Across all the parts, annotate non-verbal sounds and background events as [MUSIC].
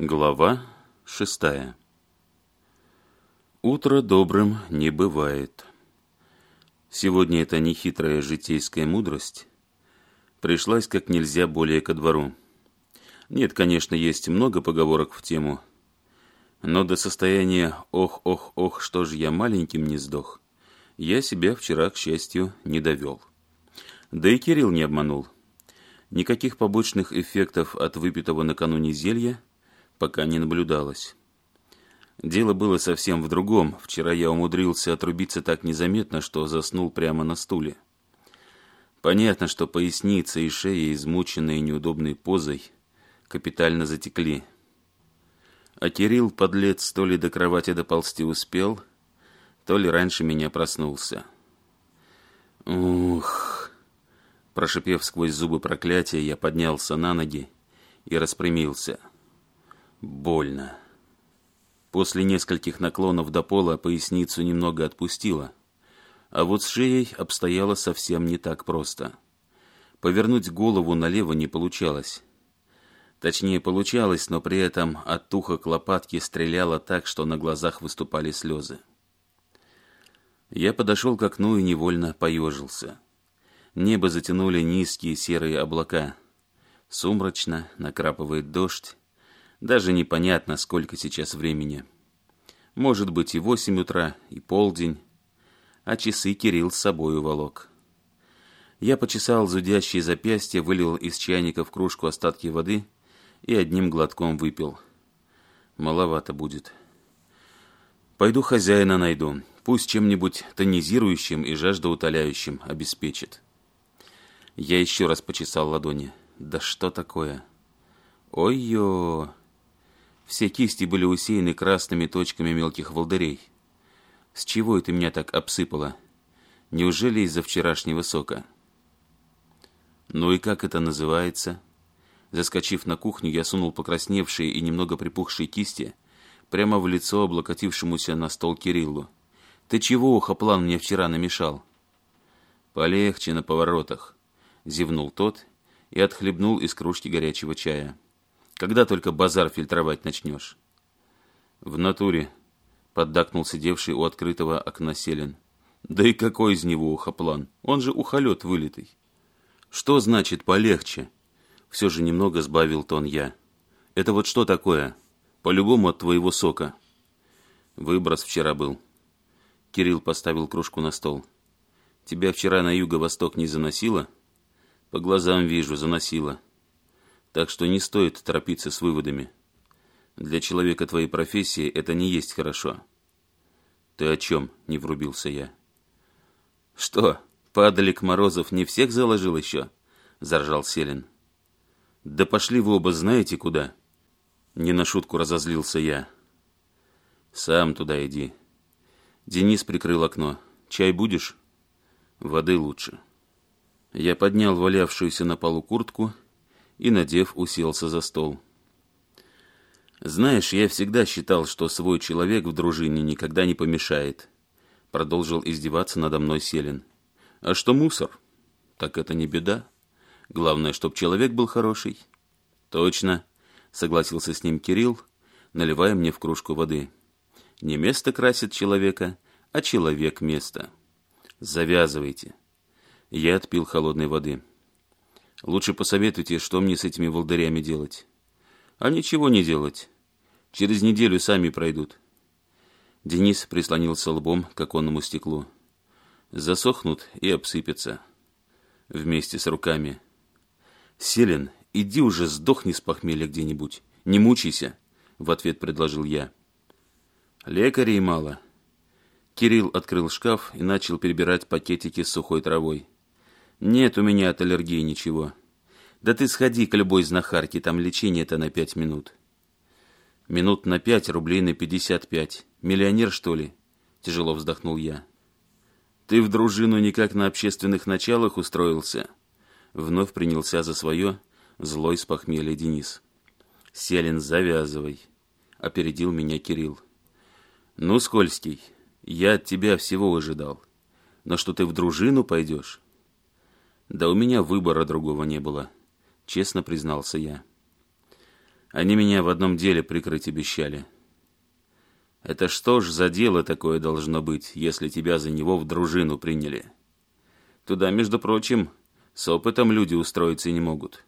Глава шестая Утро добрым не бывает. Сегодня эта нехитрая житейская мудрость пришлась как нельзя более ко двору. Нет, конечно, есть много поговорок в тему, но до состояния «ох-ох-ох, что же я маленьким не сдох» я себя вчера, к счастью, не довел. Да и Кирилл не обманул. Никаких побочных эффектов от выпитого накануне зелья – пока не наблюдалось. Дело было совсем в другом. Вчера я умудрился отрубиться так незаметно, что заснул прямо на стуле. Понятно, что поясница и шея, измученные неудобной позой, капитально затекли. А Кирилл, подлец, то ли до кровати доползти успел, то ли раньше меня проснулся. «Ух!» Прошипев сквозь зубы проклятия, я поднялся на ноги и распрямился – Больно. После нескольких наклонов до пола поясницу немного отпустила. А вот с шеей обстояло совсем не так просто. Повернуть голову налево не получалось. Точнее, получалось, но при этом от уха к лопатке стреляло так, что на глазах выступали слезы. Я подошел к окну и невольно поежился. Небо затянули низкие серые облака. Сумрачно накрапывает дождь. Даже непонятно, сколько сейчас времени. Может быть и восемь утра, и полдень. А часы Кирилл с собой уволок. Я почесал зудящие запястья, вылил из чайника в кружку остатки воды и одним глотком выпил. Маловато будет. Пойду хозяина найду. Пусть чем-нибудь тонизирующим и жаждоутоляющим обеспечит. Я еще раз почесал ладони. Да что такое? Ой-ё! Все кисти были усеяны красными точками мелких волдырей. С чего это меня так обсыпало? Неужели из-за вчерашнего сока? Ну и как это называется? Заскочив на кухню, я сунул покрасневшие и немного припухшие кисти прямо в лицо облокотившемуся на стол Кириллу. «Ты чего, ухоплан, мне вчера намешал?» «Полегче на поворотах», — зевнул тот и отхлебнул из кружки горячего чая. Когда только базар фильтровать начнешь?» «В натуре», — поддакнул сидевший у открытого окна селен. «Да и какой из него ухоплан? Он же ухолет вылитый». «Что значит полегче?» Все же немного сбавил тон я. «Это вот что такое? По-любому от твоего сока». «Выброс вчера был». Кирилл поставил кружку на стол. «Тебя вчера на юго-восток не заносило?» «По глазам вижу, заносило» так что не стоит торопиться с выводами. Для человека твоей профессии это не есть хорошо». «Ты о чем?» – не врубился я. «Что, падалик Морозов не всех заложил еще?» – заржал Селин. «Да пошли вы оба знаете куда!» Не на шутку разозлился я. «Сам туда иди». Денис прикрыл окно. «Чай будешь?» «Воды лучше». Я поднял валявшуюся на полу куртку и, надев, уселся за стол. «Знаешь, я всегда считал, что свой человек в дружине никогда не помешает», — продолжил издеваться надо мной Селин. «А что мусор? Так это не беда. Главное, чтоб человек был хороший». «Точно», — согласился с ним Кирилл, наливая мне в кружку воды. «Не место красит человека, а человек место. Завязывайте». Я отпил холодной воды. Лучше посоветуйте, что мне с этими волдырями делать. А ничего не делать. Через неделю сами пройдут. Денис прислонился лбом к оконному стеклу. Засохнут и обсыпятся. Вместе с руками. «Селин, иди уже сдохни с похмелья где-нибудь. Не мучайся», — в ответ предложил я. «Лекарей мало». Кирилл открыл шкаф и начал перебирать пакетики с сухой травой. «Нет у меня от аллергии ничего. Да ты сходи к любой знахарке, там лечение-то на пять минут». «Минут на пять, рублей на пятьдесят пять. Миллионер, что ли?» – тяжело вздохнул я. «Ты в дружину никак на общественных началах устроился?» Вновь принялся за свое злой с похмелья Денис. «Селин, завязывай!» – опередил меня Кирилл. «Ну, Скользкий, я от тебя всего ожидал. Но что ты в дружину пойдешь, да у меня выбора другого не было, честно признался я. Они меня в одном деле прикрыть обещали. Это что ж за дело такое должно быть, если тебя за него в дружину приняли? Туда, между прочим, с опытом люди устроиться не могут.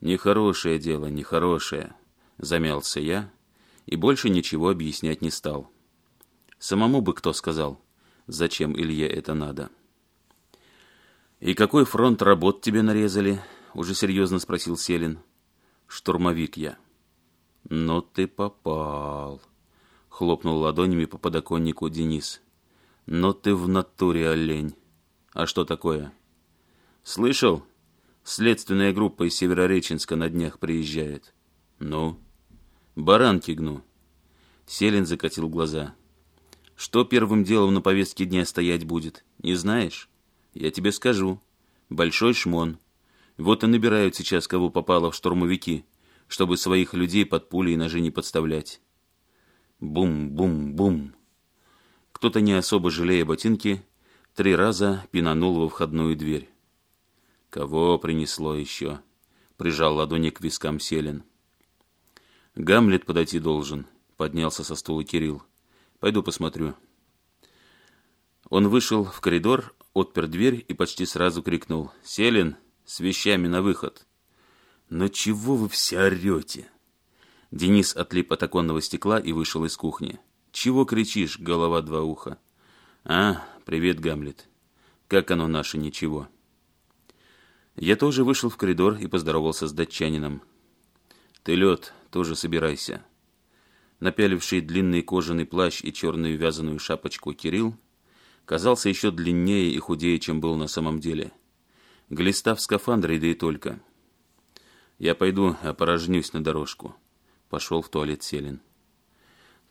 Нехорошее дело, нехорошее, замялся я и больше ничего объяснять не стал. Самому бы кто сказал, зачем Илье это надо. «И какой фронт работ тебе нарезали?» — уже серьезно спросил Селин. «Штурмовик я». «Но ты попал», — хлопнул ладонями по подоконнику Денис. «Но ты в натуре олень. А что такое?» «Слышал? Следственная группа из Северореченска на днях приезжает». «Ну?» «Баранки гну». Селин закатил глаза. «Что первым делом на повестке дня стоять будет, не знаешь?» Я тебе скажу. Большой шмон. Вот и набирают сейчас, кого попало в штурмовики, чтобы своих людей под пули и ножи не подставлять. Бум-бум-бум. Кто-то, не особо жалея ботинки, три раза пинанул во входную дверь. «Кого принесло еще?» — прижал ладони к вискам Селин. «Гамлет подойти должен», — поднялся со стула Кирилл. «Пойду посмотрю». Он вышел в коридор, отпер дверь и почти сразу крикнул. «Селин, с вещами на выход!» «Но чего вы все орете?» Денис отлип от оконного стекла и вышел из кухни. «Чего кричишь, голова два уха?» «А, привет, Гамлет. Как оно наше ничего?» Я тоже вышел в коридор и поздоровался с датчанином. «Ты, лед, тоже собирайся». Напяливший длинный кожаный плащ и черную вязаную шапочку Кирилл казался еще длиннее и худее, чем был на самом деле. Глиста в скафандре, да и только. «Я пойду опорожнюсь на дорожку», — пошел в туалет Селин.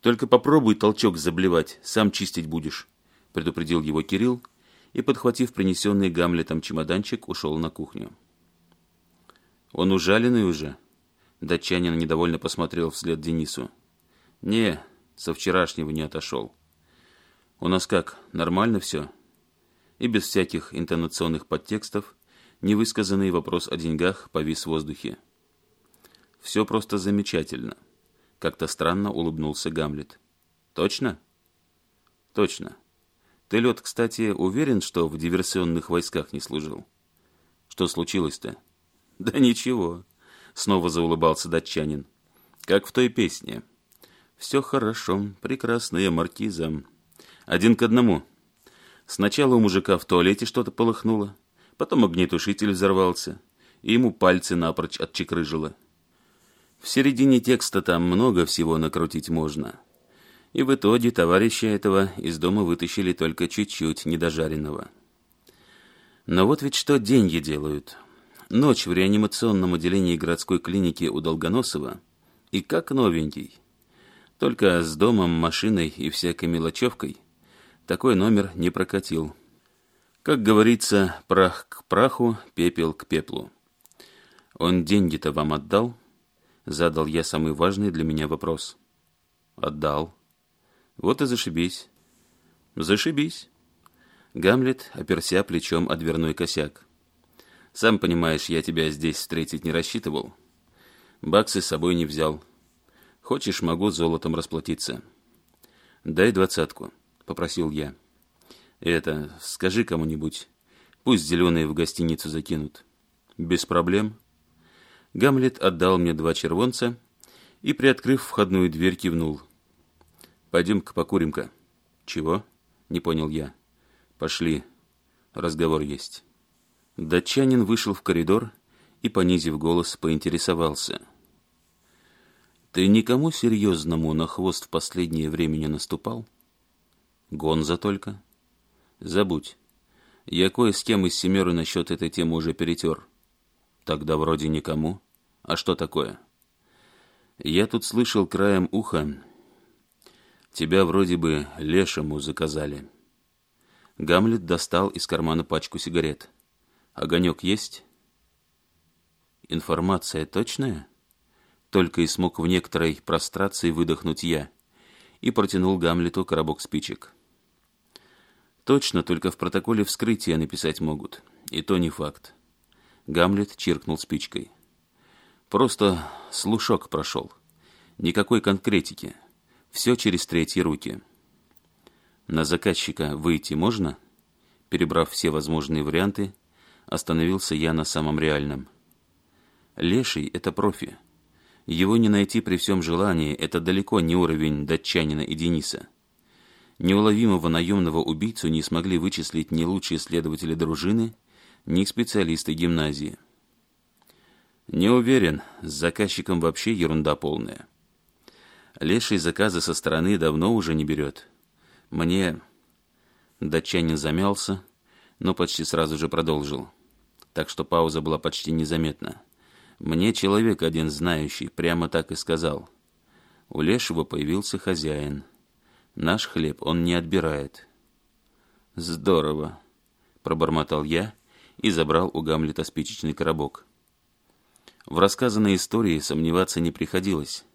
«Только попробуй толчок заблевать, сам чистить будешь», — предупредил его Кирилл и, подхватив принесенный Гамлетом чемоданчик, ушел на кухню. «Он ужаленный уже?» Датчанин недовольно посмотрел вслед Денису. «Не, со вчерашнего не отошел», у нас как, нормально все? И без всяких интонационных подтекстов невысказанный вопрос о деньгах повис в воздухе. Все просто замечательно. Как-то странно улыбнулся Гамлет. Точно? Точно. Ты, Лед, кстати, уверен, что в диверсионных войсках не служил? Что случилось-то? Да ничего. Снова заулыбался датчанин. Как в той песне. Все хорошо, прекрасная маркиза. Один к одному. Сначала у мужика в туалете что-то полыхнуло, потом огнетушитель взорвался, и ему пальцы напрочь отчекрыжило. В середине текста там много всего накрутить можно. И в итоге товарища этого из дома вытащили только чуть-чуть недожаренного. Но вот ведь что деньги делают. Ночь в реанимационном отделении городской клиники у Долгоносова и как новенький. Только с домом, машиной и всякой мелочевкой такой номер не прокатил. Как говорится, прах к праху, пепел к пеплу. «Он деньги-то вам отдал?» Задал я самый важный для меня вопрос. «Отдал». «Вот и зашибись». «Зашибись». Гамлет, оперся плечом о дверной косяк. «Сам понимаешь, я тебя здесь встретить не рассчитывал. Баксы с собой не взял. Хочешь, могу золотом расплатиться. Дай двадцатку». — попросил я. «Это, скажи кому-нибудь, пусть зеленые в гостиницу закинут». «Без проблем». Гамлет отдал мне два червонца и, приоткрыв входную дверь, кивнул. «Пойдем-ка покурим-ка». «Чего?» — не понял я. «Пошли. Разговор есть». Датчанин вышел в коридор и, понизив голос, поинтересовался. «Ты никому серьезному на хвост в последнее время не наступал?» Гонза только. Забудь. Я кое с кем из семеры насчет этой темы уже перетер. Тогда вроде никому. А что такое? Я тут слышал краем уха. Тебя вроде бы лешему заказали. Гамлет достал из кармана пачку сигарет. Огонек есть? Информация точная? Только и смог в некоторой прострации выдохнуть я. И протянул Гамлету коробок спичек. Точно только в протоколе вскрытия написать могут. И то не факт. Гамлет чиркнул спичкой. Просто слушок прошел. Никакой конкретики. Все через третьи руки. На заказчика выйти можно? Перебрав все возможные варианты, остановился я на самом реальном. Леший — это профи. Его не найти при всем желании — это далеко не уровень датчанина и Дениса. Неуловимого наемного убийцу не смогли вычислить ни лучшие следователи дружины, ни специалисты гимназии. Не уверен, с заказчиком вообще ерунда полная. Леший заказы со стороны давно уже не берет. Мне... Датчанин замялся, но почти сразу же продолжил. Так что пауза была почти незаметна. Мне человек один знающий прямо так и сказал. У Лешего появился хозяин. Наш хлеб он не отбирает». «Здорово», — пробормотал я и забрал у Гамлета спичечный коробок. В рассказанной истории сомневаться не приходилось.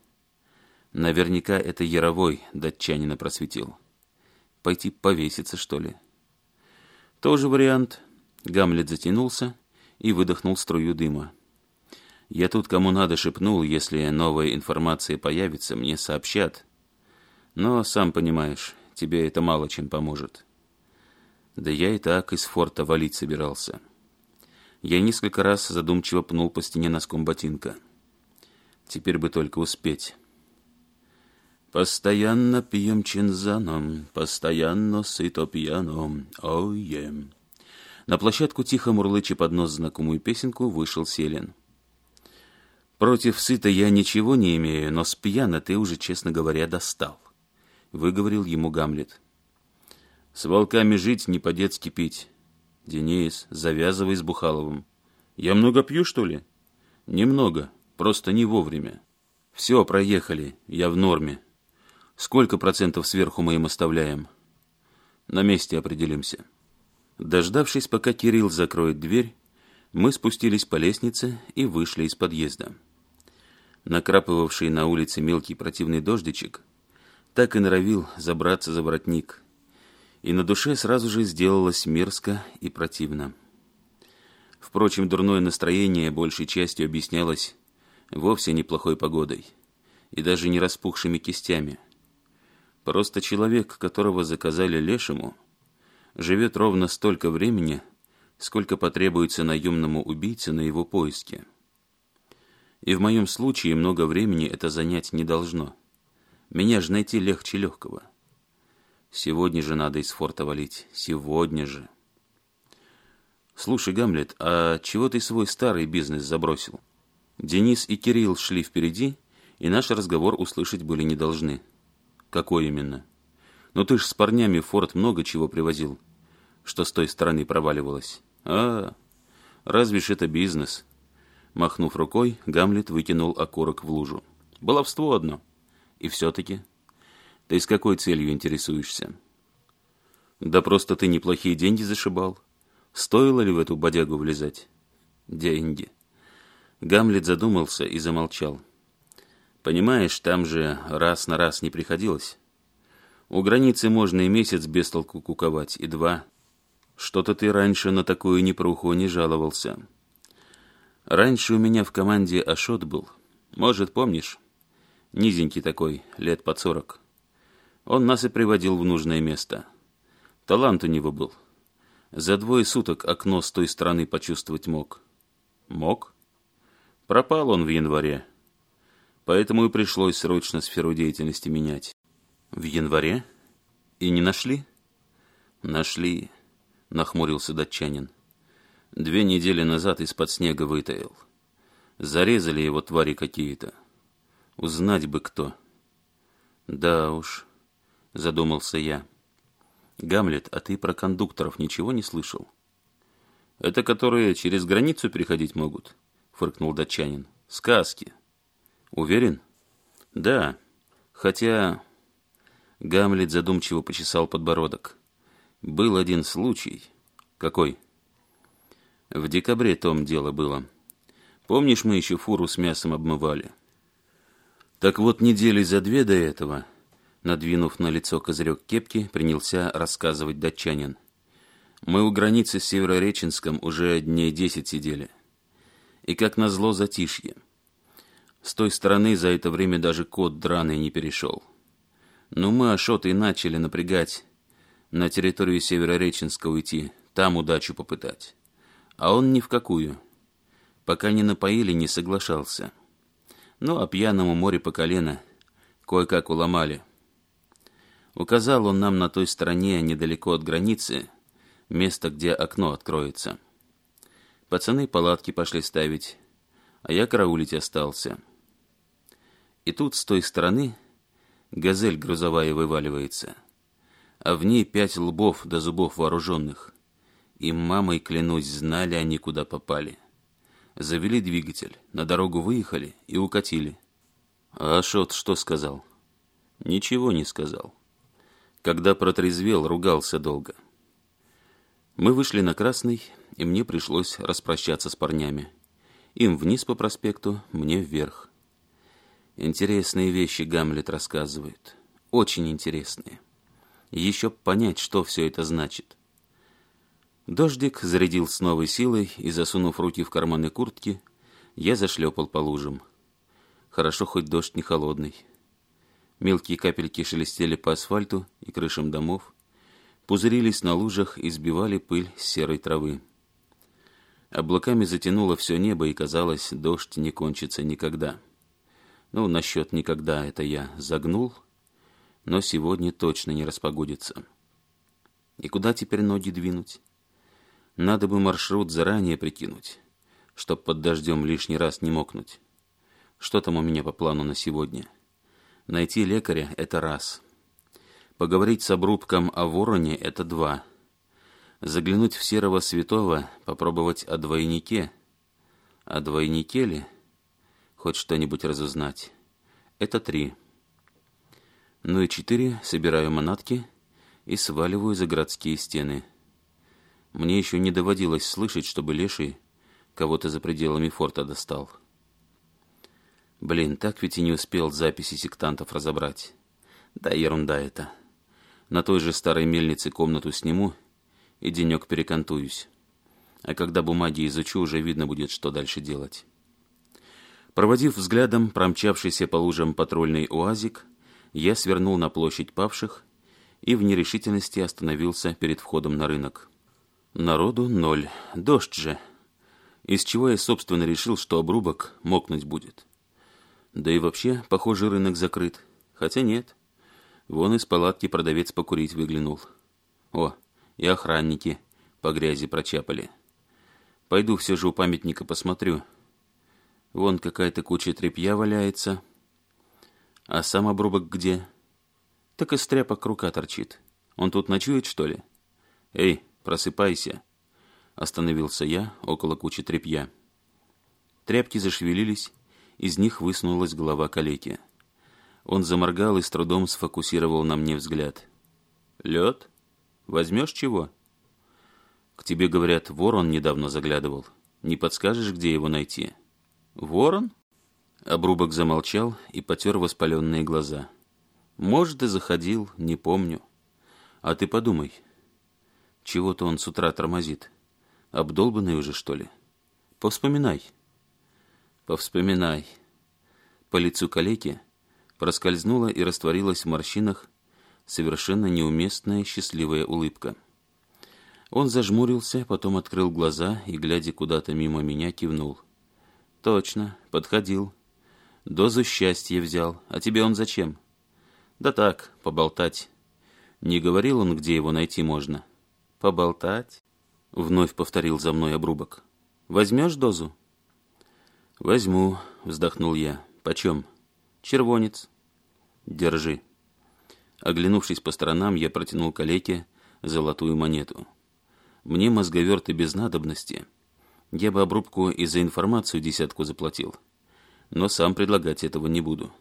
Наверняка это Яровой датчанина просветил. Пойти повеситься, что ли? Тоже вариант. Гамлет затянулся и выдохнул струю дыма. Я тут кому надо шепнул, если новая информация появится, мне сообщат. Но, сам понимаешь, тебе это мало чем поможет. Да я и так из форта валить собирался. Я несколько раз задумчиво пнул по стене носком ботинка. Теперь бы только успеть. Постоянно пьем чинзаном, постоянно сыто пьяно, ое. На площадку тихо мурлыча под нос знакомую песенку вышел Селин. Против сыта я ничего не имею, но с пьяна ты уже, честно говоря, достал выговорил ему Гамлет. «С волками жить, не по-детски пить. Денис, завязывай с Бухаловым. Я много пью, что ли?» «Немного, просто не вовремя. Все, проехали, я в норме. Сколько процентов сверху мы им оставляем?» «На месте определимся». Дождавшись, пока Кирилл закроет дверь, мы спустились по лестнице и вышли из подъезда. Накрапывавший на улице мелкий противный дождичек так и норовил забраться за воротник. И на душе сразу же сделалось мерзко и противно. Впрочем, дурное настроение большей частью объяснялось вовсе неплохой погодой и даже не распухшими кистями. Просто человек, которого заказали лешему, живет ровно столько времени, сколько потребуется наемному убийце на его поиске. И в моем случае много времени это занять не должно. Меня же найти легче легкого. Сегодня же надо из форта валить. Сегодня же. Слушай, Гамлет, а чего ты свой старый бизнес забросил? Денис и Кирилл шли впереди, и наш разговор услышать были не должны. Какой именно? Ну ты ж с парнями в форт много чего привозил, что с той стороны проваливалось. А, разве ж это бизнес? Махнув рукой, Гамлет выкинул окурок в лужу. Баловство одно — и все-таки? Ты с какой целью интересуешься? Да просто ты неплохие деньги зашибал. Стоило ли в эту бодягу влезать? Деньги. Гамлет задумался и замолчал. Понимаешь, там же раз на раз не приходилось. У границы можно и месяц без толку куковать, и два. Что-то ты раньше на такую непроуху не жаловался. Раньше у меня в команде Ашот был. Может, помнишь? Низенький такой, лет под сорок. Он нас и приводил в нужное место. Талант у него был. За двое суток окно с той стороны почувствовать мог. Мог? Пропал он в январе. Поэтому и пришлось срочно сферу деятельности менять. В январе? И не нашли? Нашли, нахмурился датчанин. Две недели назад из-под снега вытаил. Зарезали его твари какие-то. Узнать бы кто. Да уж, задумался я. Гамлет, а ты про кондукторов ничего не слышал? Это которые через границу приходить могут, фыркнул датчанин. Сказки. Уверен? Да. Хотя... Гамлет задумчиво почесал подбородок. Был один случай. Какой? В декабре том дело было. Помнишь, мы еще фуру с мясом обмывали? Так вот, недели за две до этого, надвинув на лицо козырек кепки, принялся рассказывать датчанин. Мы у границы с Северореченском уже дней десять сидели. И как назло затишье. С той стороны за это время даже кот драный не перешел. Но ну, мы Ашоты начали напрягать на территорию Северореченска уйти, там удачу попытать. А он ни в какую. Пока не напоили, не соглашался. — ну а пьяному море по колено кое-как уломали. Указал он нам на той стороне, недалеко от границы, место, где окно откроется. Пацаны палатки пошли ставить, а я караулить остался. И тут с той стороны газель грузовая вываливается, а в ней пять лбов до зубов вооруженных. И мамой, клянусь, знали они, куда попали. Завели двигатель, на дорогу выехали и укатили. А Ашот что сказал? Ничего не сказал. Когда протрезвел, ругался долго. Мы вышли на Красный, и мне пришлось распрощаться с парнями. Им вниз по проспекту, мне вверх. Интересные вещи Гамлет рассказывает. Очень интересные. Еще понять, что все это значит. Дождик зарядил с новой силой, и, засунув руки в карманы куртки, я зашлепал по лужам. Хорошо, хоть дождь не холодный. Мелкие капельки шелестели по асфальту и крышам домов, пузырились на лужах и сбивали пыль с серой травы. Облаками затянуло все небо, и казалось, дождь не кончится никогда. Ну, насчет «никогда» это я загнул, но сегодня точно не распогодится. И куда теперь ноги двинуть? Надо бы маршрут заранее прикинуть, чтоб под дождем лишний раз не мокнуть. Что там у меня по плану на сегодня? Найти лекаря — это раз. Поговорить с обрубком о вороне — это два. Заглянуть в серого святого, попробовать о двойнике. О двойнике ли? Хоть что-нибудь разузнать. Это три. Ну и четыре собираю манатки и сваливаю за городские стены — мне еще не доводилось слышать, чтобы леший кого-то за пределами форта достал. Блин, так ведь и не успел записи сектантов разобрать. Да ерунда это. На той же старой мельнице комнату сниму и денек перекантуюсь. А когда бумаги изучу, уже видно будет, что дальше делать. Проводив взглядом промчавшийся по лужам патрульный уазик, я свернул на площадь павших и в нерешительности остановился перед входом на рынок. Народу ноль. Дождь же. Из чего я, собственно, решил, что обрубок мокнуть будет. Да и вообще, похоже, рынок закрыт. Хотя нет. Вон из палатки продавец покурить выглянул. О, и охранники по грязи прочапали. Пойду все же у памятника посмотрю. Вон какая-то куча тряпья валяется. А сам обрубок где? Так из тряпок рука торчит. Он тут ночует, что ли? Эй, Просыпайся!» Остановился я около кучи тряпья. Тряпки зашевелились, из них высунулась голова калеки. Он заморгал и с трудом сфокусировал на мне взгляд. «Лед? Возьмешь чего?» «К тебе, говорят, ворон недавно заглядывал. Не подскажешь, где его найти?» «Ворон?» Обрубок замолчал и потер воспаленные глаза. «Может, и заходил, не помню. А ты подумай, чего-то он с утра тормозит. Обдолбанный уже, что ли? Повспоминай. Повспоминай. По лицу калеки проскользнула и растворилась в морщинах совершенно неуместная счастливая улыбка. Он зажмурился, потом открыл глаза и, глядя куда-то мимо меня, кивнул. «Точно, подходил. Дозу счастья взял. А тебе он зачем?» «Да так, поболтать. Не говорил он, где его найти можно» поболтать», — вновь повторил за мной обрубок. «Возьмешь дозу?» «Возьму», — вздохнул я. «Почем?» «Червонец». «Держи». Оглянувшись по сторонам, я протянул калеке золотую монету. «Мне мозговерты без надобности. Я бы обрубку и за информацию десятку заплатил. Но сам предлагать этого не буду.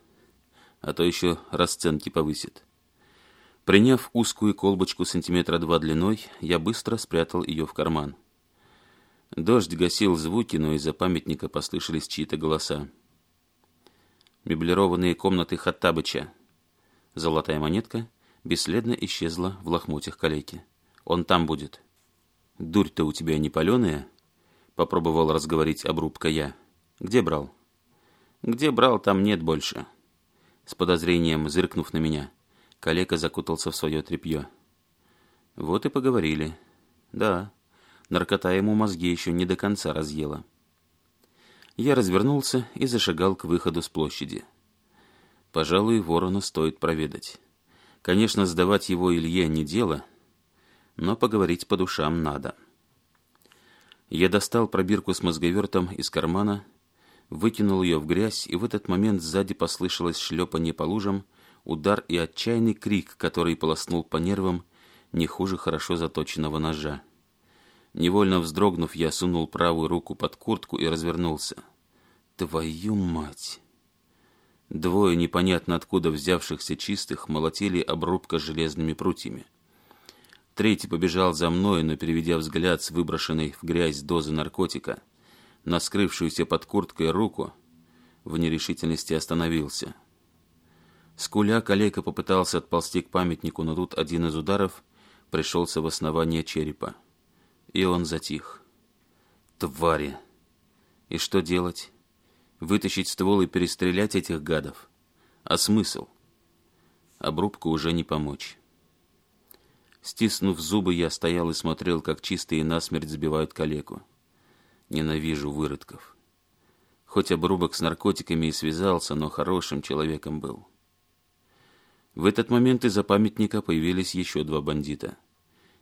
А то еще расценки повысит. Приняв узкую колбочку сантиметра два длиной, я быстро спрятал ее в карман. Дождь гасил звуки, но из-за памятника послышались чьи-то голоса. Меблированные комнаты Хаттабыча. Золотая монетка бесследно исчезла в лохмотьях калеки. Он там будет. «Дурь-то у тебя не паленая?» Попробовал разговорить обрубка я. «Где брал?» «Где брал, там нет больше». С подозрением зыркнув на меня – Калека закутался в свое тряпье. Вот и поговорили. Да, наркота ему мозги еще не до конца разъела. Я развернулся и зашагал к выходу с площади. Пожалуй, ворона стоит проведать. Конечно, сдавать его Илье не дело, но поговорить по душам надо. Я достал пробирку с мозговертом из кармана, выкинул ее в грязь, и в этот момент сзади послышалось шлепанье по лужам, удар и отчаянный крик, который полоснул по нервам не хуже хорошо заточенного ножа. Невольно вздрогнув, я сунул правую руку под куртку и развернулся. «Твою мать!» Двое непонятно откуда взявшихся чистых молотили обрубка железными прутьями. Третий побежал за мной, но, переведя взгляд с выброшенной в грязь дозы наркотика на скрывшуюся под курткой руку, в нерешительности остановился – Скуля, коллега попытался отползти к памятнику, но тут один из ударов пришелся в основание черепа. И он затих. Твари! И что делать? Вытащить ствол и перестрелять этих гадов? А смысл? Обрубку уже не помочь. Стиснув зубы, я стоял и смотрел, как чистые насмерть сбивают калеку. Ненавижу выродков. Хоть обрубок с наркотиками и связался, но хорошим человеком был. В этот момент из-за памятника появились еще два бандита.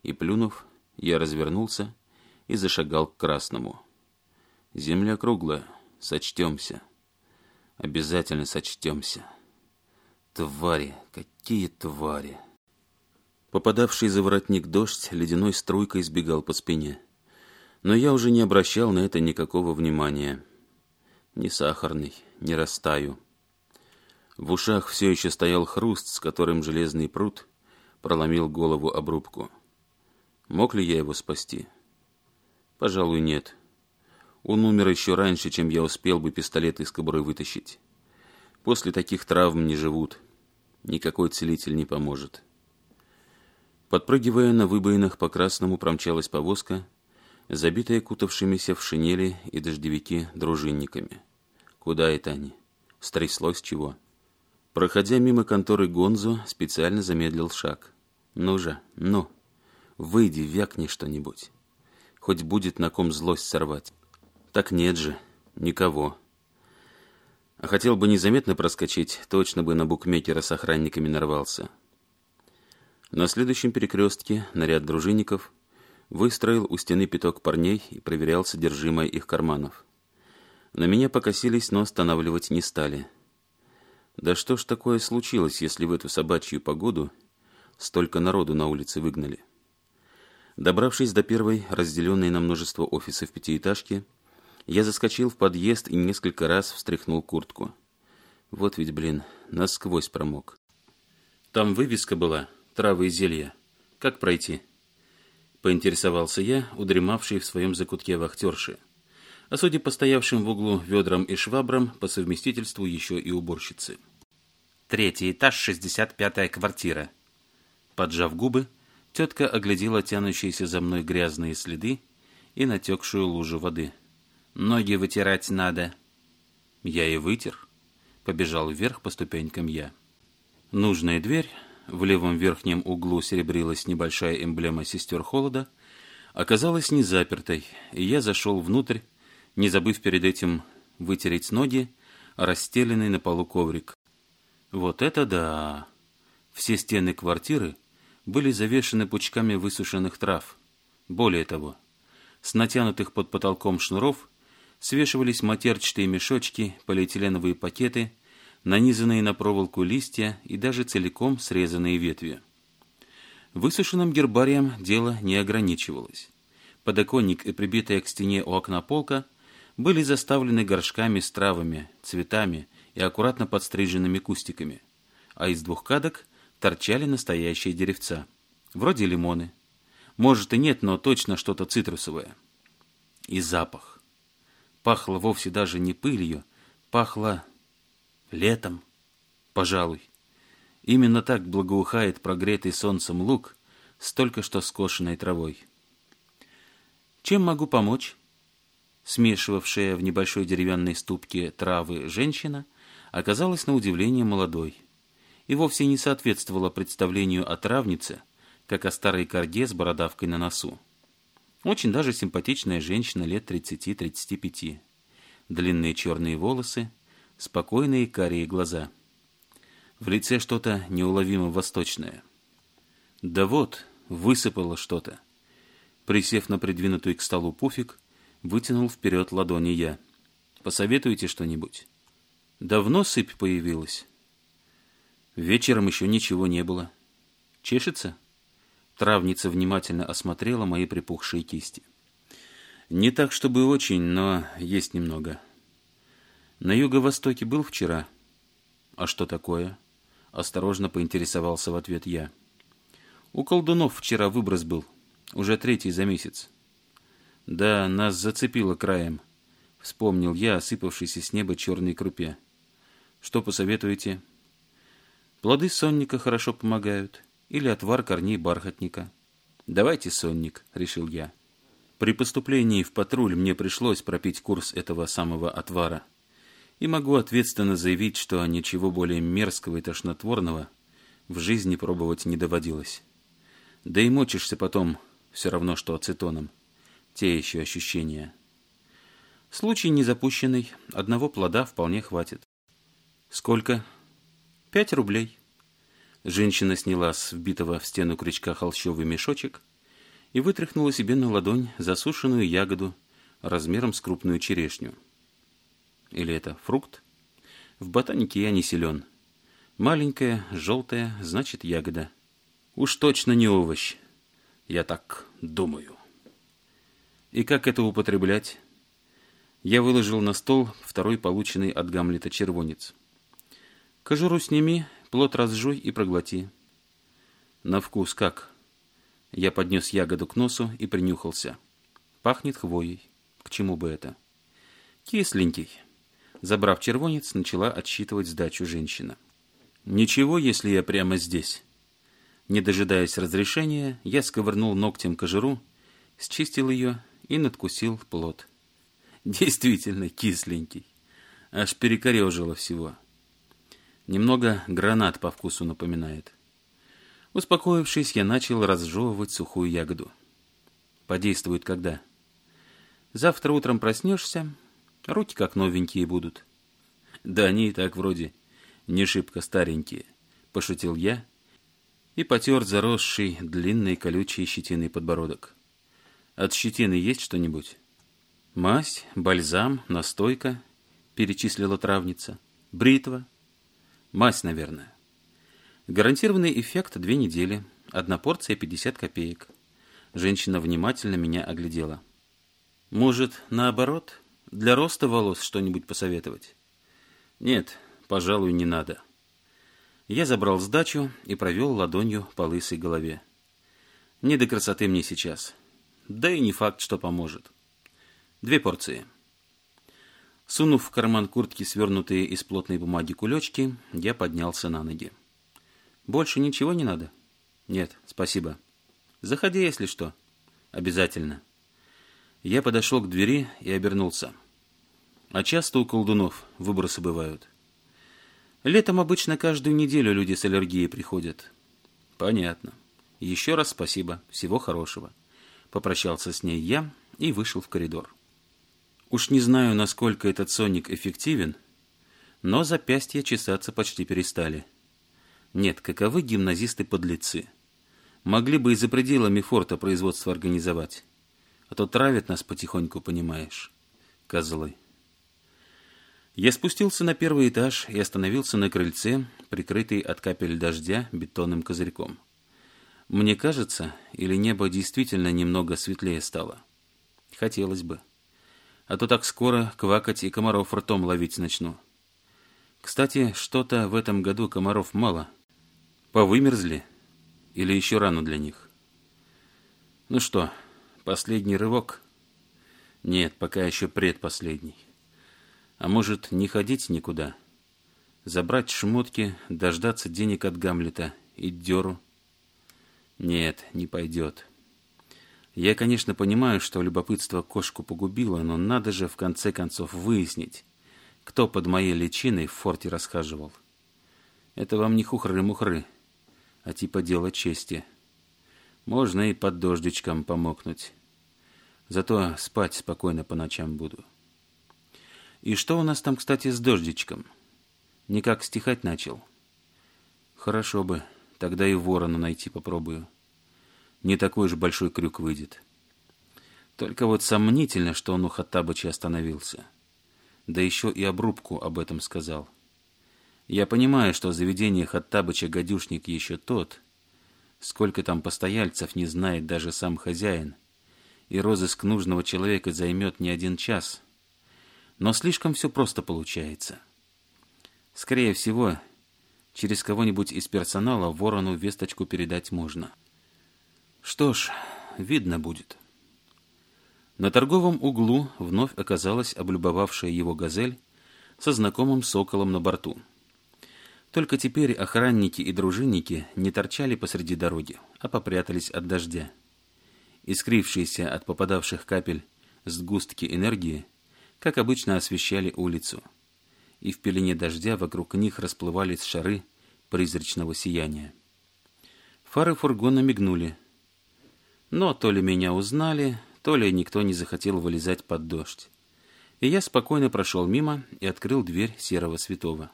И плюнув, я развернулся и зашагал к красному. «Земля круглая, сочтемся. Обязательно сочтемся. Твари, какие твари!» Попадавший за воротник дождь ледяной струйкой избегал по спине. Но я уже не обращал на это никакого внимания. Не сахарный, не растаю. В ушах все еще стоял хруст, с которым железный пруд проломил голову обрубку. Мог ли я его спасти? Пожалуй, нет. Он умер еще раньше, чем я успел бы пистолет из кобуры вытащить. После таких травм не живут. Никакой целитель не поможет. Подпрыгивая на выбоинах по красному, промчалась повозка, забитая кутавшимися в шинели и дождевики дружинниками. Куда это они? Стряслось чего? — Проходя мимо конторы Гонзу, специально замедлил шаг. «Ну же, ну, выйди, вякни что-нибудь. Хоть будет на ком злость сорвать. Так нет же, никого». А хотел бы незаметно проскочить, точно бы на букмекера с охранниками нарвался. На следующем перекрестке наряд дружинников выстроил у стены пяток парней и проверял содержимое их карманов. На меня покосились, но останавливать не стали. Да что ж такое случилось, если в эту собачью погоду столько народу на улице выгнали? Добравшись до первой, разделенной на множество офисов пятиэтажки, я заскочил в подъезд и несколько раз встряхнул куртку. Вот ведь, блин, насквозь промок. Там вывеска была «Травы и зелья». Как пройти?» Поинтересовался я, удремавший в своем закутке вахтерши а судя по стоявшим в углу ведрам и швабрам, по совместительству еще и уборщицы. Третий этаж, 65-я квартира. Поджав губы, тетка оглядела тянущиеся за мной грязные следы и натекшую лужу воды. «Ноги вытирать надо». Я и вытер. Побежал вверх по ступенькам я. Нужная дверь, в левом верхнем углу серебрилась небольшая эмблема сестер холода, оказалась запертой, и я зашел внутрь, не забыв перед этим вытереть ноги, расстеленный на полу коврик. Вот это да! Все стены квартиры были завешены пучками высушенных трав. Более того, с натянутых под потолком шнуров свешивались матерчатые мешочки, полиэтиленовые пакеты, нанизанные на проволоку листья и даже целиком срезанные ветви. Высушенным гербарием дело не ограничивалось. Подоконник и прибитая к стене у окна полка – были заставлены горшками с травами, цветами и аккуратно подстриженными кустиками, а из двух кадок торчали настоящие деревца, вроде лимоны. Может и нет, но точно что-то цитрусовое. И запах. Пахло вовсе даже не пылью, пахло летом, пожалуй. Именно так благоухает прогретый солнцем лук, с только что скошенной травой. «Чем могу помочь?» смешивавшая в небольшой деревянной ступке травы женщина, оказалась на удивление молодой и вовсе не соответствовала представлению о травнице, как о старой корде с бородавкой на носу. Очень даже симпатичная женщина лет 30-35. Длинные черные волосы, спокойные карие глаза. В лице что-то неуловимо восточное. Да вот, высыпало что-то. Присев на придвинутый к столу пуфик, Вытянул вперед ладони я. «Посоветуйте что-нибудь». «Давно сыпь появилась?» «Вечером еще ничего не было». «Чешется?» Травница внимательно осмотрела мои припухшие кисти. «Не так, чтобы очень, но есть немного». «На юго-востоке был вчера?» «А что такое?» Осторожно поинтересовался в ответ я. «У колдунов вчера выброс был. Уже третий за месяц. Да, нас зацепило краем. Вспомнил я, осыпавшийся с неба черной крупе. Что посоветуете? Плоды сонника хорошо помогают. Или отвар корней бархатника. Давайте сонник, решил я. При поступлении в патруль мне пришлось пропить курс этого самого отвара. И могу ответственно заявить, что ничего более мерзкого и тошнотворного в жизни пробовать не доводилось. Да и мочишься потом все равно, что ацетоном. Те еще ощущения. Случай незапущенный, Одного плода вполне хватит. Сколько? Пять рублей. Женщина сняла с вбитого в стену крючка холщовый мешочек и вытряхнула себе на ладонь засушенную ягоду размером с крупную черешню. Или это фрукт? В ботанике я не силен. Маленькая, желтая, значит ягода. Уж точно не овощ. Я так думаю. И как это употреблять? Я выложил на стол второй полученный от Гамлета червонец. Кожуру сними, плод разжуй и проглоти. На вкус как? Я поднес ягоду к носу и принюхался. Пахнет хвоей. К чему бы это? Кисленький. Забрав червонец, начала отсчитывать сдачу женщина. Ничего, если я прямо здесь. Не дожидаясь разрешения, я сковырнул ногтем кожуру, счистил ее и надкусил плод. Действительно кисленький. Аж перекорежило всего. Немного гранат по вкусу напоминает. Успокоившись, я начал разжевывать сухую ягоду. Подействует когда? Завтра утром проснешься, руки как новенькие будут. Да они и так вроде не шибко старенькие, пошутил я и потер заросший длинный колючий щетиной подбородок. От щетины есть что-нибудь? Мазь, бальзам, настойка, перечислила травница. Бритва. Мазь, наверное. Гарантированный эффект две недели. Одна порция 50 копеек. Женщина внимательно меня оглядела. Может, наоборот, для роста волос что-нибудь посоветовать? Нет, пожалуй, не надо. Я забрал сдачу и провел ладонью по лысой голове. Не до красоты мне сейчас. Да и не факт, что поможет. Две порции. Сунув в карман куртки свернутые из плотной бумаги кулечки, я поднялся на ноги. Больше ничего не надо? Нет, спасибо. Заходи, если что. Обязательно. Я подошел к двери и обернулся. А часто у колдунов выбросы бывают. Летом обычно каждую неделю люди с аллергией приходят. Понятно. Еще раз спасибо. Всего хорошего. Попрощался с ней я и вышел в коридор. Уж не знаю, насколько этот соник эффективен, но запястья чесаться почти перестали. Нет, каковы гимназисты-подлецы? Могли бы и за пределами форта производство организовать. А то травят нас потихоньку, понимаешь. Козлы. Я спустился на первый этаж и остановился на крыльце, прикрытый от капель дождя бетонным козырьком. Мне кажется, или небо действительно немного светлее стало? Хотелось бы. А то так скоро квакать и комаров ртом ловить начну. Кстати, что-то в этом году комаров мало. Повымерзли? Или еще рано для них? Ну что, последний рывок? Нет, пока еще предпоследний. А может, не ходить никуда? Забрать шмотки, дождаться денег от Гамлета и дёру нет, не пойдет. Я, конечно, понимаю, что любопытство кошку погубило, но надо же в конце концов выяснить, кто под моей личиной в форте расхаживал. Это вам не хухры-мухры, а типа дело чести. Можно и под дождичком помокнуть. Зато спать спокойно по ночам буду. И что у нас там, кстати, с дождичком? Никак стихать начал. Хорошо бы. Тогда и ворона найти попробую. Не такой уж большой крюк выйдет. Только вот сомнительно, что он у Хаттабыча остановился. Да еще и обрубку об этом сказал. Я понимаю, что заведение Хаттабыча гадюшник еще тот. Сколько там постояльцев не знает даже сам хозяин. И розыск нужного человека займет не один час. Но слишком все просто получается. Скорее всего, через кого-нибудь из персонала ворону весточку передать можно. Что ж, видно будет. На торговом углу вновь оказалась облюбовавшая его газель со знакомым соколом на борту. Только теперь охранники и дружинники не торчали посреди дороги, а попрятались от дождя. Искрившиеся от попадавших капель сгустки энергии, как обычно освещали улицу – и в пелене дождя вокруг них расплывались шары призрачного сияния. Фары фургона мигнули. Но то ли меня узнали, то ли никто не захотел вылезать под дождь. И я спокойно прошел мимо и открыл дверь серого святого.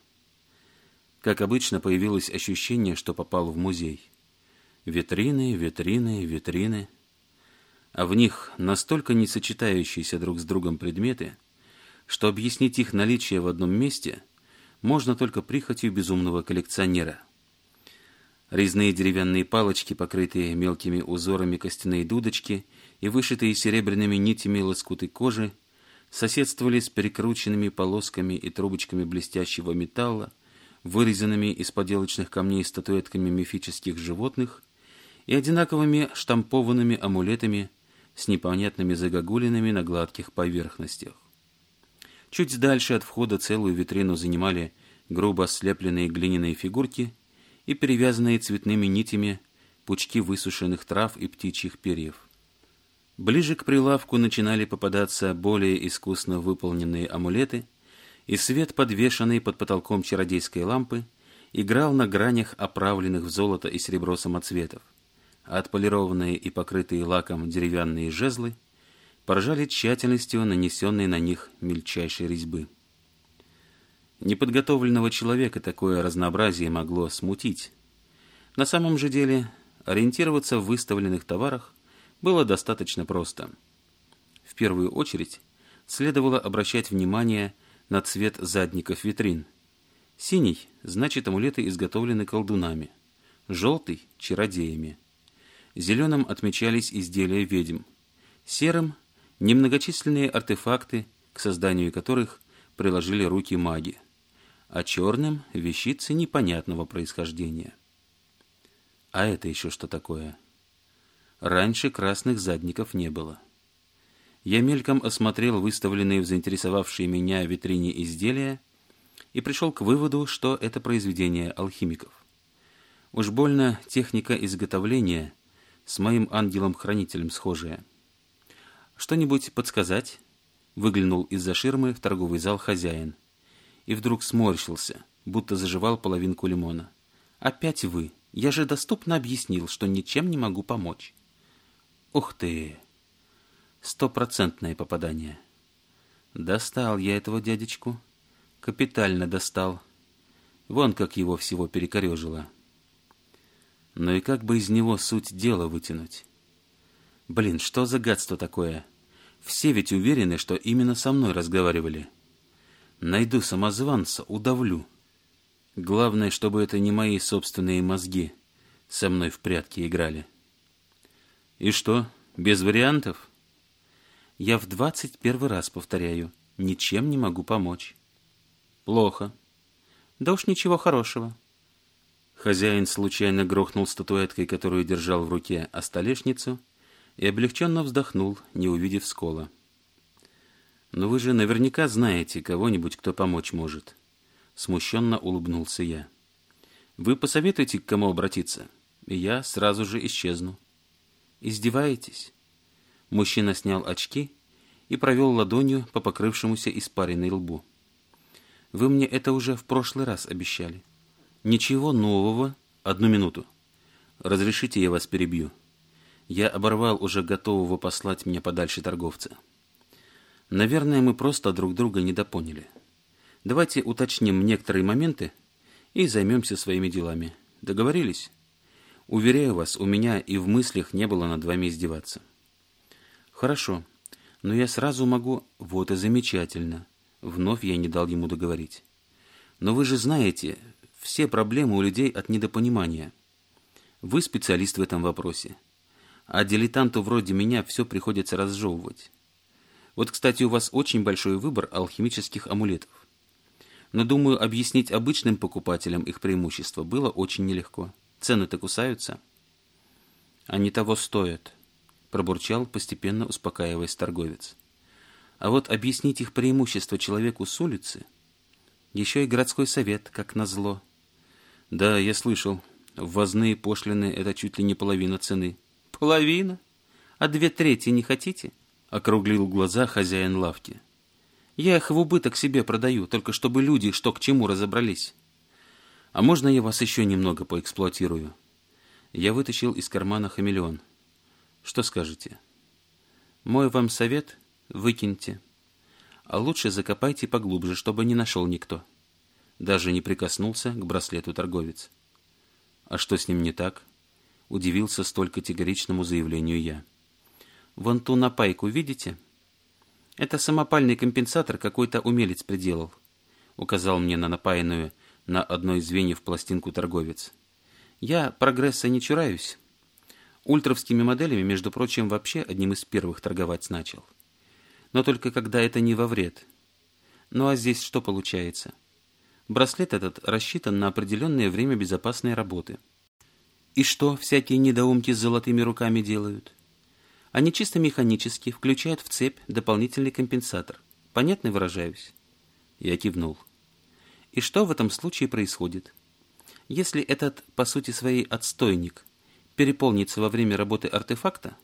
Как обычно, появилось ощущение, что попал в музей. Витрины, витрины, витрины. А в них настолько несочетающиеся друг с другом предметы, что объяснить их наличие в одном месте можно только прихотью безумного коллекционера. Резные деревянные палочки, покрытые мелкими узорами костяные дудочки и вышитые серебряными нитями лоскуты кожи, соседствовали с перекрученными полосками и трубочками блестящего металла, вырезанными из поделочных камней статуэтками мифических животных и одинаковыми штампованными амулетами с непонятными загогулинами на гладких поверхностях. Чуть дальше от входа целую витрину занимали грубо слепленные глиняные фигурки и перевязанные цветными нитями пучки высушенных трав и птичьих перьев. Ближе к прилавку начинали попадаться более искусно выполненные амулеты, и свет, подвешенный под потолком чародейской лампы, играл на гранях оправленных в золото и серебро самоцветов, а отполированные и покрытые лаком деревянные жезлы – поражали тщательностью нанесенной на них мельчайшей резьбы. Неподготовленного человека такое разнообразие могло смутить. На самом же деле ориентироваться в выставленных товарах было достаточно просто. В первую очередь следовало обращать внимание на цвет задников витрин. Синий – значит амулеты изготовлены колдунами, желтый – чародеями. Зеленым отмечались изделия ведьм, серым немногочисленные артефакты, к созданию которых приложили руки маги, а черным – вещицы непонятного происхождения. А это еще что такое? Раньше красных задников не было. Я мельком осмотрел выставленные в заинтересовавшие меня витрине изделия и пришел к выводу, что это произведение алхимиков. Уж больно техника изготовления с моим ангелом-хранителем схожая – «Что-нибудь подсказать?» Выглянул из-за ширмы в торговый зал хозяин. И вдруг сморщился, будто заживал половинку лимона. «Опять вы! Я же доступно объяснил, что ничем не могу помочь!» «Ух ты!» «Стопроцентное попадание!» «Достал я этого дядечку!» «Капитально достал!» «Вон как его всего перекорежило!» «Ну и как бы из него суть дела вытянуть?» «Блин, что за гадство такое?» Все ведь уверены, что именно со мной разговаривали. Найду самозванца, удавлю. Главное, чтобы это не мои собственные мозги со мной в прятки играли. И что, без вариантов? Я в двадцать первый раз повторяю, ничем не могу помочь. Плохо. Да уж ничего хорошего. Хозяин случайно грохнул статуэткой, которую держал в руке, о столешницу — и облегченно вздохнул, не увидев скола. «Но вы же наверняка знаете кого-нибудь, кто помочь может». Смущенно улыбнулся я. «Вы посоветуете, к кому обратиться, и я сразу же исчезну». «Издеваетесь?» Мужчина снял очки и провел ладонью по покрывшемуся испаренной лбу. «Вы мне это уже в прошлый раз обещали». «Ничего нового. Одну минуту. Разрешите, я вас перебью» я оборвал уже готового послать меня подальше торговца. Наверное, мы просто друг друга недопоняли. Давайте уточним некоторые моменты и займемся своими делами. Договорились? Уверяю вас, у меня и в мыслях не было над вами издеваться. Хорошо, но я сразу могу... Вот и замечательно. Вновь я не дал ему договорить. Но вы же знаете, все проблемы у людей от недопонимания. Вы специалист в этом вопросе а дилетанту вроде меня все приходится разжевывать. Вот, кстати, у вас очень большой выбор алхимических амулетов. Но, думаю, объяснить обычным покупателям их преимущество было очень нелегко. Цены-то кусаются. Они того стоят, пробурчал, постепенно успокаиваясь торговец. А вот объяснить их преимущество человеку с улицы... Еще и городской совет, как назло. Да, я слышал. Ввозные пошлины — это чуть ли не половина цены половина. А две трети не хотите?» — округлил глаза хозяин лавки. «Я их в убыток себе продаю, только чтобы люди что к чему разобрались. А можно я вас еще немного поэксплуатирую?» Я вытащил из кармана хамелеон. «Что скажете?» «Мой вам совет — выкиньте. А лучше закопайте поглубже, чтобы не нашел никто». Даже не прикоснулся к браслету торговец. «А что с ним не так?» удивился столь категоричному заявлению я. «Вон ту напайку видите?» «Это самопальный компенсатор какой-то умелец приделал», — указал мне на напаянную на одной из звеньев пластинку торговец. «Я прогресса не чураюсь. Ультровскими моделями, между прочим, вообще одним из первых торговать начал. Но только когда это не во вред. Ну а здесь что получается?» Браслет этот рассчитан на определенное время безопасной работы — И что всякие недоумки с золотыми руками делают? Они чисто механически включают в цепь дополнительный компенсатор. Понятно выражаюсь? Я кивнул. И что в этом случае происходит? Если этот, по сути своей, отстойник переполнится во время работы артефакта,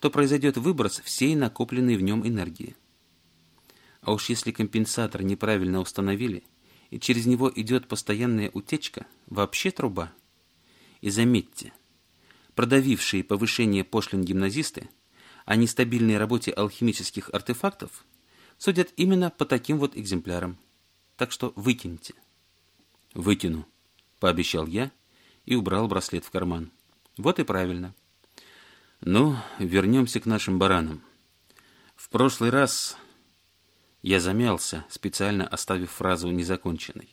то произойдет выброс всей накопленной в нем энергии. А уж если компенсатор неправильно установили, и через него идет постоянная утечка, вообще труба. И заметьте, продавившие повышение пошлин гимназисты о а нестабильной работе алхимических артефактов судят именно по таким вот экземплярам. Так что выкиньте. Выкину, пообещал я и убрал браслет в карман. Вот и правильно. Ну, вернемся к нашим баранам. В прошлый раз я замялся, специально оставив фразу незаконченной.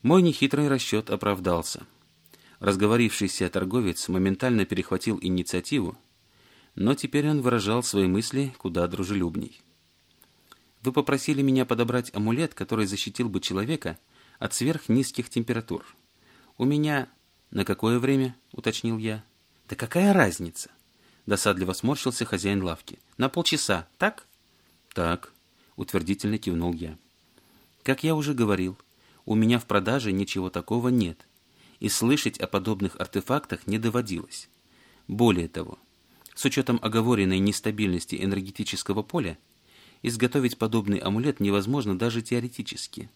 Мой нехитрый расчет оправдался – разговорившийся торговец моментально перехватил инициативу, но теперь он выражал свои мысли куда дружелюбней. «Вы попросили меня подобрать амулет, который защитил бы человека от сверхнизких температур. У меня...» «На какое время?» — уточнил я. «Да какая разница?» — досадливо сморщился хозяин лавки. «На полчаса, так?» «Так», — утвердительно кивнул я. «Как я уже говорил, у меня в продаже ничего такого нет» и слышать о подобных артефактах не доводилось. Более того, с учетом оговоренной нестабильности энергетического поля, изготовить подобный амулет невозможно даже теоретически.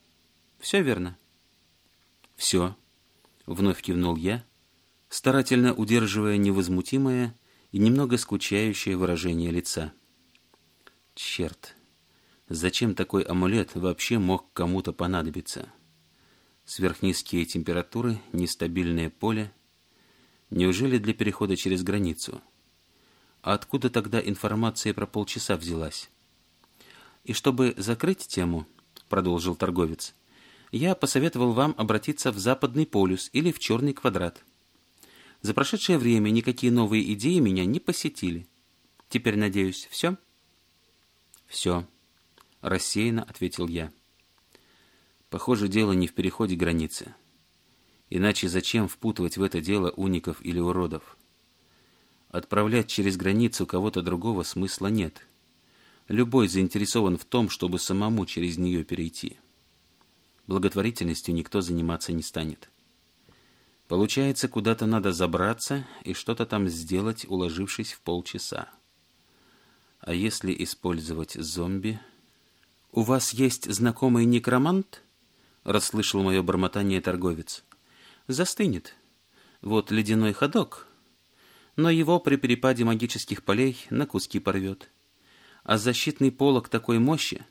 Все верно? Все. Вновь кивнул я, старательно удерживая невозмутимое и немного скучающее выражение лица. Черт, зачем такой амулет вообще мог кому-то понадобиться? сверхнизкие температуры, нестабильное поле. Неужели для перехода через границу? А откуда тогда информация про полчаса взялась? И чтобы закрыть тему, продолжил торговец, я посоветовал вам обратиться в западный полюс или в черный квадрат. За прошедшее время никакие новые идеи меня не посетили. Теперь, надеюсь, все? Все, рассеянно ответил я. Похоже, дело не в переходе границы. Иначе зачем впутывать в это дело уников или уродов? Отправлять через границу кого-то другого смысла нет. Любой заинтересован в том, чтобы самому через нее перейти. Благотворительностью никто заниматься не станет. Получается, куда-то надо забраться и что-то там сделать, уложившись в полчаса. А если использовать зомби? «У вас есть знакомый некромант?» — расслышал мое бормотание торговец. «Застынет. Вот ледяной ходок, но его при перепаде магических полей на куски порвет. А защитный полог такой мощи...»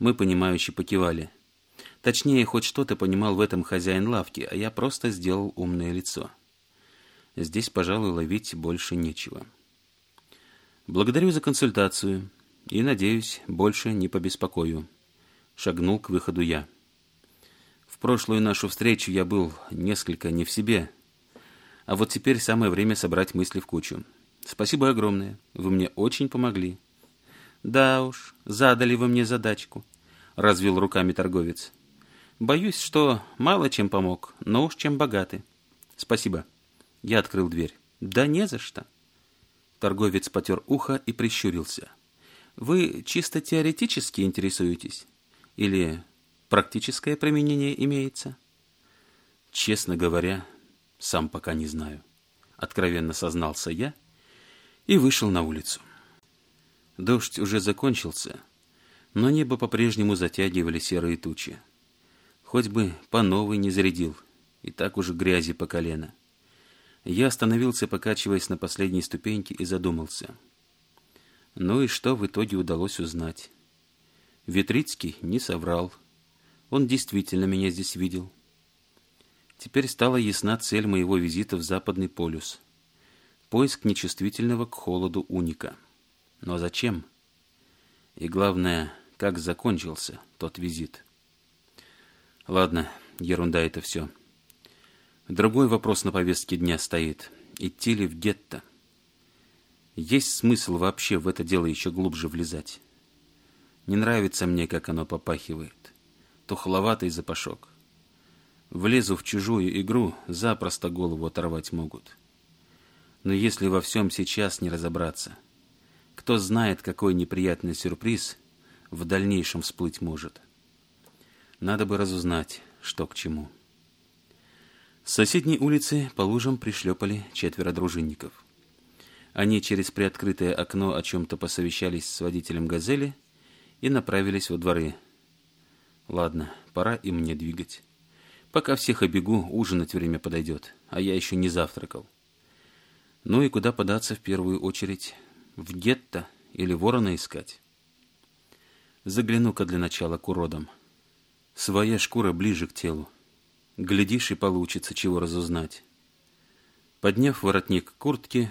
Мы, понимающе покивали. Точнее, хоть что-то понимал в этом хозяин лавки, а я просто сделал умное лицо. Здесь, пожалуй, ловить больше нечего. «Благодарю за консультацию и, надеюсь, больше не побеспокою», — шагнул к выходу я прошлую нашу встречу я был несколько не в себе. А вот теперь самое время собрать мысли в кучу. Спасибо огромное. Вы мне очень помогли. Да уж, задали вы мне задачку, развел руками торговец. Боюсь, что мало чем помог, но уж чем богаты. Спасибо. Я открыл дверь. Да не за что. Торговец потер ухо и прищурился. Вы чисто теоретически интересуетесь? Или практическое применение имеется? Честно говоря, сам пока не знаю. Откровенно сознался я и вышел на улицу. Дождь уже закончился, но небо по-прежнему затягивали серые тучи. Хоть бы по новой не зарядил, и так уже грязи по колено. Я остановился, покачиваясь на последней ступеньке, и задумался. Ну и что в итоге удалось узнать? Витрицкий не соврал. Он действительно меня здесь видел. Теперь стала ясна цель моего визита в Западный полюс. Поиск нечувствительного к холоду уника. Но зачем? И главное, как закончился тот визит? Ладно, ерунда это все. Другой вопрос на повестке дня стоит. Идти ли в гетто? Есть смысл вообще в это дело еще глубже влезать? Не нравится мне, как оно попахивает тухловатый запашок. Влезу в чужую игру, запросто голову оторвать могут. Но если во всем сейчас не разобраться, кто знает, какой неприятный сюрприз в дальнейшем всплыть может. Надо бы разузнать, что к чему. С соседней улицы по лужам пришлепали четверо дружинников. Они через приоткрытое окно о чем-то посовещались с водителем «Газели» и направились во дворы, Ладно, пора и мне двигать. Пока всех обегу, ужинать время подойдет, а я еще не завтракал. Ну и куда податься в первую очередь? В гетто или ворона искать? Загляну-ка для начала к уродам. Своя шкура ближе к телу. Глядишь, и получится чего разузнать. Подняв воротник куртки,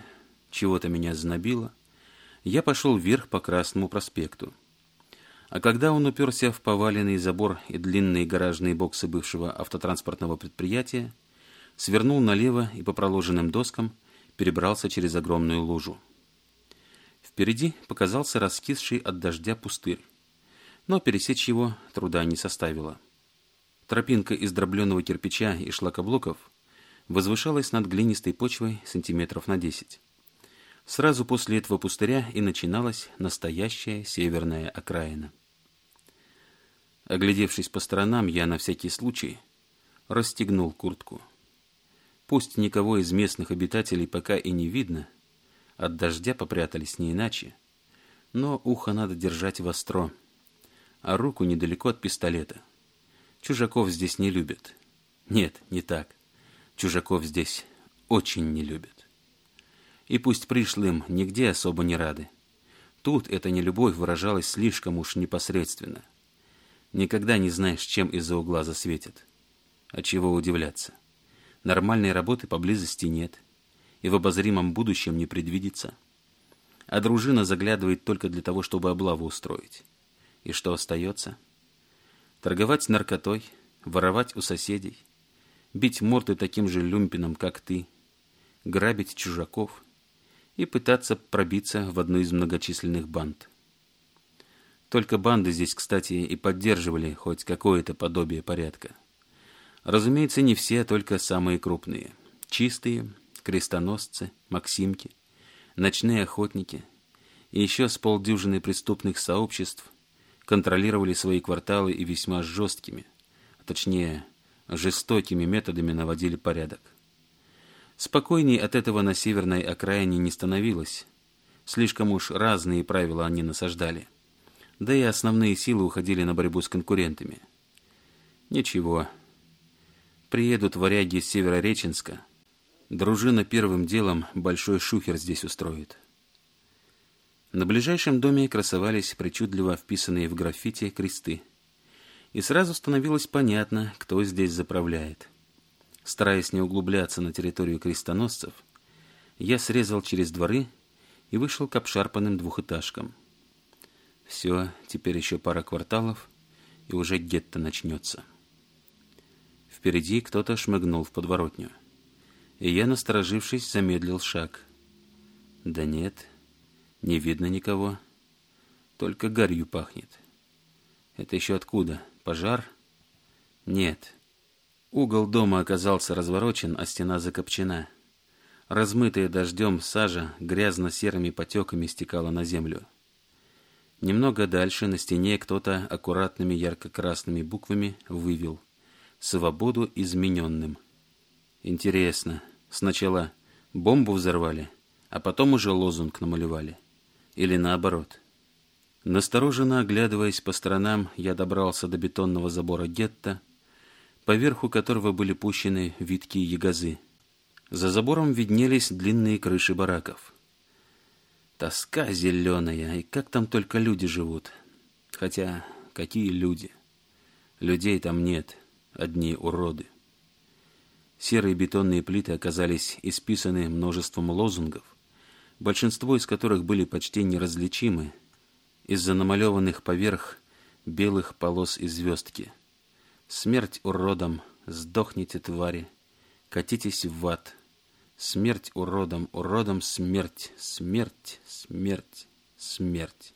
чего-то меня знобило, я пошел вверх по Красному проспекту. А когда он уперся в поваленный забор и длинные гаражные боксы бывшего автотранспортного предприятия, свернул налево и по проложенным доскам перебрался через огромную лужу. Впереди показался раскисший от дождя пустырь, но пересечь его труда не составило. Тропинка из дробленого кирпича и шлакоблоков возвышалась над глинистой почвой сантиметров на десять. Сразу после этого пустыря и начиналась настоящая северная окраина. Оглядевшись по сторонам, я на всякий случай расстегнул куртку. Пусть никого из местных обитателей пока и не видно, от дождя попрятались не иначе, но ухо надо держать востро, а руку недалеко от пистолета. Чужаков здесь не любят. Нет, не так. Чужаков здесь очень не любят и пусть пришлым нигде особо не рады. Тут эта нелюбовь выражалась слишком уж непосредственно. Никогда не знаешь, чем из-за угла засветит. А чего удивляться? Нормальной работы поблизости нет, и в обозримом будущем не предвидится. А дружина заглядывает только для того, чтобы облаву устроить. И что остается? Торговать наркотой, воровать у соседей, бить морды таким же люмпином, как ты, грабить чужаков — и пытаться пробиться в одну из многочисленных банд. Только банды здесь, кстати, и поддерживали хоть какое-то подобие порядка. Разумеется, не все, а только самые крупные. Чистые, крестоносцы, максимки, ночные охотники и еще с полдюжины преступных сообществ контролировали свои кварталы и весьма жесткими, а точнее, жестокими методами наводили порядок. Спокойней от этого на северной окраине не становилось. Слишком уж разные правила они насаждали. Да и основные силы уходили на борьбу с конкурентами. Ничего. Приедут варяги из Северореченска. Дружина первым делом большой шухер здесь устроит. На ближайшем доме красовались причудливо вписанные в граффити кресты. И сразу становилось понятно, кто здесь заправляет. — Стараясь не углубляться на территорию крестоносцев, я срезал через дворы и вышел к обшарпанным двухэтажкам. Все, теперь еще пара кварталов, и уже гетто начнется. Впереди кто-то шмыгнул в подворотню. И я, насторожившись, замедлил шаг. Да нет, не видно никого. Только гарью пахнет. Это еще откуда? Пожар? Нет, Угол дома оказался разворочен, а стена закопчена. Размытая дождем сажа грязно-серыми потеками стекала на землю. Немного дальше на стене кто-то аккуратными ярко-красными буквами вывел «Свободу измененным». Интересно, сначала бомбу взорвали, а потом уже лозунг намалевали. Или наоборот. Настороженно оглядываясь по сторонам, я добрался до бетонного забора гетто, поверху которого были пущены витки ягозы. За забором виднелись длинные крыши бараков. Тоска зеленая, и как там только люди живут. Хотя, какие люди? Людей там нет, одни уроды. Серые бетонные плиты оказались исписаны множеством лозунгов, большинство из которых были почти неразличимы из-за намалеванных поверх белых полос и звездки. Смерть уродом, сдохните, твари, катитесь в ад. Смерть уродом, уродом смерть, смерть, смерть, смерть.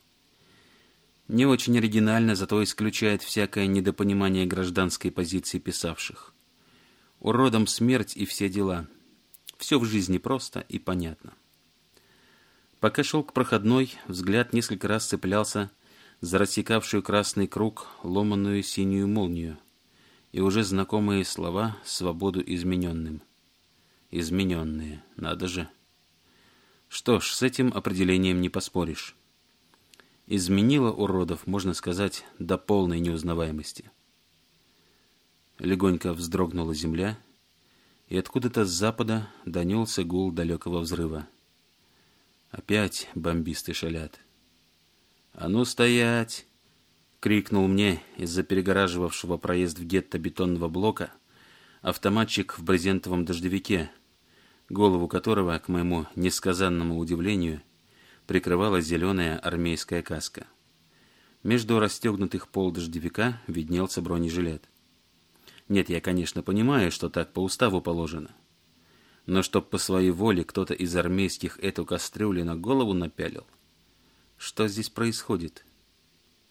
Не очень оригинально, зато исключает всякое недопонимание гражданской позиции писавших. Уродом смерть и все дела. Все в жизни просто и понятно. Пока шел к проходной, взгляд несколько раз цеплялся за рассекавшую красный круг ломаную синюю молнию – и уже знакомые слова «свободу измененным». Измененные, надо же. Что ж, с этим определением не поспоришь. Изменила уродов, можно сказать, до полной неузнаваемости. Легонько вздрогнула земля, и откуда-то с запада донелся гул далекого взрыва. Опять бомбисты шалят. «А ну, стоять!» крикнул мне из-за перегораживавшего проезд в гетто бетонного блока автоматчик в брезентовом дождевике, голову которого, к моему несказанному удивлению, прикрывала зеленая армейская каска. Между расстегнутых пол дождевика виднелся бронежилет. Нет, я, конечно, понимаю, что так по уставу положено. Но чтоб по своей воле кто-то из армейских эту кастрюлю на голову напялил. Что здесь происходит?»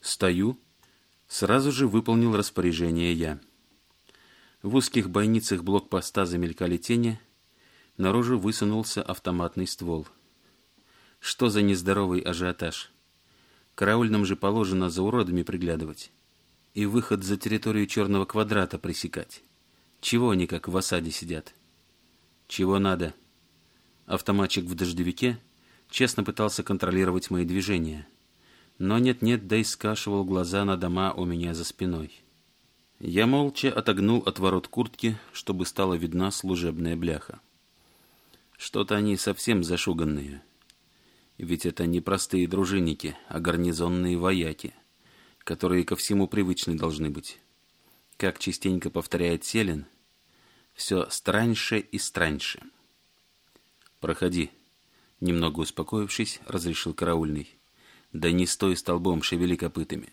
стою, сразу же выполнил распоряжение я. В узких бойницах блокпоста замелькали тени, наружу высунулся автоматный ствол. Что за нездоровый ажиотаж? Караульным же положено за уродами приглядывать и выход за территорию черного квадрата пресекать. Чего они как в осаде сидят? Чего надо? Автоматчик в дождевике честно пытался контролировать мои движения — но нет-нет, да и скашивал глаза на дома у меня за спиной. Я молча отогнул от ворот куртки, чтобы стала видна служебная бляха. Что-то они совсем зашуганные. Ведь это не простые дружинники, а гарнизонные вояки, которые ко всему привычны должны быть. Как частенько повторяет Селин, все страньше и страньше. «Проходи», — немного успокоившись, разрешил караульный. Да не стой столбом, шевели копытами.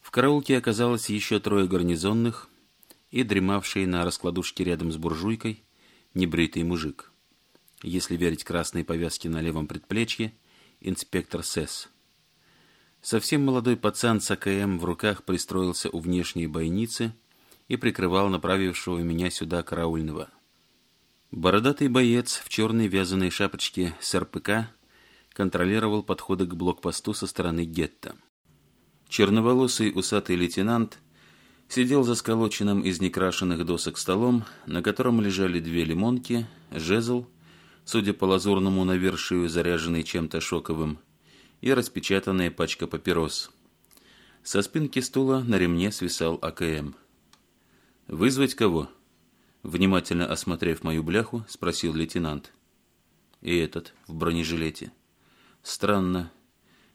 В караулке оказалось еще трое гарнизонных и дремавший на раскладушке рядом с буржуйкой небритый мужик. Если верить красной повязке на левом предплечье, инспектор СЭС. Совсем молодой пацан с АКМ в руках пристроился у внешней бойницы и прикрывал направившего меня сюда караульного. Бородатый боец в черной вязаной шапочке с РПК – контролировал подходы к блокпосту со стороны гетто. Черноволосый усатый лейтенант сидел за сколоченным из некрашенных досок столом, на котором лежали две лимонки, жезл, судя по лазурному навершию, заряженный чем-то шоковым, и распечатанная пачка папирос. Со спинки стула на ремне свисал АКМ. «Вызвать кого?» Внимательно осмотрев мою бляху, спросил лейтенант. «И этот в бронежилете». Странно.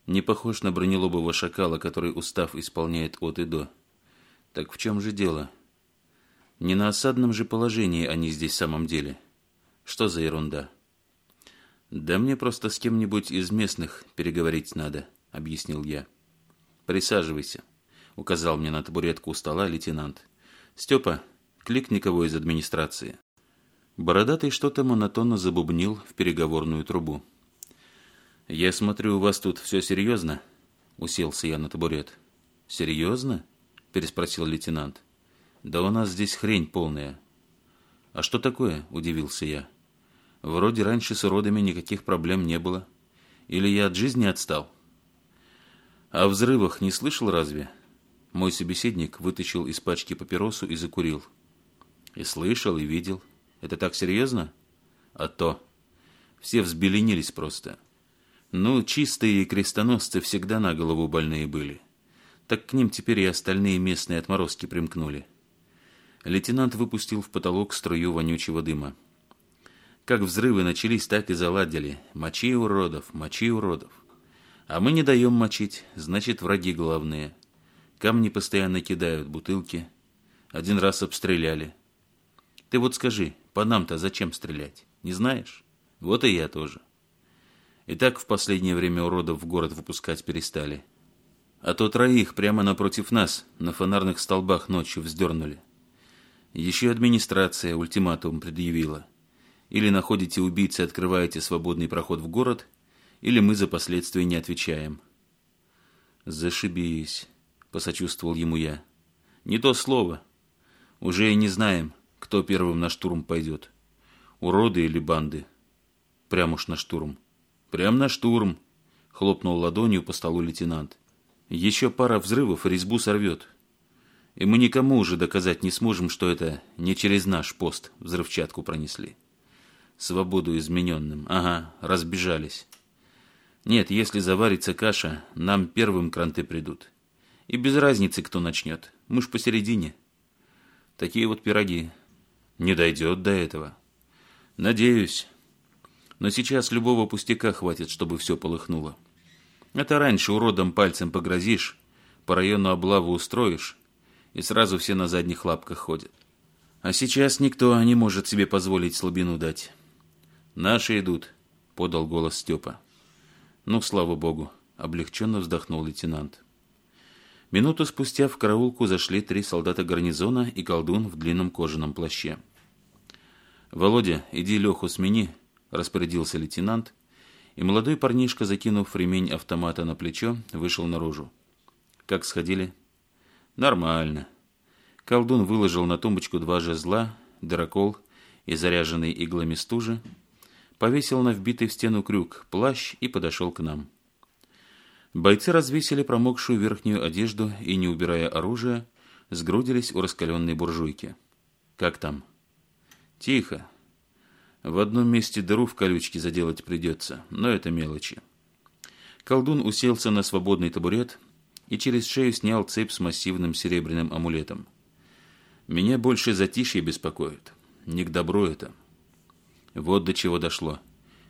Не похож на бронелобого шакала, который устав исполняет от и до. Так в чем же дело? Не на осадном же положении они здесь в самом деле. Что за ерунда? Да мне просто с кем-нибудь из местных переговорить надо, объяснил я. Присаживайся, указал мне на табуретку у стола лейтенант. Степа, кликни кого из администрации. Бородатый что-то монотонно забубнил в переговорную трубу. «Я смотрю, у вас тут все серьезно?» Уселся я на табурет. «Серьезно?» – переспросил лейтенант. «Да у нас здесь хрень полная». «А что такое?» – удивился я. «Вроде раньше с уродами никаких проблем не было. Или я от жизни отстал?» «О взрывах не слышал разве?» Мой собеседник вытащил из пачки папиросу и закурил. «И слышал, и видел. Это так серьезно?» «А то. Все взбеленились просто. Ну, чистые крестоносцы всегда на голову больные были. Так к ним теперь и остальные местные отморозки примкнули. Лейтенант выпустил в потолок струю вонючего дыма. Как взрывы начались, так и заладили. Мочи уродов, мочи уродов. А мы не даем мочить, значит, враги главные. Камни постоянно кидают, бутылки. Один раз обстреляли. Ты вот скажи, по нам-то зачем стрелять? Не знаешь? Вот и я тоже. И так в последнее время уродов в город выпускать перестали. А то троих прямо напротив нас на фонарных столбах ночью вздернули. Еще администрация ультиматум предъявила. Или находите убийцы, открываете свободный проход в город, или мы за последствия не отвечаем. «Зашибись», — посочувствовал ему я. «Не то слово. Уже и не знаем, кто первым на штурм пойдет. Уроды или банды. Прямо уж на штурм». «Прям на штурм!» – хлопнул ладонью по столу лейтенант. «Еще пара взрывов и резьбу сорвет. И мы никому уже доказать не сможем, что это не через наш пост взрывчатку пронесли. Свободу измененным. Ага, разбежались. Нет, если заварится каша, нам первым кранты придут. И без разницы, кто начнет. Мы ж посередине. Такие вот пироги. Не дойдет до этого. Надеюсь» но сейчас любого пустяка хватит, чтобы все полыхнуло. Это раньше уродом пальцем погрозишь, по району облаву устроишь, и сразу все на задних лапках ходят. А сейчас никто не может себе позволить слабину дать. «Наши идут», — подал голос Степа. «Ну, слава богу», — облегченно вздохнул лейтенант. Минуту спустя в караулку зашли три солдата гарнизона и колдун в длинном кожаном плаще. «Володя, иди Леху смени», — распорядился лейтенант, и молодой парнишка, закинув ремень автомата на плечо, вышел наружу. «Как сходили?» «Нормально». Колдун выложил на тумбочку два жезла, дырокол и заряженные иглами стужи, повесил на вбитый в стену крюк плащ и подошел к нам. Бойцы развесили промокшую верхнюю одежду и, не убирая оружие, сгрудились у раскаленной буржуйки. «Как там?» «Тихо», в одном месте дыру в колючке заделать придется, но это мелочи. Колдун уселся на свободный табурет и через шею снял цепь с массивным серебряным амулетом. Меня больше затишье беспокоит. Не к добру это. Вот до чего дошло.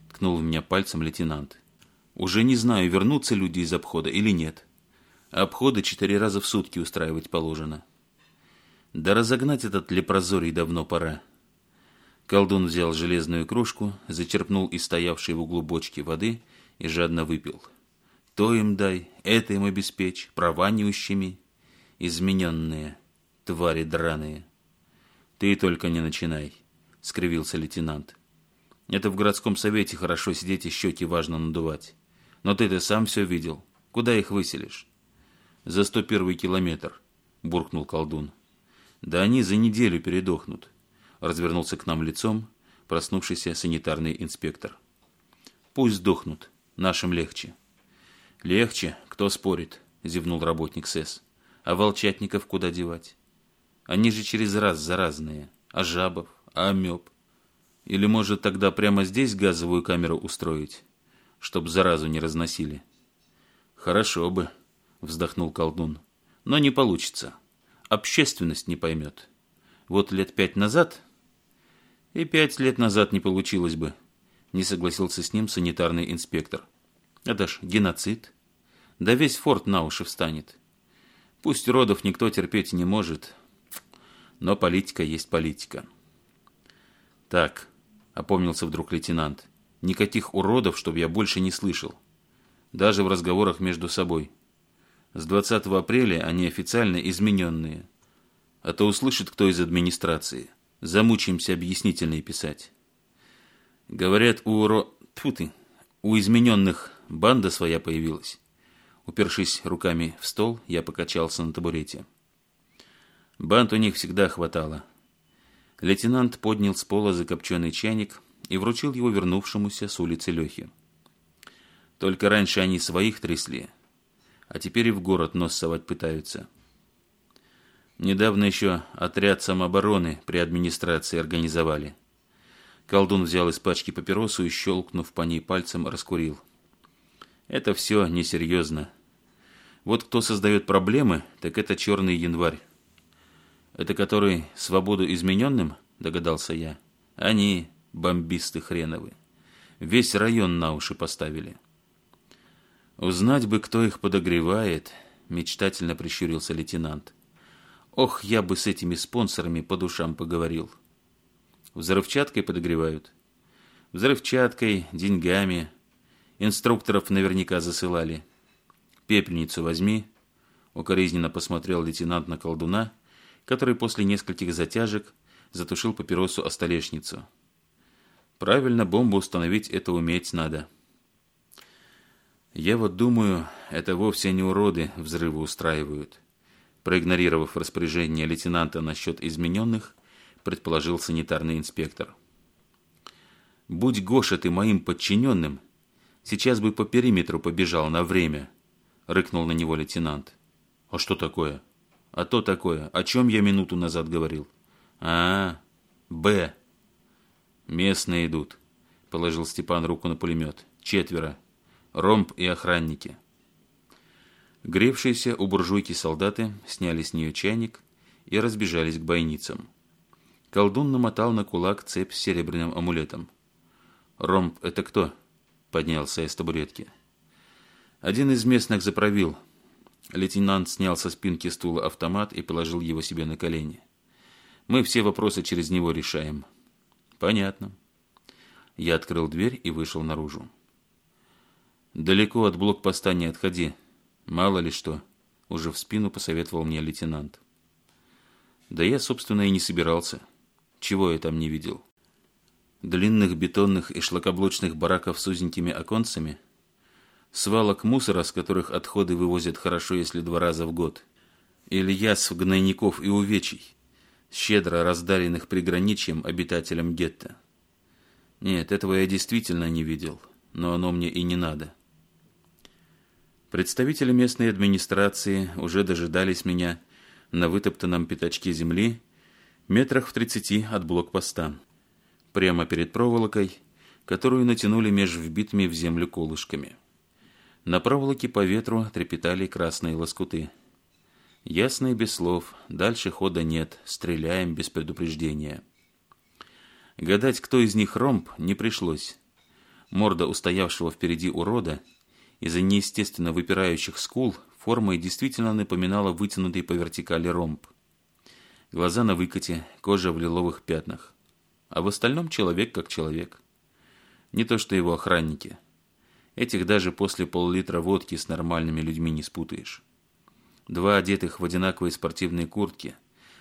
Ткнул в меня пальцем лейтенант. Уже не знаю, вернутся люди из обхода или нет. Обходы четыре раза в сутки устраивать положено. Да разогнать этот лепрозорий давно пора. Колдун взял железную кружку, зачерпнул из стоявшей в углу бочки воды и жадно выпил. То им дай, это им обеспечь, прованивающими, измененные, твари драные. Ты только не начинай, скривился лейтенант. Это в городском совете хорошо сидеть и щеки важно надувать. Но ты-то сам все видел. Куда их выселишь? За сто первый километр, буркнул колдун. Да они за неделю передохнут развернулся к нам лицом проснувшийся санитарный инспектор. «Пусть сдохнут, нашим легче». «Легче, кто спорит», – зевнул работник СЭС. «А волчатников куда девать? Они же через раз заразные. А жабов, а амеб. Или, может, тогда прямо здесь газовую камеру устроить, чтоб заразу не разносили?» «Хорошо бы», – вздохнул колдун. «Но не получится. Общественность не поймет. Вот лет пять назад и пять лет назад не получилось бы, не согласился с ним санитарный инспектор. Это ж геноцид. Да весь форт на уши встанет. Пусть родов никто терпеть не может, но политика есть политика. Так, опомнился вдруг лейтенант, никаких уродов, чтобы я больше не слышал. Даже в разговорах между собой. С 20 апреля они официально измененные. А то услышит кто из администрации. Замучаемся объяснительные писать. Говорят, у ро... Тьфу ты. У измененных банда своя появилась. Упершись руками в стол, я покачался на табурете. Банд у них всегда хватало. Лейтенант поднял с пола закопченный чайник и вручил его вернувшемуся с улицы Лехе. Только раньше они своих трясли, а теперь и в город нос совать пытаются. Недавно еще отряд самообороны при администрации организовали. Колдун взял из пачки папиросу и, щелкнув по ней пальцем, раскурил. Это все несерьезно. Вот кто создает проблемы, так это черный январь. Это который свободу измененным, догадался я. Они, бомбисты хреновы, весь район на уши поставили. Узнать бы, кто их подогревает, мечтательно прищурился лейтенант. Ох, я бы с этими спонсорами по душам поговорил. Взрывчаткой подогревают? Взрывчаткой, деньгами. Инструкторов наверняка засылали. Пепельницу возьми. Укоризненно посмотрел лейтенант на колдуна, который после нескольких затяжек затушил папиросу о столешницу. Правильно бомбу установить это уметь надо. Я вот думаю, это вовсе не уроды взрывы устраивают. Проигнорировав распоряжение лейтенанта насчет измененных, предположил санитарный инспектор. «Будь, Гоша, ты моим подчиненным, сейчас бы по периметру побежал на время», — рыкнул на него лейтенант. «А что такое?» «А то такое. О чем я минуту назад говорил?» «А, Б». «Местные идут», — положил Степан руку на пулемет. «Четверо. Ромб и охранники». Гревшиеся у буржуйки солдаты сняли с нее чайник и разбежались к бойницам. Колдун намотал на кулак цепь с серебряным амулетом. «Ромб — это кто?» — поднялся из табуретки. Один из местных заправил. Лейтенант снял со спинки стула автомат и положил его себе на колени. «Мы все вопросы через него решаем». «Понятно». Я открыл дверь и вышел наружу. «Далеко от блокпоста не отходи», «Мало ли что», — уже в спину посоветовал мне лейтенант. «Да я, собственно, и не собирался. Чего я там не видел?» Длинных бетонных и шлакоблочных бараков с узенькими оконцами, свалок мусора, с которых отходы вывозят хорошо, если два раза в год, или яс в гнойников и увечий, щедро раздаренных приграничьем обитателям гетто. Нет, этого я действительно не видел, но оно мне и не надо. Представители местной администрации уже дожидались меня на вытоптанном пятачке земли, метрах в тридцати от блокпоста, прямо перед проволокой, которую натянули меж вбитыми в землю колышками. На проволоке по ветру трепетали красные лоскуты. Ясно и без слов, дальше хода нет, стреляем без предупреждения. Гадать, кто из них ромб, не пришлось. Морда устоявшего впереди урода – из-за неестественно выпирающих скул форма и действительно напоминала вытянутый по вертикали ромб. Глаза на выкате, кожа в лиловых пятнах. А в остальном человек как человек. Не то что его охранники. Этих даже после пол-литра водки с нормальными людьми не спутаешь. Два одетых в одинаковые спортивные куртки,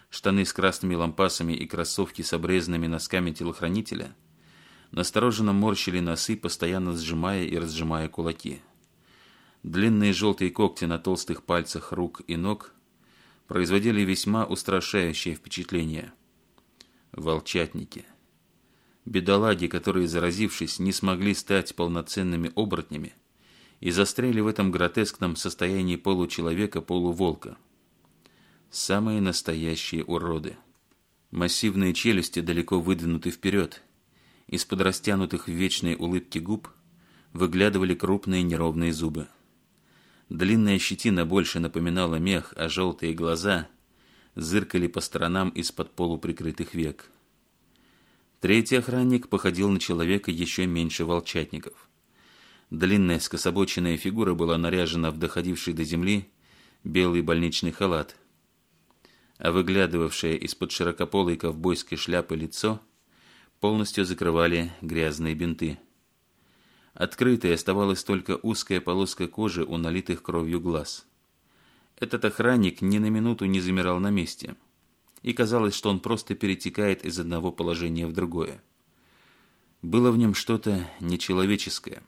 штаны с красными лампасами и кроссовки с обрезанными носками телохранителя – настороженно морщили носы, постоянно сжимая и разжимая кулаки. Длинные желтые когти на толстых пальцах рук и ног производили весьма устрашающее впечатление. Волчатники. Бедолаги, которые, заразившись, не смогли стать полноценными оборотнями и застряли в этом гротескном состоянии получеловека-полуволка. Самые настоящие уроды. Массивные челюсти далеко выдвинуты вперед. Из-под растянутых в вечной улыбке губ выглядывали крупные неровные зубы. Длинная щетина больше напоминала мех, а желтые глаза зыркали по сторонам из-под полуприкрытых век. Третий охранник походил на человека еще меньше волчатников. Длинная скособоченная фигура была наряжена в доходивший до земли белый больничный халат, а выглядывавшее из-под широкополой ковбойской шляпы лицо полностью закрывали грязные бинты. Открытой оставалась только узкая полоска кожи у налитых кровью глаз. Этот охранник ни на минуту не замирал на месте. И казалось, что он просто перетекает из одного положения в другое. Было в нем что-то нечеловеческое.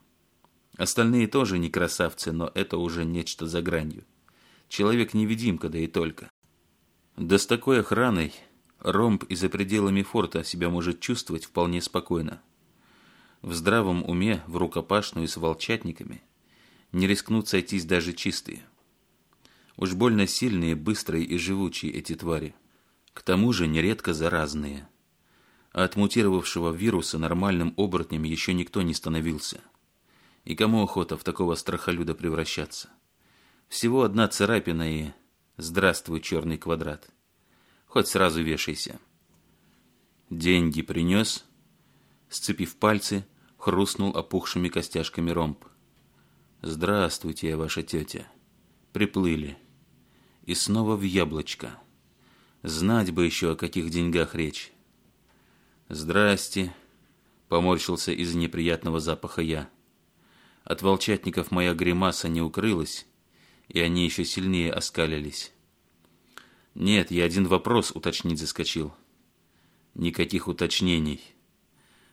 Остальные тоже не красавцы, но это уже нечто за гранью. Человек-невидимка, да и только. Да с такой охраной ромб и за пределами форта себя может чувствовать вполне спокойно в здравом уме в рукопашную с волчатниками, не рискнут сойтись даже чистые. Уж больно сильные, быстрые и живучие эти твари. К тому же нередко заразные. А от мутировавшего вируса нормальным оборотнем еще никто не становился. И кому охота в такого страхолюда превращаться? Всего одна царапина и... Здравствуй, черный квадрат. Хоть сразу вешайся. Деньги принес? сцепив пальцы, хрустнул опухшими костяшками ромб. «Здравствуйте, ваша тетя!» «Приплыли!» «И снова в яблочко!» «Знать бы еще, о каких деньгах речь!» «Здрасте!» — поморщился из за неприятного запаха я. От волчатников моя гримаса не укрылась, и они еще сильнее оскалились. «Нет, я один вопрос уточнить заскочил». «Никаких уточнений!»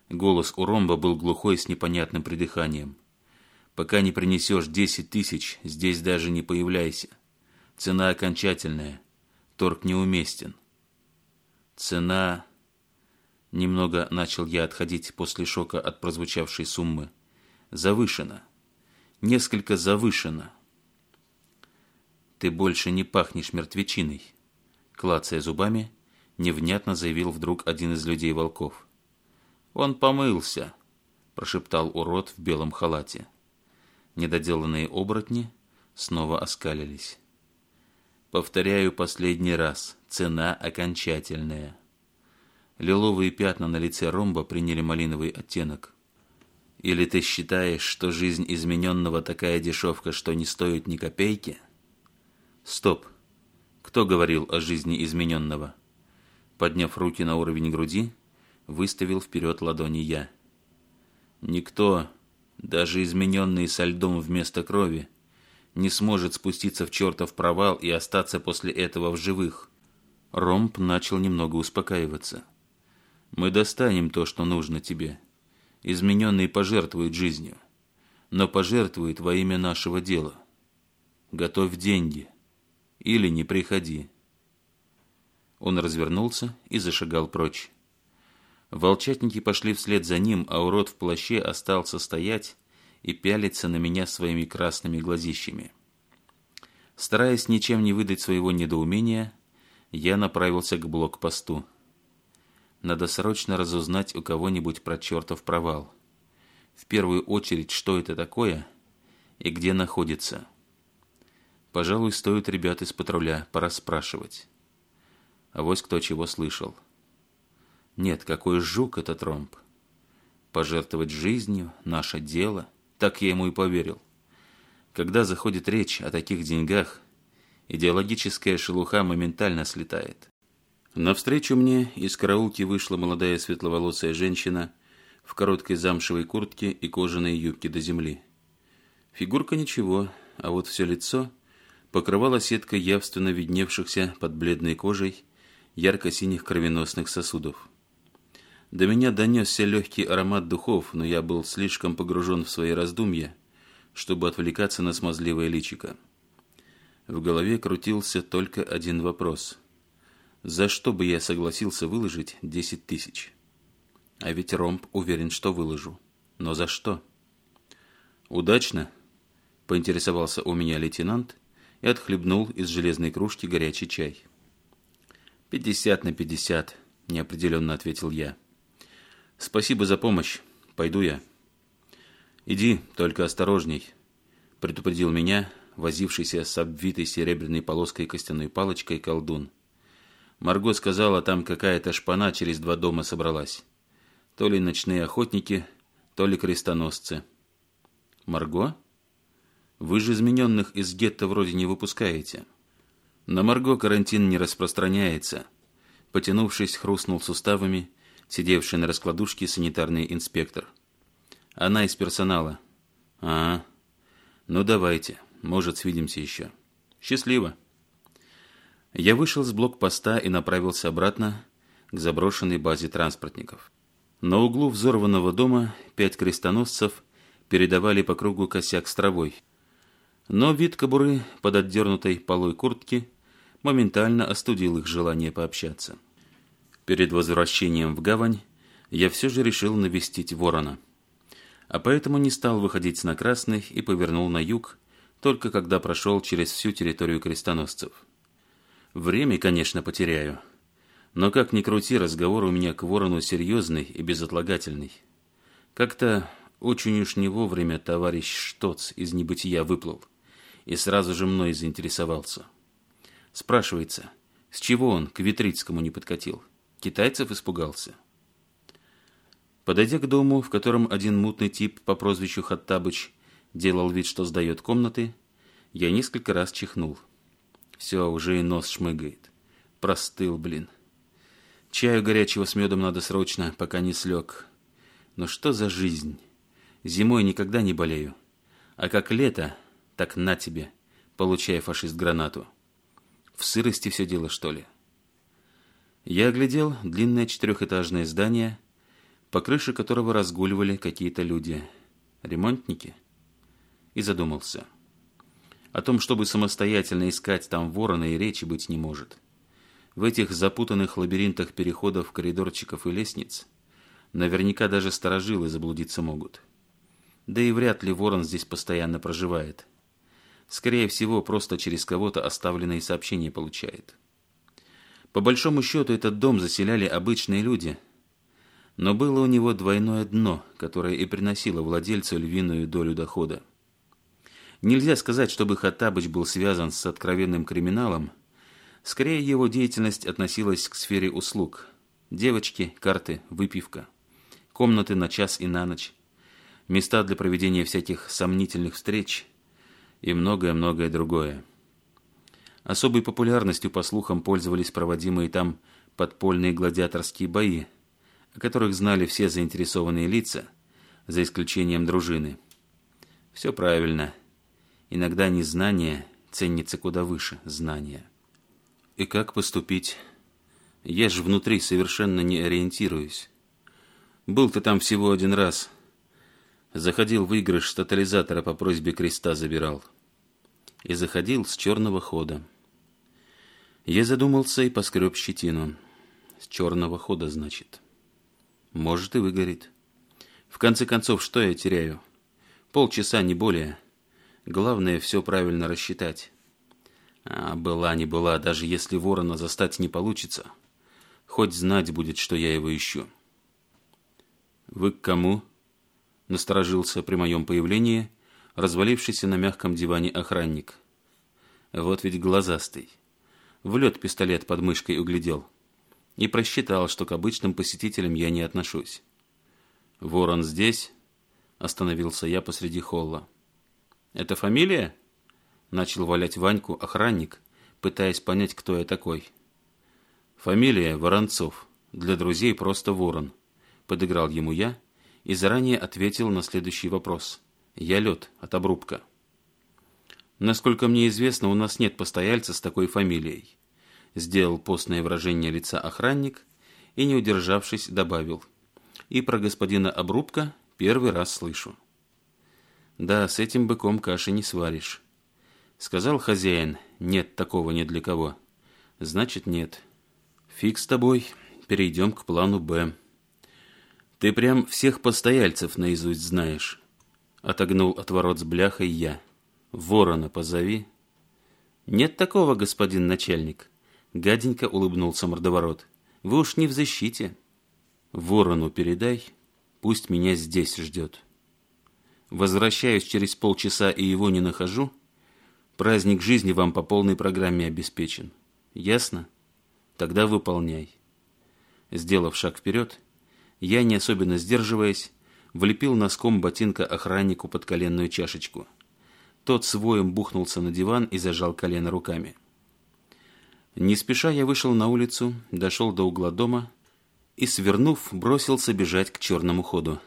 Голос у Ромба был глухой с непонятным придыханием. «Пока не принесешь десять тысяч, здесь даже не появляйся. Цена окончательная. Торг неуместен». «Цена...» Немного начал я отходить после шока от прозвучавшей суммы. «Завышена. Несколько завышена». «Ты больше не пахнешь мертвечиной», — клацая зубами, невнятно заявил вдруг один из людей-волков. «Он помылся», – прошептал урод в белом халате. Недоделанные оборотни снова оскалились. «Повторяю последний раз, цена окончательная». Лиловые пятна на лице ромба приняли малиновый оттенок. «Или ты считаешь, что жизнь измененного такая дешевка, что не стоит ни копейки?» «Стоп! Кто говорил о жизни измененного?» Подняв руки на уровень груди, выставил вперед ладони я. Никто, даже измененный со льдом вместо крови, не сможет спуститься в чертов провал и остаться после этого в живых. Ромб начал немного успокаиваться. «Мы достанем то, что нужно тебе. Измененный пожертвует жизнью, но пожертвует во имя нашего дела. Готовь деньги. Или не приходи». Он развернулся и зашагал прочь. Волчатники пошли вслед за ним, а урод в плаще остался стоять и пялиться на меня своими красными глазищами. Стараясь ничем не выдать своего недоумения, я направился к блокпосту. Надо срочно разузнать у кого-нибудь про чертов провал. В первую очередь, что это такое и где находится. Пожалуй, стоит ребят из патруля пора А вось кто чего слышал. Нет, какой жук этот ромб. Пожертвовать жизнью – наше дело. Так я ему и поверил. Когда заходит речь о таких деньгах, идеологическая шелуха моментально слетает. Навстречу мне из караулки вышла молодая светловолосая женщина в короткой замшевой куртке и кожаной юбке до земли. Фигурка ничего, а вот все лицо покрывало сетка явственно видневшихся под бледной кожей ярко-синих кровеносных сосудов. До меня донесся легкий аромат духов, но я был слишком погружен в свои раздумья, чтобы отвлекаться на смазливое личико. В голове крутился только один вопрос. За что бы я согласился выложить десять тысяч? А ведь Ромб уверен, что выложу. Но за что? «Удачно?» – поинтересовался у меня лейтенант и отхлебнул из железной кружки горячий чай. «Пятьдесят на пятьдесят», – неопределенно ответил я. «Спасибо за помощь. Пойду я». «Иди, только осторожней», — предупредил меня, возившийся с обвитой серебряной полоской костяной палочкой колдун. Марго сказала, там какая-то шпана через два дома собралась. То ли ночные охотники, то ли крестоносцы. «Марго? Вы же измененных из гетто вроде не выпускаете». «На Марго карантин не распространяется». Потянувшись, хрустнул суставами сидевший на раскладушке санитарный инспектор. «Она из персонала». «А, ну давайте, может, свидимся еще». «Счастливо». Я вышел с блокпоста и направился обратно к заброшенной базе транспортников. На углу взорванного дома пять крестоносцев передавали по кругу косяк с травой. Но вид кобуры под отдернутой полой куртки моментально остудил их желание пообщаться. Перед возвращением в гавань я все же решил навестить ворона. А поэтому не стал выходить на красный и повернул на юг, только когда прошел через всю территорию крестоносцев. Время, конечно, потеряю. Но как ни крути, разговор у меня к ворону серьезный и безотлагательный. Как-то очень уж не вовремя товарищ Штоц из небытия выплыл и сразу же мной заинтересовался. Спрашивается, с чего он к Витрицкому не подкатил? Китайцев испугался. Подойдя к дому, в котором один мутный тип по прозвищу Хаттабыч делал вид, что сдает комнаты, я несколько раз чихнул. Все, уже и нос шмыгает. Простыл, блин. Чаю горячего с медом надо срочно, пока не слег. Но что за жизнь? Зимой никогда не болею. А как лето, так на тебе, получая фашист гранату. В сырости все дело, что ли? — я оглядел длинное четырехэтажное здание, по крыше которого разгуливали какие-то люди. Ремонтники? И задумался. О том, чтобы самостоятельно искать там ворона и речи быть не может. В этих запутанных лабиринтах переходов, коридорчиков и лестниц наверняка даже сторожилы заблудиться могут. Да и вряд ли ворон здесь постоянно проживает. Скорее всего, просто через кого-то оставленные сообщения получает. По большому счету этот дом заселяли обычные люди. Но было у него двойное дно, которое и приносило владельцу львиную долю дохода. Нельзя сказать, чтобы Хаттабыч был связан с откровенным криминалом. Скорее, его деятельность относилась к сфере услуг. Девочки, карты, выпивка. Комнаты на час и на ночь. Места для проведения всяких сомнительных встреч. И многое-многое другое. Особой популярностью, по слухам, пользовались проводимые там подпольные гладиаторские бои, о которых знали все заинтересованные лица, за исключением дружины. Все правильно. Иногда незнание ценится куда выше знания. И как поступить? Я же внутри совершенно не ориентируюсь. Был ты там всего один раз. Заходил выигрыш с тотализатора по просьбе креста забирал. И заходил с черного хода. Я задумался и поскреб щетину. С черного хода, значит. Может, и выгорит. В конце концов, что я теряю? Полчаса, не более. Главное, все правильно рассчитать. А была не была, даже если ворона застать не получится. Хоть знать будет, что я его ищу. «Вы к кому?» Насторожился при моем появлении развалившийся на мягком диване охранник. «Вот ведь глазастый» в лед пистолет под мышкой углядел и просчитал, что к обычным посетителям я не отношусь. «Ворон здесь?» – остановился я посреди холла. «Это фамилия?» – начал валять Ваньку охранник, пытаясь понять, кто я такой. «Фамилия Воронцов. Для друзей просто Ворон», – подыграл ему я и заранее ответил на следующий вопрос. «Я лед от обрубка». Насколько мне известно, у нас нет постояльца с такой фамилией. Сделал постное выражение лица охранник и, не удержавшись, добавил. И про господина Обрубка первый раз слышу. Да, с этим быком каши не сваришь. Сказал хозяин, нет такого ни для кого. Значит, нет. Фиг с тобой, перейдем к плану «Б». Ты прям всех постояльцев наизусть знаешь. Отогнул от ворот с бляхой я ворона позови». «Нет такого, господин начальник», — гаденько улыбнулся мордоворот. «Вы уж не в защите». «Ворону передай, пусть меня здесь ждет». Возвращаюсь через полчаса и его не нахожу. Праздник жизни вам по полной программе обеспечен. Ясно? Тогда выполняй. Сделав шаг вперед, я, не особенно сдерживаясь, влепил носком ботинка охраннику под коленную чашечку – тот с воем бухнулся на диван и зажал колено руками. Не спеша я вышел на улицу, дошел до угла дома и, свернув, бросился бежать к черному ходу.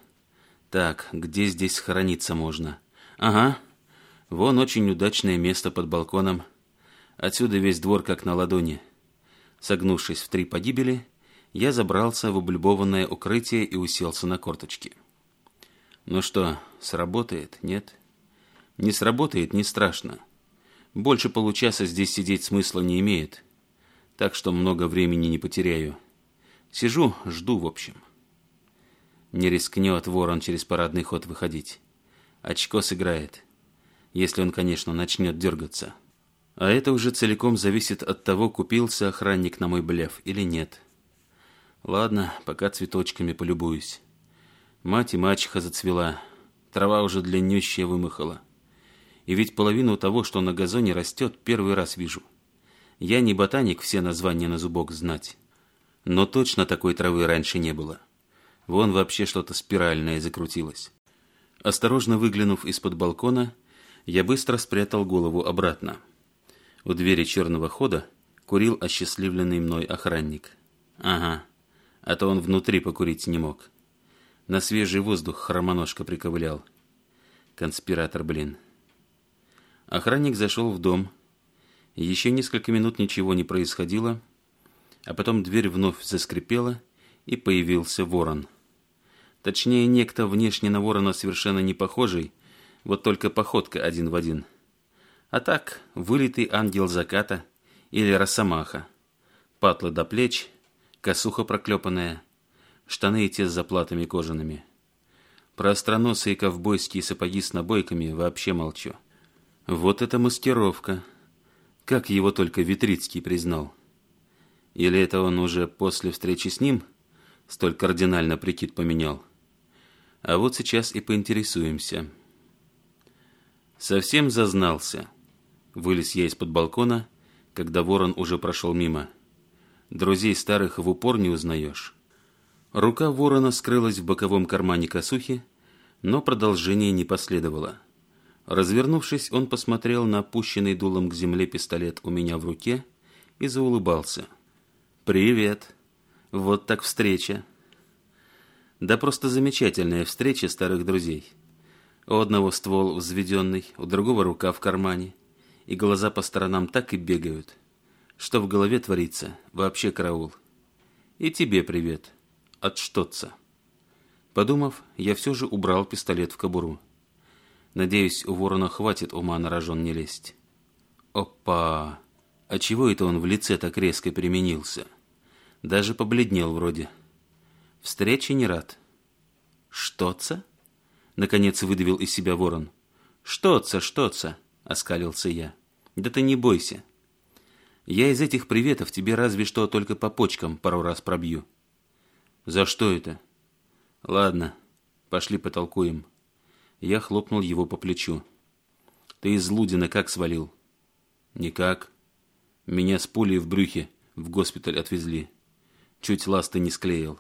Так, где здесь схорониться можно? Ага, вон очень удачное место под балконом. Отсюда весь двор как на ладони. Согнувшись в три погибели, я забрался в облюбованное укрытие и уселся на корточки. Ну что, сработает, нет? — не сработает, не страшно. Больше получаса здесь сидеть смысла не имеет, так что много времени не потеряю. Сижу, жду, в общем. Не рискнет ворон через парадный ход выходить. Очко сыграет, если он, конечно, начнет дергаться. А это уже целиком зависит от того, купился охранник на мой блеф или нет. Ладно, пока цветочками полюбуюсь. Мать и мачеха зацвела, трава уже длиннющая вымыхала. И ведь половину того, что на газоне растет, первый раз вижу. Я не ботаник, все названия на зубок знать. Но точно такой травы раньше не было. Вон вообще что-то спиральное закрутилось. Осторожно выглянув из-под балкона, я быстро спрятал голову обратно. У двери черного хода курил осчастливленный мной охранник. Ага, а то он внутри покурить не мог. На свежий воздух хромоножка приковылял. Конспиратор, блин. Охранник зашел в дом. Еще несколько минут ничего не происходило, а потом дверь вновь заскрипела, и появился ворон. Точнее, некто внешне на ворона совершенно не похожий, вот только походка один в один. А так, вылитый ангел заката или росомаха. Патлы до плеч, косуха проклепанная, штаны эти с заплатами кожаными. Про остроносые ковбойские сапоги с набойками вообще молчу. Вот это маскировка. Как его только Витрицкий признал. Или это он уже после встречи с ним столь кардинально прикид поменял? А вот сейчас и поинтересуемся. Совсем зазнался. Вылез я из-под балкона, когда ворон уже прошел мимо. Друзей старых в упор не узнаешь. Рука ворона скрылась в боковом кармане косухи, но продолжение не последовало. Развернувшись, он посмотрел на опущенный дулом к земле пистолет у меня в руке и заулыбался. «Привет! Вот так встреча!» «Да просто замечательная встреча старых друзей. У одного ствол взведенный, у другого рука в кармане, и глаза по сторонам так и бегают. Что в голове творится, вообще караул. И тебе привет. От Подумав, я все же убрал пистолет в кобуру. Надеюсь, у ворона хватит ума на рожон не лезть. Опа! А чего это он в лице так резко применился? Даже побледнел вроде. Встречи не рад. «Что-ца?» — наконец выдавил из себя ворон. «Что-ца, что-ца?» — оскалился я. «Да ты не бойся. Я из этих приветов тебе разве что только по почкам пару раз пробью». «За что это?» «Ладно, пошли потолкуем». Я хлопнул его по плечу. «Ты из Лудина как свалил?» «Никак. Меня с пулей в брюхе в госпиталь отвезли. Чуть ласты не склеил».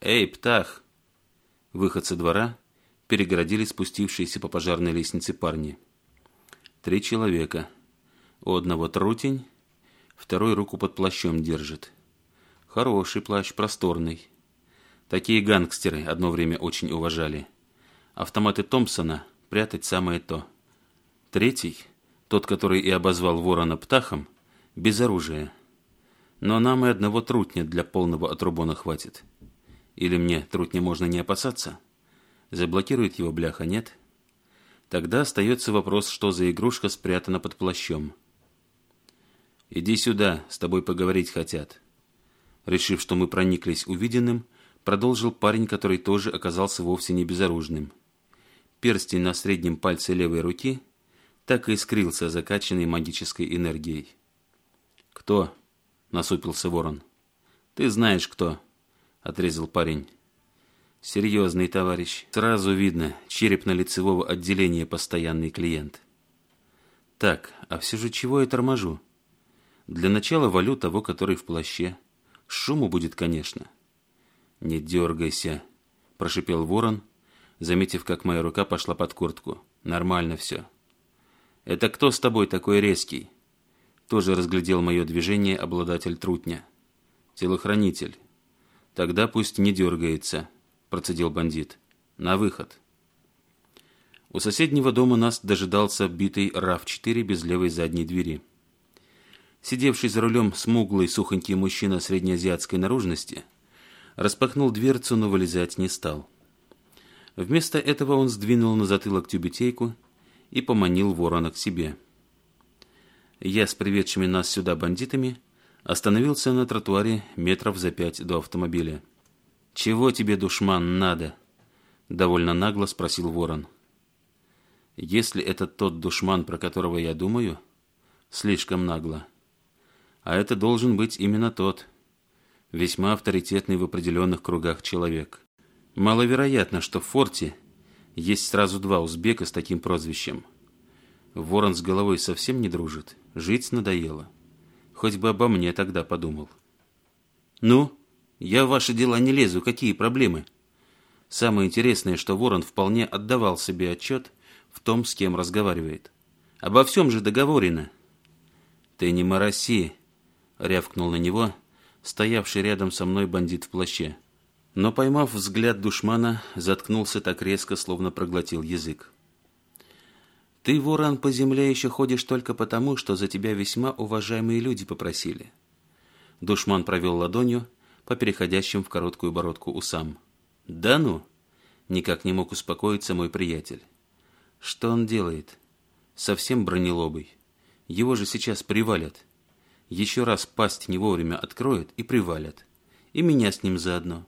«Эй, птах!» Выход со двора перегородили спустившиеся по пожарной лестнице парни. Три человека. У одного трутень, второй руку под плащом держит. Хороший плащ, просторный. Такие гангстеры одно время очень уважали. Автоматы Томпсона прятать самое то. Третий, тот, который и обозвал ворона птахом, без оружия. Но нам и одного трутня для полного отрубона хватит. Или мне трутня можно не опасаться? Заблокирует его бляха, нет? Тогда остается вопрос, что за игрушка спрятана под плащом. «Иди сюда, с тобой поговорить хотят». Решив, что мы прониклись увиденным, продолжил парень, который тоже оказался вовсе не безоружным перстень на среднем пальце левой руки так и искрился закачанной магической энергией. «Кто?» – насупился ворон. «Ты знаешь, кто?» – отрезал парень. «Серьезный товарищ. Сразу видно, черепно-лицевого отделения постоянный клиент». «Так, а все же чего я торможу?» «Для начала валю того, который в плаще. Шуму будет, конечно». «Не дергайся», – прошипел ворон – заметив, как моя рука пошла под куртку. «Нормально все». «Это кто с тобой такой резкий?» Тоже разглядел мое движение обладатель трутня. «Телохранитель». «Тогда пусть не дергается», – процедил бандит. «На выход». У соседнего дома нас дожидался битый РАВ-4 без левой задней двери. Сидевший за рулем смуглый, сухонький мужчина среднеазиатской наружности распахнул дверцу, но вылезать не стал. Вместо этого он сдвинул на затылок тюбетейку и поманил ворона к себе. Я с приведшими нас сюда бандитами остановился на тротуаре метров за пять до автомобиля. «Чего тебе, душман, надо?» — довольно нагло спросил ворон. «Если это тот душман, про которого я думаю, слишком нагло. А это должен быть именно тот, весьма авторитетный в определенных кругах человек». Маловероятно, что в форте есть сразу два узбека с таким прозвищем. Ворон с головой совсем не дружит, жить надоело. Хоть бы обо мне тогда подумал. «Ну, я в ваши дела не лезу, какие проблемы?» Самое интересное, что Ворон вполне отдавал себе отчет в том, с кем разговаривает. «Обо всем же договорено». «Ты не мороси», — рявкнул на него стоявший рядом со мной бандит в плаще но, поймав взгляд душмана, заткнулся так резко, словно проглотил язык. «Ты, ворон, по земле еще ходишь только потому, что за тебя весьма уважаемые люди попросили». Душман провел ладонью по переходящим в короткую бородку усам. «Да ну!» — никак не мог успокоиться мой приятель. «Что он делает?» «Совсем бронелобый. Его же сейчас привалят. Еще раз пасть не вовремя откроют и привалят. И меня с ним заодно».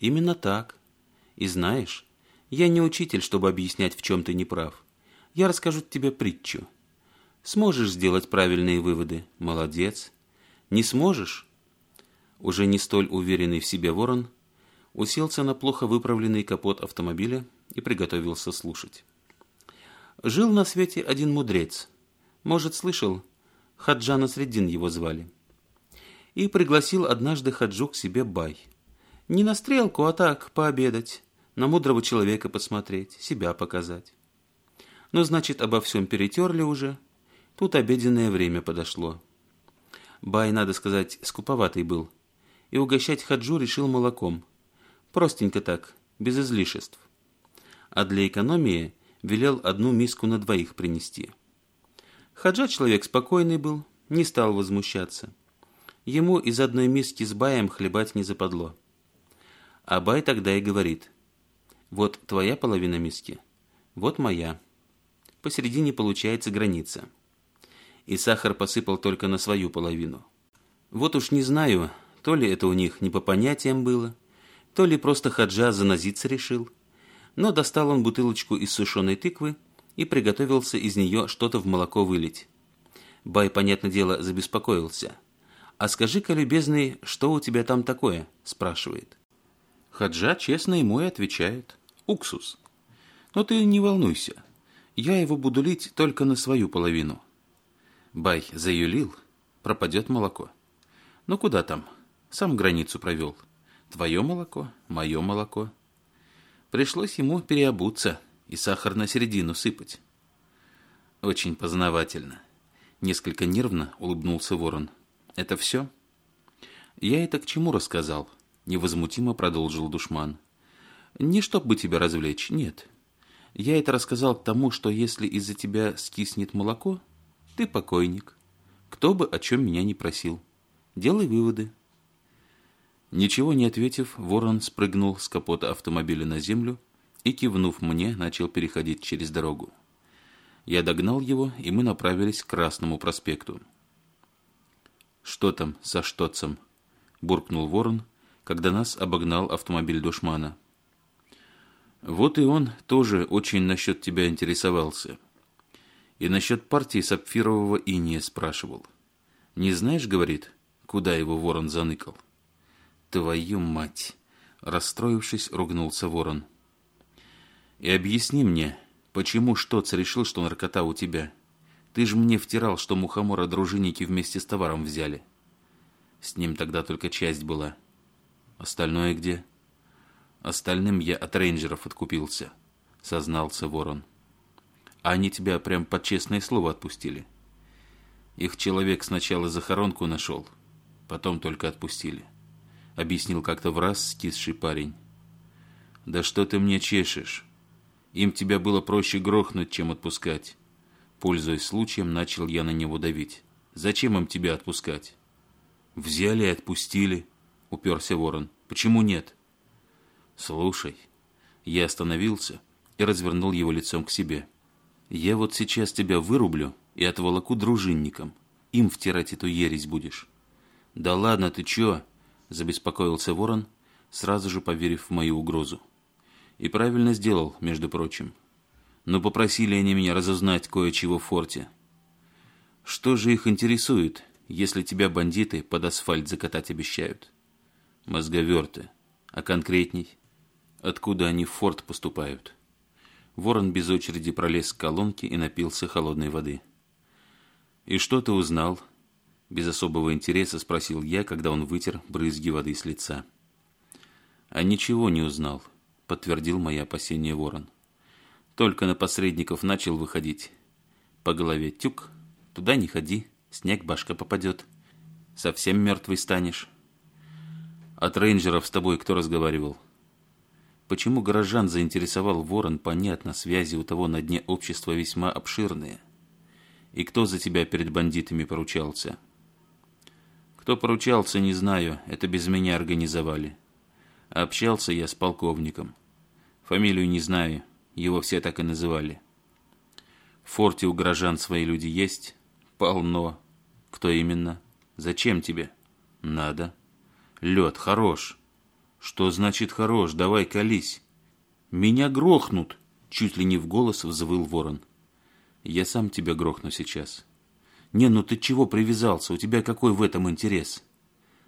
Именно так. И знаешь, я не учитель, чтобы объяснять, в чем ты не прав. Я расскажу тебе притчу. Сможешь сделать правильные выводы? Молодец. Не сможешь? Уже не столь уверенный в себе ворон уселся на плохо выправленный капот автомобиля и приготовился слушать. Жил на свете один мудрец. Может, слышал? Хаджана Средин его звали. И пригласил однажды Хаджу к себе бай – не на стрелку, а так, пообедать. На мудрого человека посмотреть, себя показать. Ну, значит, обо всем перетерли уже. Тут обеденное время подошло. Бай, надо сказать, скуповатый был. И угощать хаджу решил молоком. Простенько так, без излишеств. А для экономии велел одну миску на двоих принести. Хаджа человек спокойный был, не стал возмущаться. Ему из одной миски с баем хлебать не западло. Абай тогда и говорит, «Вот твоя половина миски, вот моя». Посередине получается граница. И сахар посыпал только на свою половину. Вот уж не знаю, то ли это у них не по понятиям было, то ли просто Хаджа занозиться решил. Но достал он бутылочку из сушеной тыквы и приготовился из нее что-то в молоко вылить. Бай, понятное дело, забеспокоился. «А скажи-ка, любезный, что у тебя там такое?» – спрашивает. Хаджа честно ему и отвечает. «Уксус. Но ты не волнуйся. Я его буду лить только на свою половину». Бай заюлил, пропадет молоко. «Ну куда там? Сам границу провел. Твое молоко, мое молоко». Пришлось ему переобуться и сахар на середину сыпать. «Очень познавательно», — несколько нервно улыбнулся ворон. «Это все?» «Я это к чему рассказал?» невозмутимо продолжил душман. «Не чтоб бы тебя развлечь, нет. Я это рассказал к тому, что если из-за тебя скиснет молоко, ты покойник. Кто бы о чем меня не просил. Делай выводы». Ничего не ответив, ворон спрыгнул с капота автомобиля на землю и, кивнув мне, начал переходить через дорогу. Я догнал его, и мы направились к Красному проспекту. «Что там со Штоцем?» – буркнул ворон – когда нас обогнал автомобиль душмана. Вот и он тоже очень насчет тебя интересовался. И насчет партии сапфирового иния спрашивал. «Не знаешь, — говорит, — куда его ворон заныкал?» «Твою мать!» — расстроившись, ругнулся ворон. «И объясни мне, почему Штоц решил, что наркота у тебя? Ты же мне втирал, что мухомора дружинники вместе с товаром взяли». С ним тогда только часть была — Остальное где? Остальным я от рейнджеров откупился, сознался Ворон. А они тебя прям под честное слово отпустили. Их человек сначала захоронку нашел, потом только отпустили. Объяснил как-то в раз скисший парень. «Да что ты мне чешешь? Им тебя было проще грохнуть, чем отпускать». Пользуясь случаем, начал я на него давить. «Зачем им тебя отпускать?» «Взяли и отпустили», — уперся ворон. «Почему нет?» «Слушай». Я остановился и развернул его лицом к себе. «Я вот сейчас тебя вырублю и отволоку дружинникам. Им втирать эту ересь будешь». «Да ладно, ты чё?» – забеспокоился ворон, сразу же поверив в мою угрозу. И правильно сделал, между прочим. Но ну, попросили они меня разузнать кое-чего в форте. Что же их интересует, если тебя бандиты под асфальт закатать обещают?» мозговерты. А конкретней? Откуда они в форт поступают? Ворон без очереди пролез к колонке и напился холодной воды. «И что ты узнал?» Без особого интереса спросил я, когда он вытер брызги воды с лица. «А ничего не узнал», — подтвердил мои опасения ворон. «Только на посредников начал выходить. По голове тюк, туда не ходи, снег башка попадет. Совсем мертвый станешь». От рейнджеров с тобой кто разговаривал? Почему горожан заинтересовал ворон, понятно, связи у того на дне общества весьма обширные. И кто за тебя перед бандитами поручался? Кто поручался, не знаю, это без меня организовали. общался я с полковником. Фамилию не знаю, его все так и называли. В форте у горожан свои люди есть? Полно. Кто именно? Зачем тебе? Надо. Лед хорош. Что значит хорош? Давай колись. Меня грохнут, чуть ли не в голос взвыл ворон. Я сам тебя грохну сейчас. Не, ну ты чего привязался? У тебя какой в этом интерес?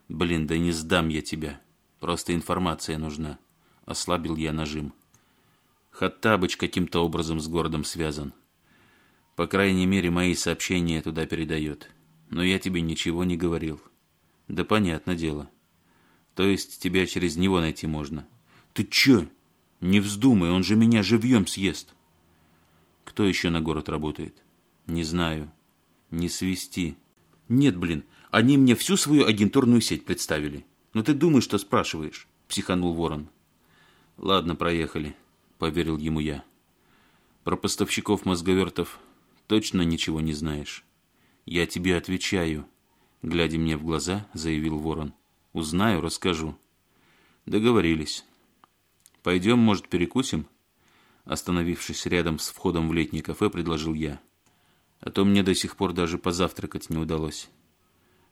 Блин, да не сдам я тебя. Просто информация нужна. Ослабил я нажим. Хаттабыч каким-то образом с городом связан. По крайней мере, мои сообщения туда передает. Но я тебе ничего не говорил. Да понятно дело. То есть тебя через него найти можно. Ты че? Не вздумай, он же меня живьем съест. Кто еще на город работает? Не знаю. Не свести. Нет, блин, они мне всю свою агентурную сеть представили. Но ну ты думаешь, что спрашиваешь? Психанул ворон. Ладно, проехали, поверил ему я. Про поставщиков мозговертов точно ничего не знаешь. Я тебе отвечаю, глядя мне в глаза, заявил ворон. — Узнаю, расскажу. Договорились. Пойдем, может, перекусим? Остановившись рядом с входом в летнее кафе, предложил я. А то мне до сих пор даже позавтракать не удалось.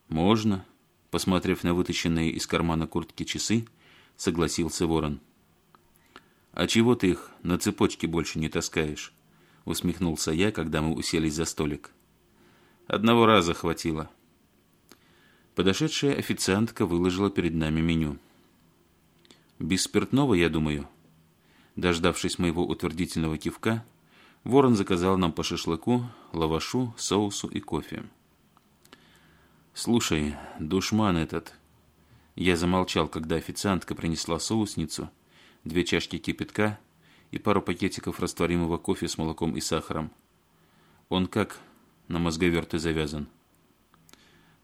Можно. Посмотрев на вытащенные из кармана куртки часы, согласился ворон. «А чего ты их на цепочке больше не таскаешь?» — усмехнулся я, когда мы уселись за столик. «Одного раза хватило». Подошедшая официантка выложила перед нами меню. «Без спиртного, я думаю». Дождавшись моего утвердительного кивка, Ворон заказал нам по шашлыку, лавашу, соусу и кофе. «Слушай, душман этот...» Я замолчал, когда официантка принесла соусницу, две чашки кипятка и пару пакетиков растворимого кофе с молоком и сахаром. Он как на мозговерты завязан.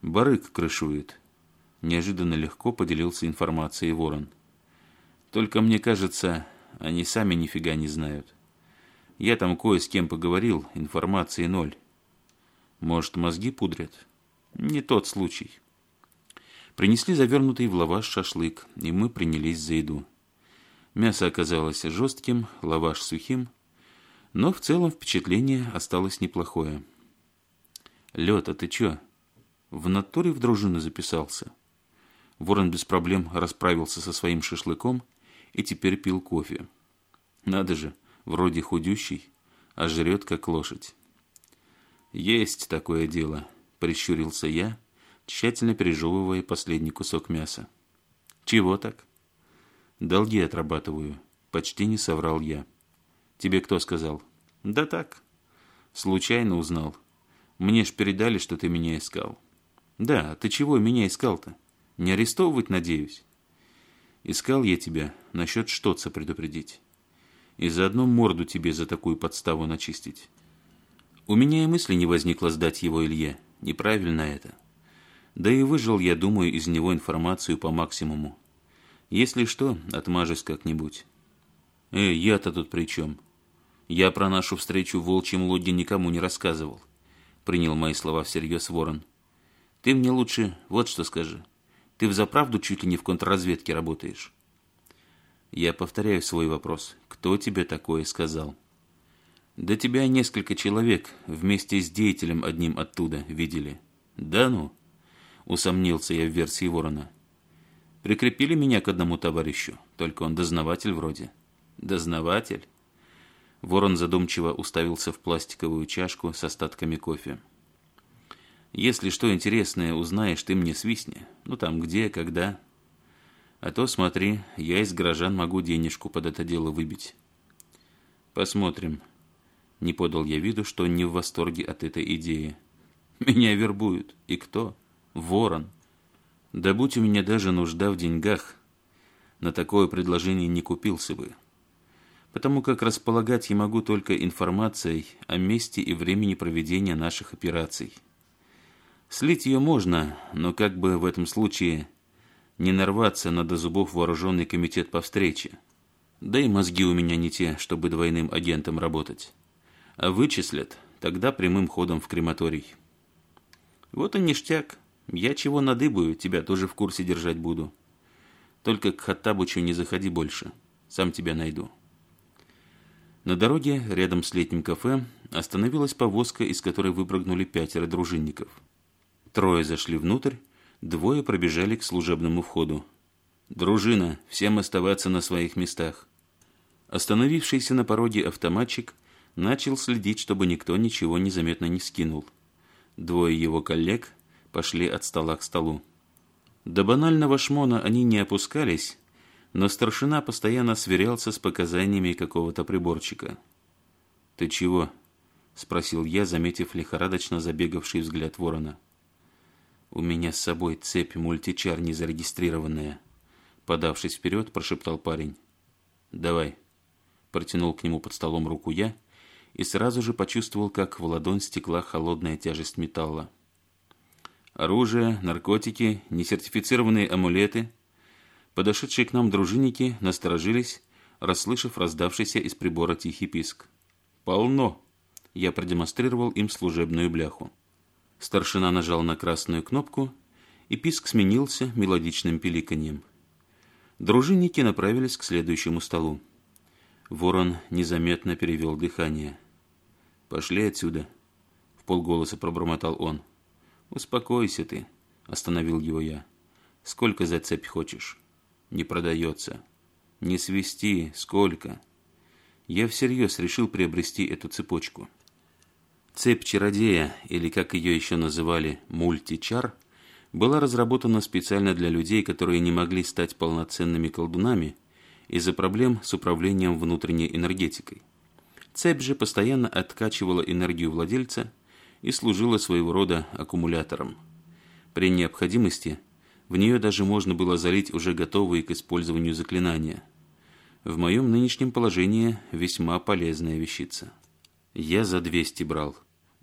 Барык крышует. Неожиданно легко поделился информацией Ворон. Только мне кажется, они сами нифига не знают. Я там кое с кем поговорил, информации ноль. Может, мозги пудрят? Не тот случай. Принесли завернутый в лаваш шашлык, и мы принялись за еду. Мясо оказалось жестким, лаваш сухим, но в целом впечатление осталось неплохое. а ты чё?» В натуре в дружину записался. Ворон без проблем расправился со своим шашлыком и теперь пил кофе. Надо же, вроде худющий, а жрет как лошадь. «Есть такое дело», – прищурился я, тщательно пережевывая последний кусок мяса. «Чего так?» «Долги отрабатываю», – почти не соврал я. «Тебе кто сказал?» «Да так. Случайно узнал. Мне ж передали, что ты меня искал». «Да, ты чего меня искал-то? Не арестовывать, надеюсь?» «Искал я тебя насчет что-то предупредить. И заодно морду тебе за такую подставу начистить. У меня и мысли не возникло сдать его Илье. Неправильно это. Да и выжил я, думаю, из него информацию по максимуму. Если что, отмажусь как-нибудь». э я я-то тут при чем?» «Я про нашу встречу в волчьем логе никому не рассказывал», — принял мои слова всерьез Ворон. Ты мне лучше вот что скажи. Ты взаправду чуть ли не в контрразведке работаешь. Я повторяю свой вопрос. Кто тебе такое сказал? Да тебя несколько человек вместе с деятелем одним оттуда видели. Да ну? Усомнился я в версии ворона. Прикрепили меня к одному товарищу, только он дознаватель вроде. Дознаватель? Ворон задумчиво уставился в пластиковую чашку с остатками кофе. Если что интересное узнаешь, ты мне свистни. Ну там где, когда. А то смотри, я из горожан могу денежку под это дело выбить. Посмотрим. Не подал я виду, что не в восторге от этой идеи. Меня вербуют. И кто? Ворон. Да будь у меня даже нужда в деньгах, на такое предложение не купился бы. Потому как располагать я могу только информацией о месте и времени проведения наших операций. Слить ее можно, но как бы в этом случае не нарваться на до зубов вооруженный комитет по встрече. Да и мозги у меня не те, чтобы двойным агентом работать. А вычислят, тогда прямым ходом в крематорий. Вот и ништяк. Я чего надыбаю, тебя тоже в курсе держать буду. Только к Хаттабычу не заходи больше. Сам тебя найду. На дороге, рядом с летним кафе, остановилась повозка, из которой выпрыгнули пятеро дружинников – Трое зашли внутрь, двое пробежали к служебному входу. «Дружина, всем оставаться на своих местах». Остановившийся на пороге автоматчик начал следить, чтобы никто ничего незаметно не скинул. Двое его коллег пошли от стола к столу. До банального шмона они не опускались, но старшина постоянно сверялся с показаниями какого-то приборчика. «Ты чего?» – спросил я, заметив лихорадочно забегавший взгляд ворона. – у меня с собой цепь мультичар незарегистрированная. Подавшись вперед, прошептал парень. «Давай». Протянул к нему под столом руку я и сразу же почувствовал, как в ладонь стекла холодная тяжесть металла. Оружие, наркотики, несертифицированные амулеты. Подошедшие к нам дружинники насторожились, расслышав раздавшийся из прибора тихий писк. «Полно!» Я продемонстрировал им служебную бляху. Старшина нажал на красную кнопку, и писк сменился мелодичным пиликаньем. Дружинники направились к следующему столу. Ворон незаметно перевел дыхание. «Пошли отсюда», — в полголоса пробормотал он. «Успокойся ты», — остановил его я. «Сколько за цепь хочешь?» «Не продается». «Не свисти, сколько?» Я всерьез решил приобрести эту цепочку. Цепь чародея, или как ее еще называли, мультичар, была разработана специально для людей, которые не могли стать полноценными колдунами из-за проблем с управлением внутренней энергетикой. Цепь же постоянно откачивала энергию владельца и служила своего рода аккумулятором. При необходимости в нее даже можно было залить уже готовые к использованию заклинания. В моем нынешнем положении весьма полезная вещица. Я за 200 брал.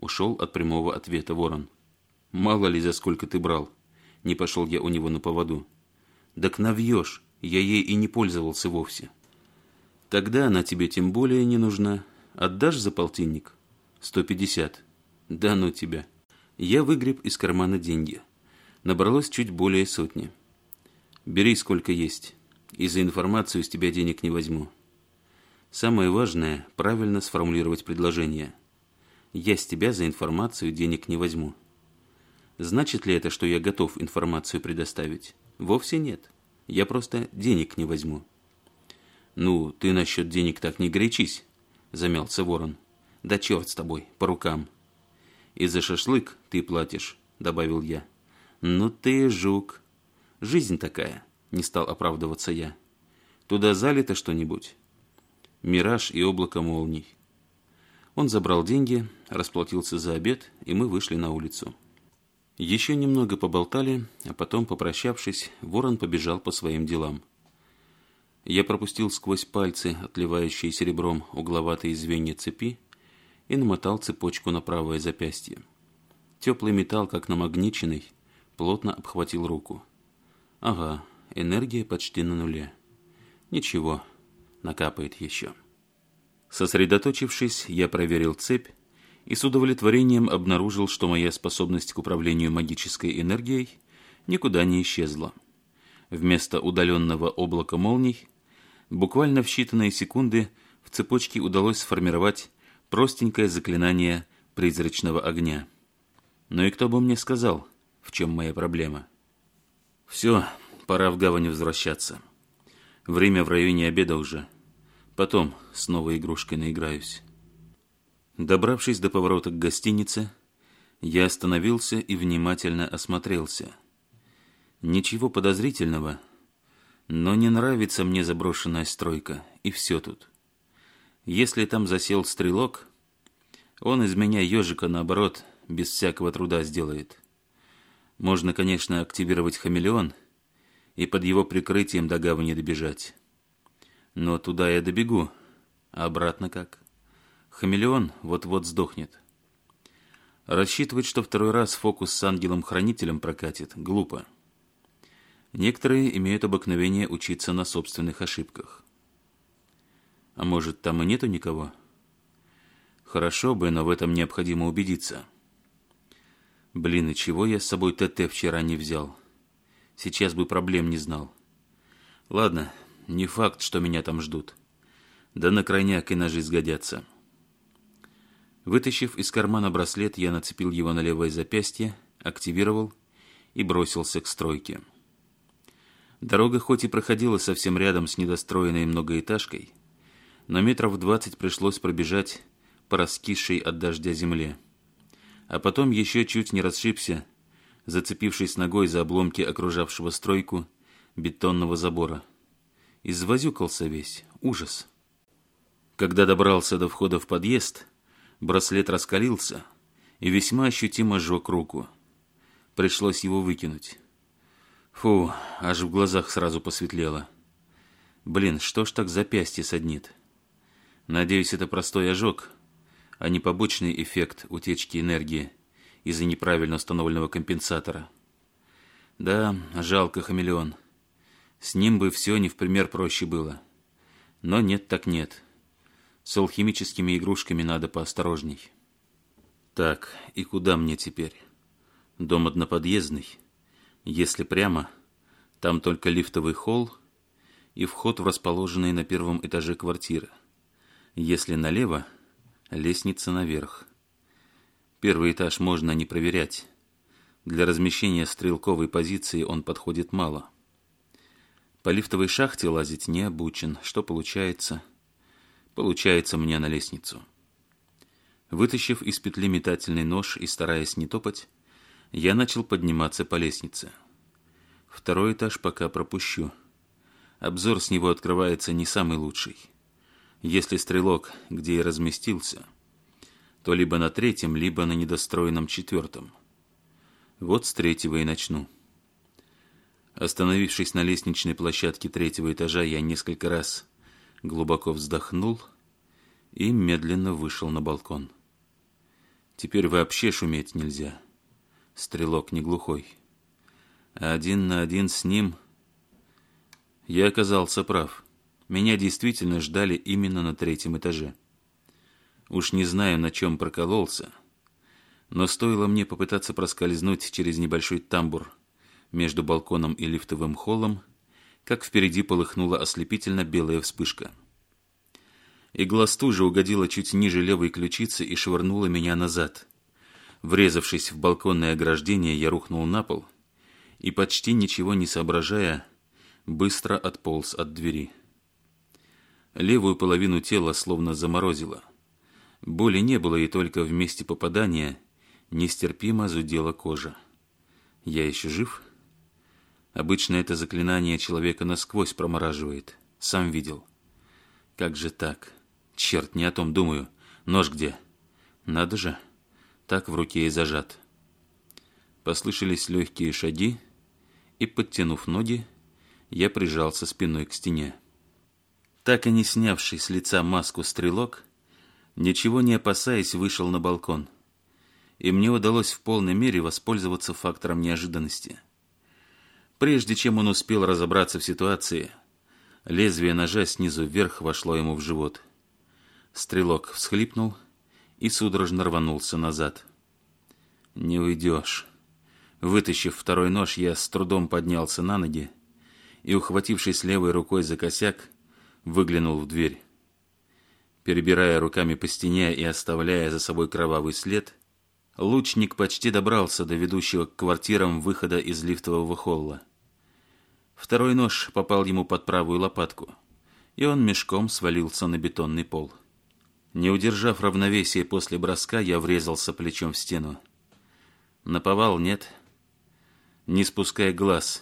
Ушел от прямого ответа ворон. «Мало ли, за сколько ты брал!» Не пошел я у него на поводу. «Так навьешь! Я ей и не пользовался вовсе!» «Тогда она тебе тем более не нужна. Отдашь за полтинник?» «Сто пятьдесят». «Да ну тебя!» Я выгреб из кармана деньги. Набралось чуть более сотни. «Бери сколько есть. И за информацию с тебя денег не возьму». Самое важное – правильно сформулировать предложение – я с тебя за информацию денег не возьму. Значит ли это, что я готов информацию предоставить? Вовсе нет. Я просто денег не возьму. Ну, ты насчет денег так не горячись, замялся ворон. Да черт с тобой, по рукам. И за шашлык ты платишь, добавил я. Ну ты жук. Жизнь такая, не стал оправдываться я. Туда залито что-нибудь? Мираж и облако молний. Он забрал деньги, расплатился за обед, и мы вышли на улицу. Еще немного поболтали, а потом, попрощавшись, ворон побежал по своим делам. Я пропустил сквозь пальцы, отливающие серебром угловатые звенья цепи, и намотал цепочку на правое запястье. Теплый металл, как намагниченный, плотно обхватил руку. Ага, энергия почти на нуле. Ничего, накапает еще. Сосредоточившись, я проверил цепь и с удовлетворением обнаружил, что моя способность к управлению магической энергией никуда не исчезла. Вместо удаленного облака молний буквально в считанные секунды в цепочке удалось сформировать простенькое заклинание призрачного огня. Но ну и кто бы мне сказал, в чем моя проблема? Все, пора в гавань возвращаться. Время в районе обеда уже – Потом снова игрушкой наиграюсь. Добравшись до поворота к гостинице, я остановился и внимательно осмотрелся. Ничего подозрительного, но не нравится мне заброшенная стройка, и все тут. Если там засел стрелок, он из меня ежика, наоборот, без всякого труда сделает. Можно, конечно, активировать хамелеон и под его прикрытием до гавани добежать. Но туда я добегу, а обратно как? Хамелеон вот-вот сдохнет. Рассчитывать, что второй раз фокус с ангелом-хранителем прокатит, глупо. Некоторые имеют обыкновение учиться на собственных ошибках. А может, там и нету никого? Хорошо бы, но в этом необходимо убедиться. Блин, и чего я с собой ТТ вчера не взял? Сейчас бы проблем не знал. Ладно, не факт, что меня там ждут. Да на крайняк и ножи сгодятся. Вытащив из кармана браслет, я нацепил его на левое запястье, активировал и бросился к стройке. Дорога хоть и проходила совсем рядом с недостроенной многоэтажкой, но метров двадцать пришлось пробежать по раскисшей от дождя земле. А потом еще чуть не расшибся, зацепившись ногой за обломки окружавшего стройку бетонного забора – Извозюкался весь. Ужас. Когда добрался до входа в подъезд, браслет раскалился и весьма ощутимо сжег руку. Пришлось его выкинуть. Фу, аж в глазах сразу посветлело. Блин, что ж так запястье саднит? Надеюсь, это простой ожог, а не побочный эффект утечки энергии из-за неправильно установленного компенсатора. Да, жалко хамелеон. С ним бы все не в пример проще было. Но нет так нет. С алхимическими игрушками надо поосторожней. Так, и куда мне теперь? Дом одноподъездный. Если прямо, там только лифтовый холл и вход в расположенные на первом этаже квартиры. Если налево, лестница наверх. Первый этаж можно не проверять. Для размещения стрелковой позиции он подходит мало – по лифтовой шахте лазить не обучен. Что получается? Получается мне на лестницу. Вытащив из петли метательный нож и стараясь не топать, я начал подниматься по лестнице. Второй этаж пока пропущу. Обзор с него открывается не самый лучший. Если стрелок, где и разместился, то либо на третьем, либо на недостроенном четвертом. Вот с третьего и начну. Остановившись на лестничной площадке третьего этажа, я несколько раз глубоко вздохнул и медленно вышел на балкон. Теперь вообще шуметь нельзя. Стрелок не глухой. один на один с ним я оказался прав. Меня действительно ждали именно на третьем этаже. Уж не знаю, на чем прокололся, но стоило мне попытаться проскользнуть через небольшой тамбур – между балконом и лифтовым холлом, как впереди полыхнула ослепительно белая вспышка. Игла стужа угодила чуть ниже левой ключицы и швырнула меня назад. Врезавшись в балконное ограждение, я рухнул на пол и, почти ничего не соображая, быстро отполз от двери. Левую половину тела словно заморозило. Боли не было, и только в месте попадания нестерпимо зудела кожа. «Я еще жив?» Обычно это заклинание человека насквозь промораживает. Сам видел. Как же так? Черт, не о том думаю. Нож где? Надо же. Так в руке и зажат. Послышались легкие шаги, и, подтянув ноги, я прижался спиной к стене. Так и не снявший с лица маску стрелок, ничего не опасаясь, вышел на балкон. И мне удалось в полной мере воспользоваться фактором неожиданности – Прежде чем он успел разобраться в ситуации, лезвие ножа снизу вверх вошло ему в живот. Стрелок всхлипнул и судорожно рванулся назад. «Не уйдешь». Вытащив второй нож, я с трудом поднялся на ноги и, ухватившись левой рукой за косяк, выглянул в дверь. Перебирая руками по стене и оставляя за собой кровавый след, лучник почти добрался до ведущего к квартирам выхода из лифтового холла. Второй нож попал ему под правую лопатку, и он мешком свалился на бетонный пол. Не удержав равновесия после броска, я врезался плечом в стену. Наповал нет. Не спуская глаз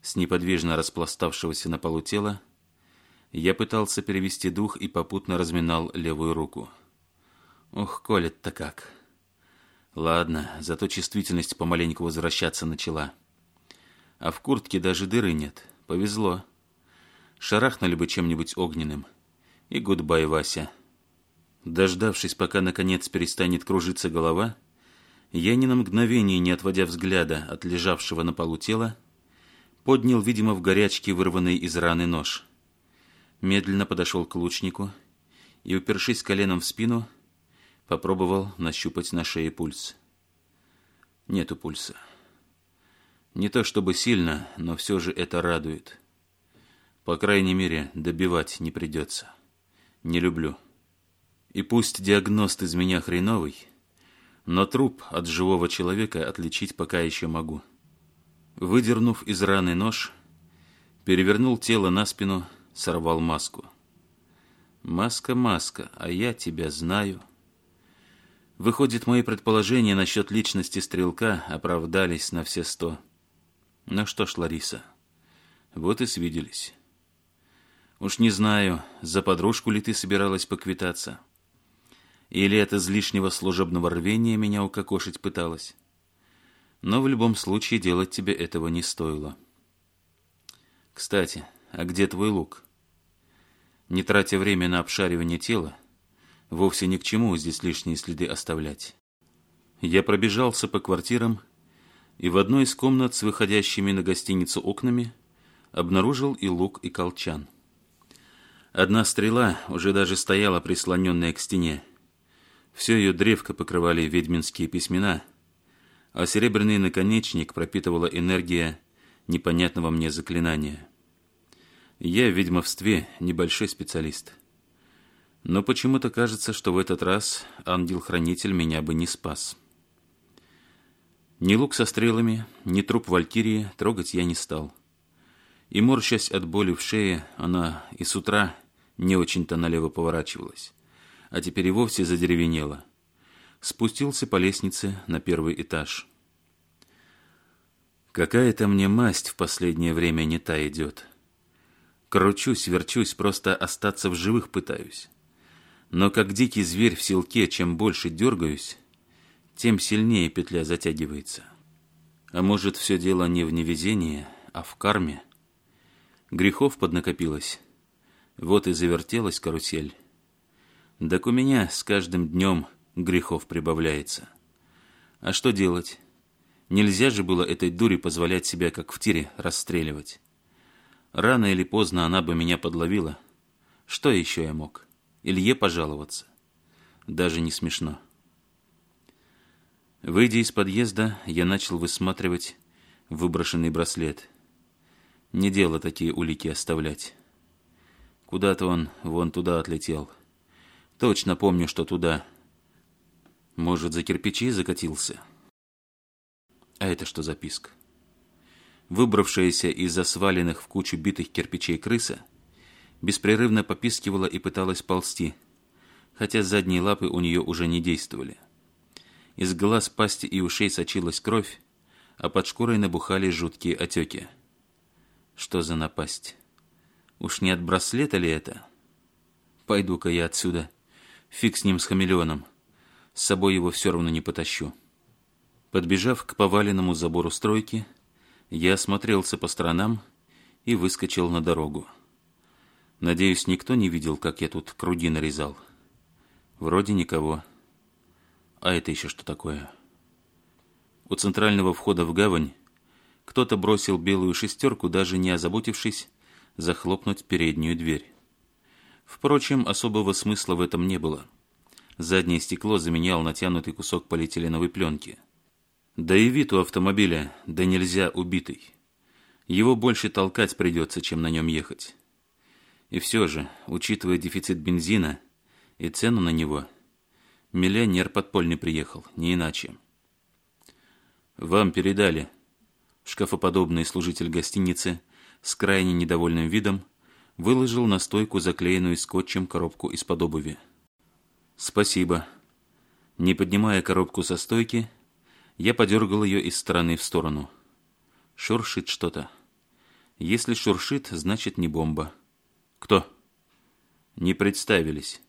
с неподвижно распластавшегося на полу тела, я пытался перевести дух и попутно разминал левую руку. Ох, колет-то как. Ладно, зато чувствительность помаленьку возвращаться начала. — а в куртке даже дыры нет. Повезло. Шарахнули бы чем-нибудь огненным. И гудбай, Вася. Дождавшись, пока наконец перестанет кружиться голова, я ни на мгновение, не отводя взгляда от лежавшего на полу тела, поднял, видимо, в горячке вырванный из раны нож. Медленно подошел к лучнику и, упершись коленом в спину, попробовал нащупать на шее пульс. Нету пульса. Не то чтобы сильно, но все же это радует. По крайней мере, добивать не придется. Не люблю. И пусть диагност из меня хреновый, но труп от живого человека отличить пока еще могу. Выдернув из раны нож, перевернул тело на спину, сорвал маску. «Маска, маска, а я тебя знаю». Выходит, мои предположения насчет личности стрелка оправдались на все сто. Ну что ж, Лариса, вот и свиделись. Уж не знаю, за подружку ли ты собиралась поквитаться. Или от излишнего служебного рвения меня укокошить пыталась. Но в любом случае делать тебе этого не стоило. Кстати, а где твой лук? Не тратя время на обшаривание тела, вовсе ни к чему здесь лишние следы оставлять. Я пробежался по квартирам, и в одной из комнат с выходящими на гостиницу окнами обнаружил и лук, и колчан. Одна стрела уже даже стояла прислоненная к стене. Все ее древко покрывали ведьминские письмена, а серебряный наконечник пропитывала энергия непонятного мне заклинания. Я в ведьмовстве небольшой специалист. Но почему-то кажется, что в этот раз ангел-хранитель меня бы не спас. Ни лук со стрелами, ни труп валькирии трогать я не стал. И морщась от боли в шее, она и с утра не очень-то налево поворачивалась, а теперь и вовсе задеревенела. Спустился по лестнице на первый этаж. Какая-то мне масть в последнее время не та идет. Кручусь, верчусь, просто остаться в живых пытаюсь. Но как дикий зверь в селке, чем больше дергаюсь, тем сильнее петля затягивается. А может, все дело не в невезении, а в карме? Грехов поднакопилось. Вот и завертелась карусель. Так у меня с каждым днем грехов прибавляется. А что делать? Нельзя же было этой дуре позволять себя, как в тире, расстреливать. Рано или поздно она бы меня подловила. Что еще я мог? Илье пожаловаться? Даже не смешно. Выйдя из подъезда, я начал высматривать выброшенный браслет. Не дело такие улики оставлять. Куда-то он вон туда отлетел. Точно помню, что туда. Может, за кирпичи закатился? А это что за писк? Выбравшаяся из-за сваленных в кучу битых кирпичей крыса беспрерывно попискивала и пыталась ползти, хотя задние лапы у нее уже не действовали. — из глаз, пасти и ушей сочилась кровь, а под шкурой набухали жуткие отеки. Что за напасть? Уж не от браслета ли это? Пойду-ка я отсюда. Фиг с ним, с хамелеоном. С собой его все равно не потащу. Подбежав к поваленному забору стройки, я осмотрелся по сторонам и выскочил на дорогу. Надеюсь, никто не видел, как я тут круги нарезал. Вроде никого. А это еще что такое? У центрального входа в гавань кто-то бросил белую шестерку, даже не озаботившись захлопнуть переднюю дверь. Впрочем, особого смысла в этом не было. Заднее стекло заменял натянутый кусок полиэтиленовой пленки. Да и вид у автомобиля, да нельзя убитый. Его больше толкать придется, чем на нем ехать. И все же, учитывая дефицит бензина и цену на него – Миллионер подпольный приехал, не иначе. «Вам передали». Шкафоподобный служитель гостиницы с крайне недовольным видом выложил на стойку заклеенную скотчем коробку из-под обуви. «Спасибо». Не поднимая коробку со стойки, я подергал ее из стороны в сторону. Шуршит что-то. Если шуршит, значит не бомба. «Кто?» «Не представились»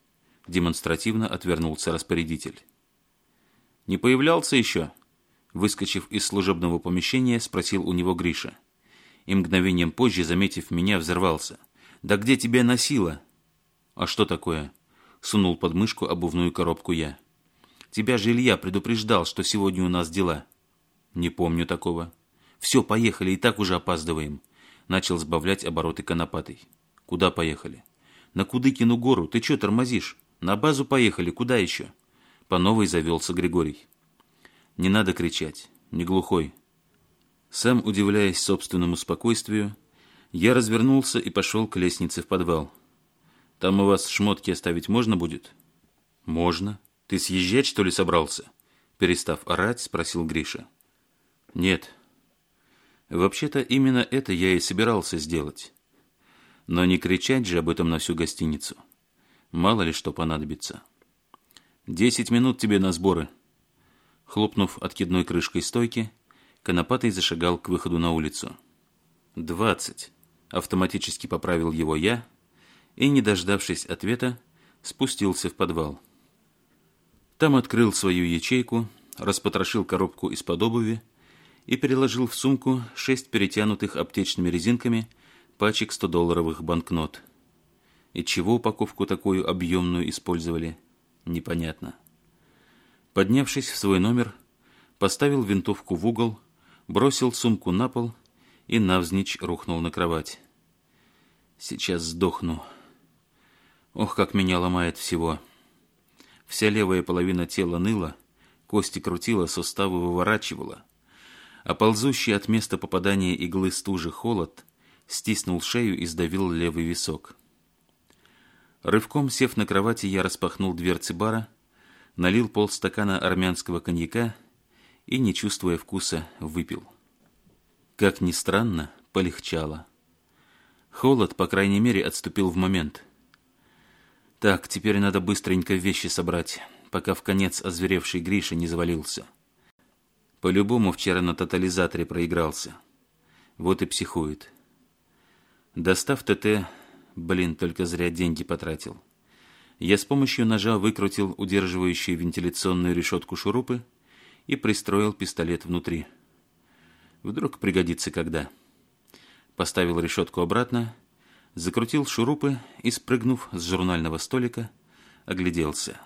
демонстративно отвернулся распорядитель. «Не появлялся еще?» Выскочив из служебного помещения, спросил у него Гриша. И мгновением позже, заметив меня, взорвался. «Да где тебя носило?» «А что такое?» Сунул под мышку обувную коробку я. «Тебя же Илья предупреждал, что сегодня у нас дела». «Не помню такого». «Все, поехали, и так уже опаздываем». Начал сбавлять обороты конопатой. «Куда поехали?» «На Кудыкину гору. Ты че тормозишь?» На базу поехали, куда еще?» По новой завелся Григорий. «Не надо кричать, не глухой». Сам удивляясь собственному спокойствию, я развернулся и пошел к лестнице в подвал. «Там у вас шмотки оставить можно будет?» «Можно. Ты съезжать, что ли, собрался?» Перестав орать, спросил Гриша. «Нет. Вообще-то именно это я и собирался сделать. Но не кричать же об этом на всю гостиницу». Мало ли что понадобится. «Десять минут тебе на сборы!» Хлопнув откидной крышкой стойки, Конопатый зашагал к выходу на улицу. «Двадцать!» – автоматически поправил его я и, не дождавшись ответа, спустился в подвал. Там открыл свою ячейку, распотрошил коробку из-под обуви и переложил в сумку шесть перетянутых аптечными резинками пачек 100-долларовых банкнот – и чего упаковку такую объемную использовали, непонятно. Поднявшись в свой номер, поставил винтовку в угол, бросил сумку на пол и навзничь рухнул на кровать. Сейчас сдохну. Ох, как меня ломает всего. Вся левая половина тела ныла, кости крутила, суставы выворачивала. А ползущий от места попадания иглы стужи холод стиснул шею и сдавил левый висок. Рывком сев на кровати, я распахнул дверцы бара, налил полстакана армянского коньяка и, не чувствуя вкуса, выпил. Как ни странно, полегчало. Холод, по крайней мере, отступил в момент. Так, теперь надо быстренько вещи собрать, пока в конец озверевший Гриша не завалился. По-любому вчера на тотализаторе проигрался. Вот и психует. Достав ТТ, Блин, только зря деньги потратил. Я с помощью ножа выкрутил удерживающие вентиляционную решетку шурупы и пристроил пистолет внутри. Вдруг пригодится когда. Поставил решетку обратно, закрутил шурупы и, спрыгнув с журнального столика, огляделся.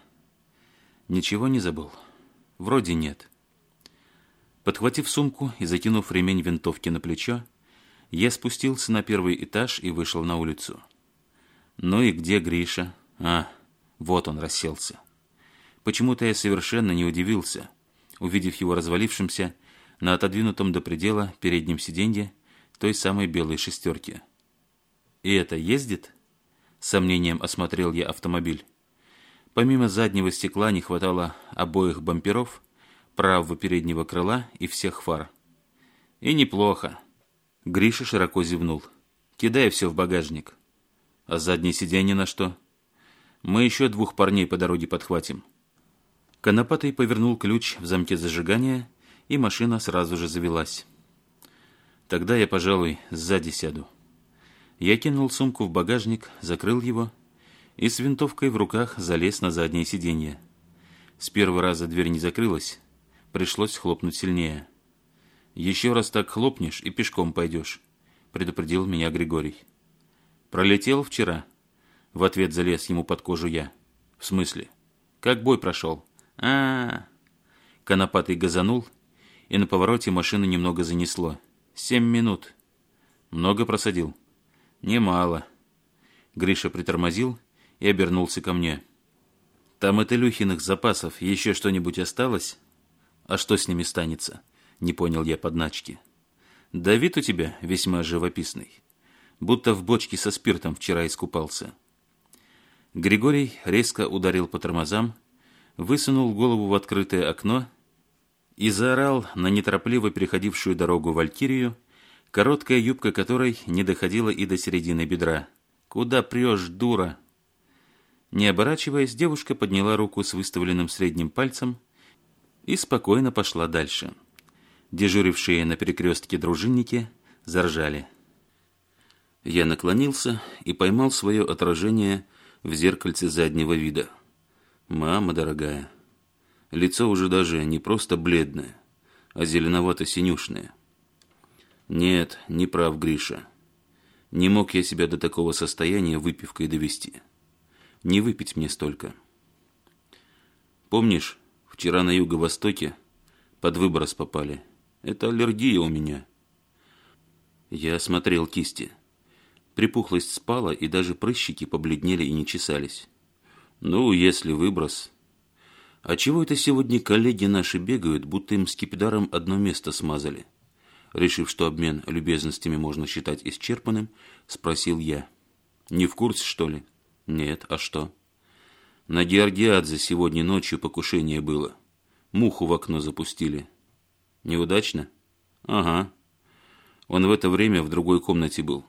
Ничего не забыл? Вроде нет. Подхватив сумку и закинув ремень винтовки на плечо, я спустился на первый этаж и вышел на улицу. Ну и где Гриша? А, вот он расселся. Почему-то я совершенно не удивился, увидев его развалившимся на отодвинутом до предела переднем сиденье той самой белой шестерки. «И это ездит?» – сомнением осмотрел я автомобиль. Помимо заднего стекла не хватало обоих бамперов, правого переднего крыла и всех фар. «И неплохо!» Гриша широко зевнул. «Кидай все в багажник!» А заднее сиденье на что? Мы еще двух парней по дороге подхватим. Конопатый повернул ключ в замке зажигания, и машина сразу же завелась. Тогда я, пожалуй, сзади сяду. Я кинул сумку в багажник, закрыл его и с винтовкой в руках залез на заднее сиденье. С первого раза дверь не закрылась, пришлось хлопнуть сильнее. «Еще раз так хлопнешь и пешком пойдешь», — предупредил меня Григорий. «Пролетел вчера?» В ответ залез ему под кожу я. «В смысле? Как бой прошел?» а, -а, -а. Конопатый газанул, и на повороте машину немного занесло. «Семь минут». «Много просадил?» «Немало». Гриша притормозил и обернулся ко мне. «Там от Илюхиных запасов еще что-нибудь осталось?» «А что с ними станется?» — не понял я подначки. «Да вид у тебя весьма живописный» будто в бочке со спиртом вчера искупался. Григорий резко ударил по тормозам, высунул голову в открытое окно и заорал на неторопливо переходившую дорогу Валькирию, короткая юбка которой не доходила и до середины бедра. «Куда прешь, дура?» Не оборачиваясь, девушка подняла руку с выставленным средним пальцем и спокойно пошла дальше. Дежурившие на перекрестке дружинники заржали – я наклонился и поймал свое отражение в зеркальце заднего вида. Мама дорогая. Лицо уже даже не просто бледное, а зеленовато-синюшное. Нет, не прав Гриша. Не мог я себя до такого состояния выпивкой довести. Не выпить мне столько. Помнишь, вчера на юго-востоке под выброс попали? Это аллергия у меня. Я осмотрел кисти. Припухлость спала, и даже прыщики побледнели и не чесались. Ну, если выброс. А чего это сегодня коллеги наши бегают, будто им с скипидаром одно место смазали? Решив, что обмен любезностями можно считать исчерпанным, спросил я. Не в курсе, что ли? Нет, а что? На Георгиадзе сегодня ночью покушение было. Муху в окно запустили. Неудачно? Ага. Он в это время в другой комнате был.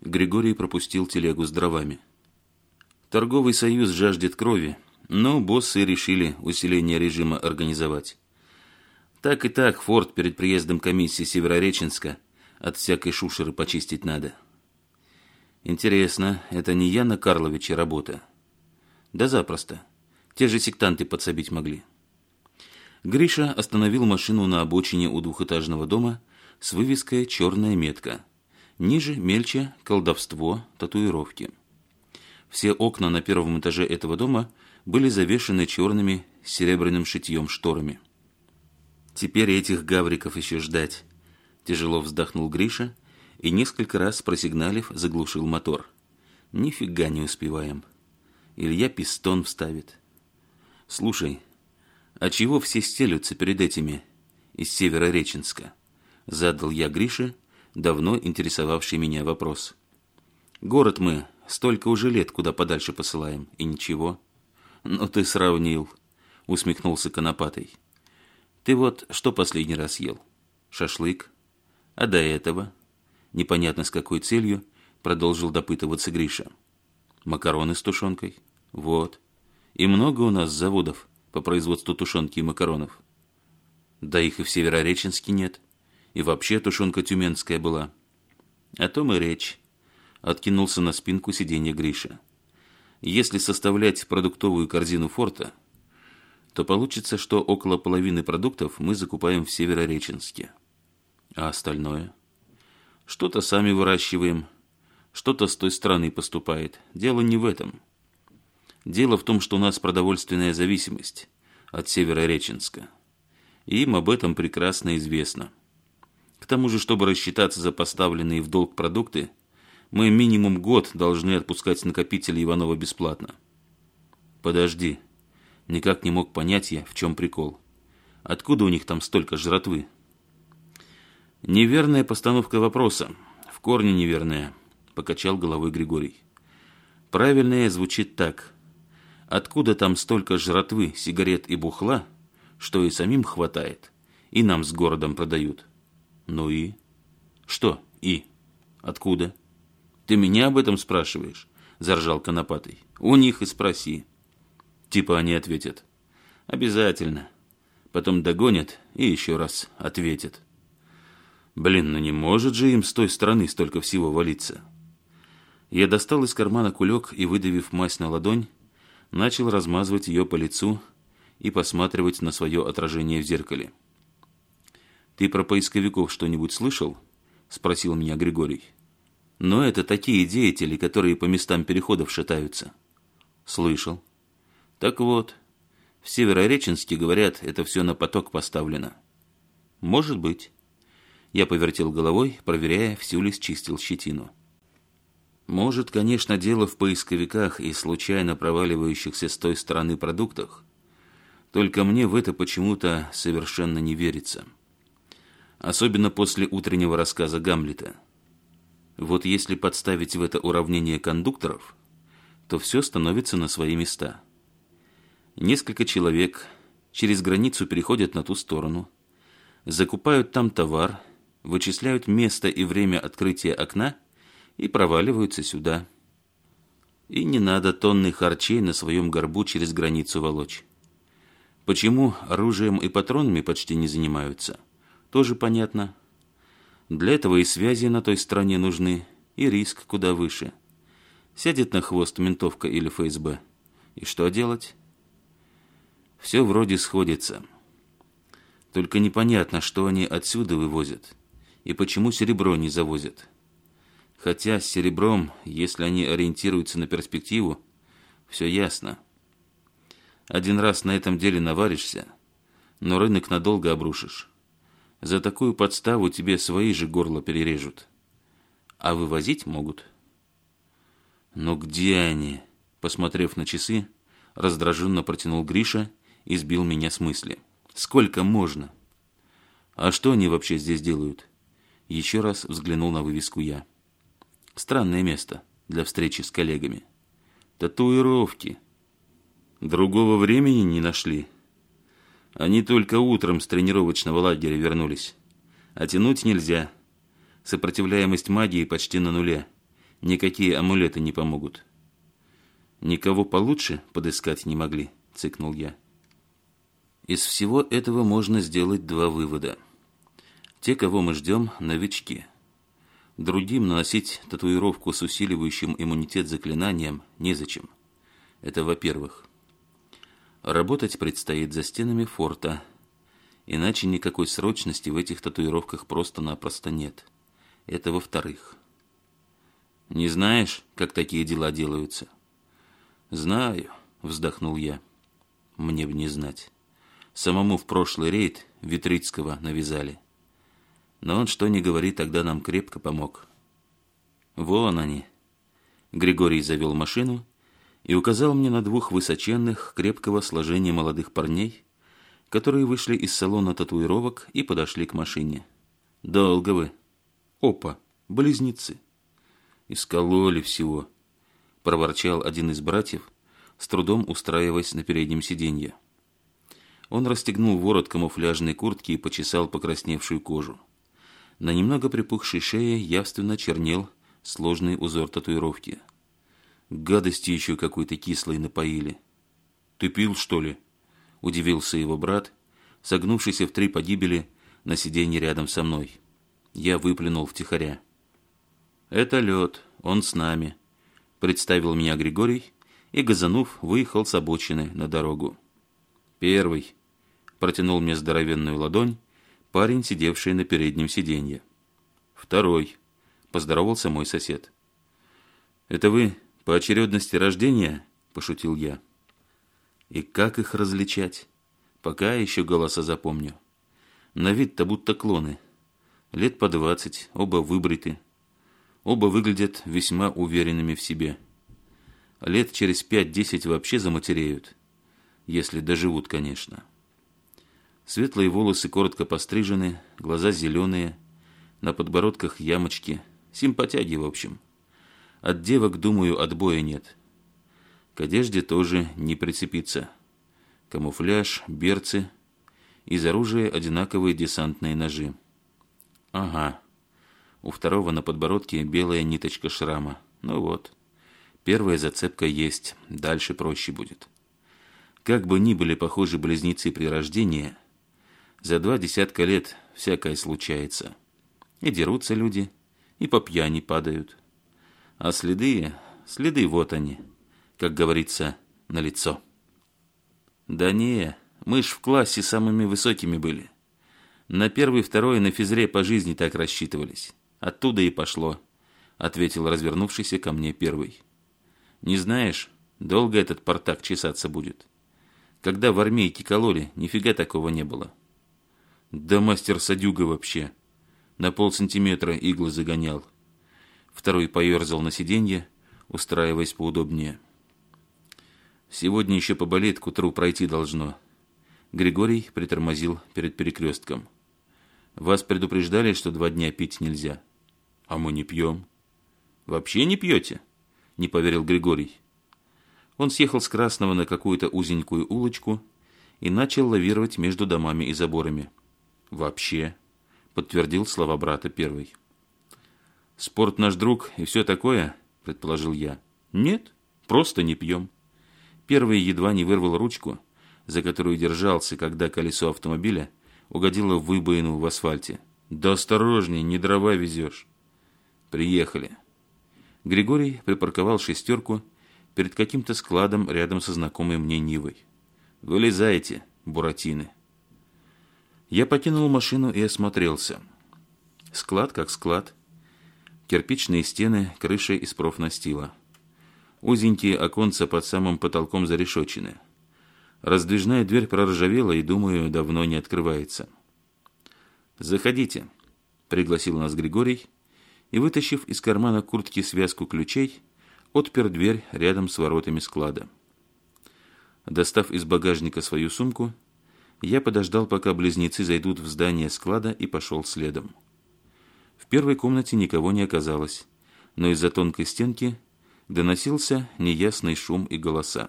Григорий пропустил телегу с дровами. Торговый союз жаждет крови, но боссы решили усиление режима организовать. Так и так форт перед приездом комиссии Северореченска от всякой шушеры почистить надо. Интересно, это не Яна Карловича работа? Да запросто. Те же сектанты подсобить могли. Гриша остановил машину на обочине у двухэтажного дома с вывеской «Черная метка». Ниже мельче колдовство, татуировки. Все окна на первом этаже этого дома были завешены черными серебряным шитьем шторами. «Теперь этих гавриков еще ждать», – тяжело вздохнул Гриша и несколько раз, просигналив, заглушил мотор. «Нифига не успеваем. Илья пистон вставит». «Слушай, а чего все стелются перед этими из Северореченска?» – задал я Грише – давно интересовавший меня вопрос. «Город мы столько уже лет куда подальше посылаем, и ничего». «Ну ты сравнил», — усмехнулся Конопатый. «Ты вот что последний раз ел? Шашлык? А до этого?» Непонятно с какой целью, продолжил допытываться Гриша. «Макароны с тушенкой? Вот. И много у нас заводов по производству тушенки и макаронов. Да их и в Северореченске нет» и вообще тушенка тюменская была. О том и речь. Откинулся на спинку сиденья Гриша. Если составлять продуктовую корзину форта, то получится, что около половины продуктов мы закупаем в Северореченске. А остальное? Что-то сами выращиваем, что-то с той стороны поступает. Дело не в этом. Дело в том, что у нас продовольственная зависимость от Северореченска. И им об этом прекрасно известно. К тому же, чтобы рассчитаться за поставленные в долг продукты, мы минимум год должны отпускать накопители Иванова бесплатно. Подожди. Никак не мог понять я, в чем прикол. Откуда у них там столько жратвы? Неверная постановка вопроса. В корне неверная, покачал головой Григорий. Правильная звучит так. Откуда там столько жратвы, сигарет и бухла, что и самим хватает, и нам с городом продают? Ну и? Что и? Откуда? Ты меня об этом спрашиваешь? Заржал конопатый. У них и спроси. Типа они ответят. Обязательно. Потом догонят и еще раз ответят. Блин, ну не может же им с той стороны столько всего валиться. Я достал из кармана кулек и, выдавив мазь на ладонь, начал размазывать ее по лицу и посматривать на свое отражение в зеркале. «Ты про поисковиков что-нибудь слышал?» – спросил меня Григорий. «Но это такие деятели, которые по местам переходов шатаются». «Слышал». «Так вот, в Северореченске, говорят, это все на поток поставлено». «Может быть». Я повертел головой, проверяя, всю ли счистил щетину. Может, конечно, дело в поисковиках и случайно проваливающихся с той стороны продуктах. Только мне в это почему-то совершенно не верится особенно после утреннего рассказа Гамлета. Вот если подставить в это уравнение кондукторов, то все становится на свои места. Несколько человек через границу переходят на ту сторону, закупают там товар, вычисляют место и время открытия окна и проваливаются сюда. И не надо тонны харчей на своем горбу через границу волочь. Почему оружием и патронами почти не занимаются – тоже понятно. Для этого и связи на той стороне нужны, и риск куда выше. Сядет на хвост ментовка или ФСБ. И что делать? Все вроде сходится. Только непонятно, что они отсюда вывозят и почему серебро не завозят. Хотя с серебром, если они ориентируются на перспективу, все ясно. Один раз на этом деле наваришься, но рынок надолго обрушишь. За такую подставу тебе свои же горло перережут. А вывозить могут. Но где они? Посмотрев на часы, раздраженно протянул Гриша и сбил меня с мысли. Сколько можно? А что они вообще здесь делают? Еще раз взглянул на вывеску я. Странное место для встречи с коллегами. Татуировки. Другого времени не нашли, они только утром с тренировочного лагеря вернулись. А тянуть нельзя. Сопротивляемость магии почти на нуле. Никакие амулеты не помогут. «Никого получше подыскать не могли», — цыкнул я. Из всего этого можно сделать два вывода. Те, кого мы ждем, новички. Другим наносить татуировку с усиливающим иммунитет заклинанием незачем. Это во-первых. Работать предстоит за стенами форта, иначе никакой срочности в этих татуировках просто-напросто нет. Это во-вторых. Не знаешь, как такие дела делаются? Знаю, вздохнул я. Мне бы не знать. Самому в прошлый рейд Витрицкого навязали. Но он, что ни говори, тогда нам крепко помог. Вон они. Григорий завел машину и указал мне на двух высоченных, крепкого сложения молодых парней, которые вышли из салона татуировок и подошли к машине. «Долго вы!» «Опа! Близнецы!» «Искололи всего!» – проворчал один из братьев, с трудом устраиваясь на переднем сиденье. Он расстегнул ворот камуфляжной куртки и почесал покрасневшую кожу. На немного припухшей шее явственно чернел сложный узор татуировки – гадости еще какой-то кислой напоили. «Ты пил, что ли?» – удивился его брат, согнувшийся в три погибели на сиденье рядом со мной. Я выплюнул втихаря. «Это лед, он с нами», – представил меня Григорий и, газанув, выехал с обочины на дорогу. «Первый», – протянул мне здоровенную ладонь парень, сидевший на переднем сиденье. «Второй», – поздоровался мой сосед. «Это вы по очередности рождения, пошутил я. И как их различать? Пока еще голоса запомню. На вид-то будто клоны. Лет по двадцать, оба выбриты. Оба выглядят весьма уверенными в себе. Лет через пять-десять вообще заматереют. Если доживут, конечно. Светлые волосы коротко пострижены, глаза зеленые, на подбородках ямочки. Симпатяги, в общем. От девок, думаю, отбоя нет. К одежде тоже не прицепиться. Камуфляж, берцы. Из оружия одинаковые десантные ножи. Ага. У второго на подбородке белая ниточка шрама. Ну вот. Первая зацепка есть, дальше проще будет. Как бы ни были похожи близнецы при рождении, за два десятка лет всякое случается. И дерутся люди, и по пьяни падают. А следы, следы вот они, как говорится, на лицо. Да не, мы ж в классе самыми высокими были. На первый, второй, на физре по жизни так рассчитывались. Оттуда и пошло, ответил развернувшийся ко мне первый. Не знаешь, долго этот портак чесаться будет. Когда в армейке кололи, нифига такого не было. Да мастер Садюга вообще. На полсантиметра иглы загонял. Второй поерзал на сиденье, устраиваясь поудобнее. «Сегодня еще поболеет, к утру пройти должно». Григорий притормозил перед перекрестком. «Вас предупреждали, что два дня пить нельзя?» «А мы не пьем». «Вообще не пьете?» – не поверил Григорий. Он съехал с Красного на какую-то узенькую улочку и начал лавировать между домами и заборами. «Вообще», – подтвердил слова брата первый. Спорт наш друг и все такое, предположил я. Нет, просто не пьем. Первый едва не вырвал ручку, за которую держался, когда колесо автомобиля угодило в выбоину в асфальте. Да осторожней, не дрова везешь. Приехали. Григорий припарковал шестерку перед каким-то складом рядом со знакомой мне Нивой. «Вылезайте, буратины!» Я покинул машину и осмотрелся. Склад как склад, кирпичные стены, крыша из профнастила. Узенькие оконца под самым потолком зарешочены. Раздвижная дверь проржавела и, думаю, давно не открывается. «Заходите», — пригласил нас Григорий, и, вытащив из кармана куртки связку ключей, отпер дверь рядом с воротами склада. Достав из багажника свою сумку, я подождал, пока близнецы зайдут в здание склада и пошел следом. В первой комнате никого не оказалось, но из-за тонкой стенки доносился неясный шум и голоса.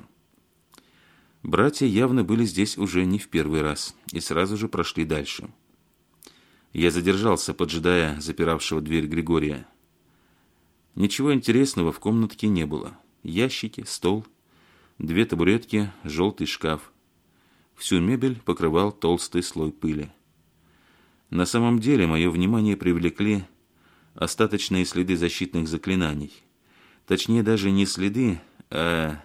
Братья явно были здесь уже не в первый раз и сразу же прошли дальше. Я задержался, поджидая запиравшего дверь Григория. Ничего интересного в комнатке не было. Ящики, стол, две табуретки, желтый шкаф. Всю мебель покрывал толстый слой пыли. На самом деле мое внимание привлекли остаточные следы защитных заклинаний. Точнее, даже не следы, а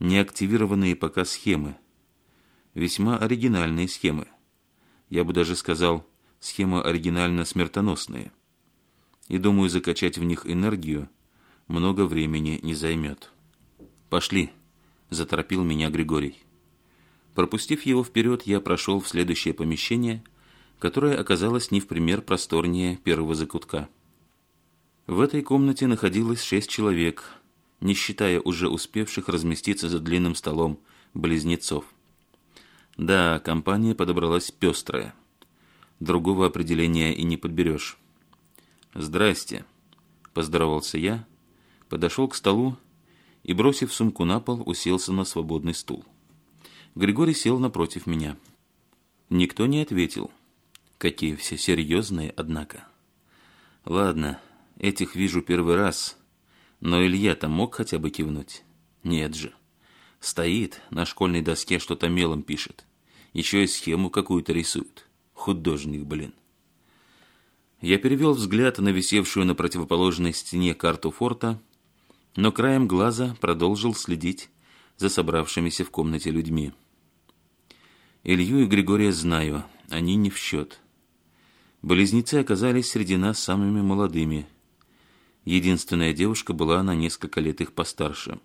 неактивированные пока схемы. Весьма оригинальные схемы. Я бы даже сказал, схемы оригинально смертоносные. И думаю, закачать в них энергию много времени не займет. «Пошли», – заторопил меня Григорий. Пропустив его вперед, я прошел в следующее помещение – которая оказалась не в пример просторнее первого закутка. В этой комнате находилось шесть человек, не считая уже успевших разместиться за длинным столом близнецов. Да, компания подобралась пестрая. Другого определения и не подберешь. «Здрасте», – поздоровался я, подошел к столу и, бросив сумку на пол, уселся на свободный стул. Григорий сел напротив меня. Никто не ответил – Какие все серьезные, однако. Ладно, этих вижу первый раз. Но Илья-то мог хотя бы кивнуть? Нет же. Стоит, на школьной доске что-то мелом пишет. Еще и схему какую-то рисует. Художник, блин. Я перевел взгляд на висевшую на противоположной стене карту форта, но краем глаза продолжил следить за собравшимися в комнате людьми. Илью и Григория знаю, они не в счет. Близнецы оказались среди нас самыми молодыми. Единственная девушка была на несколько лет их постарше.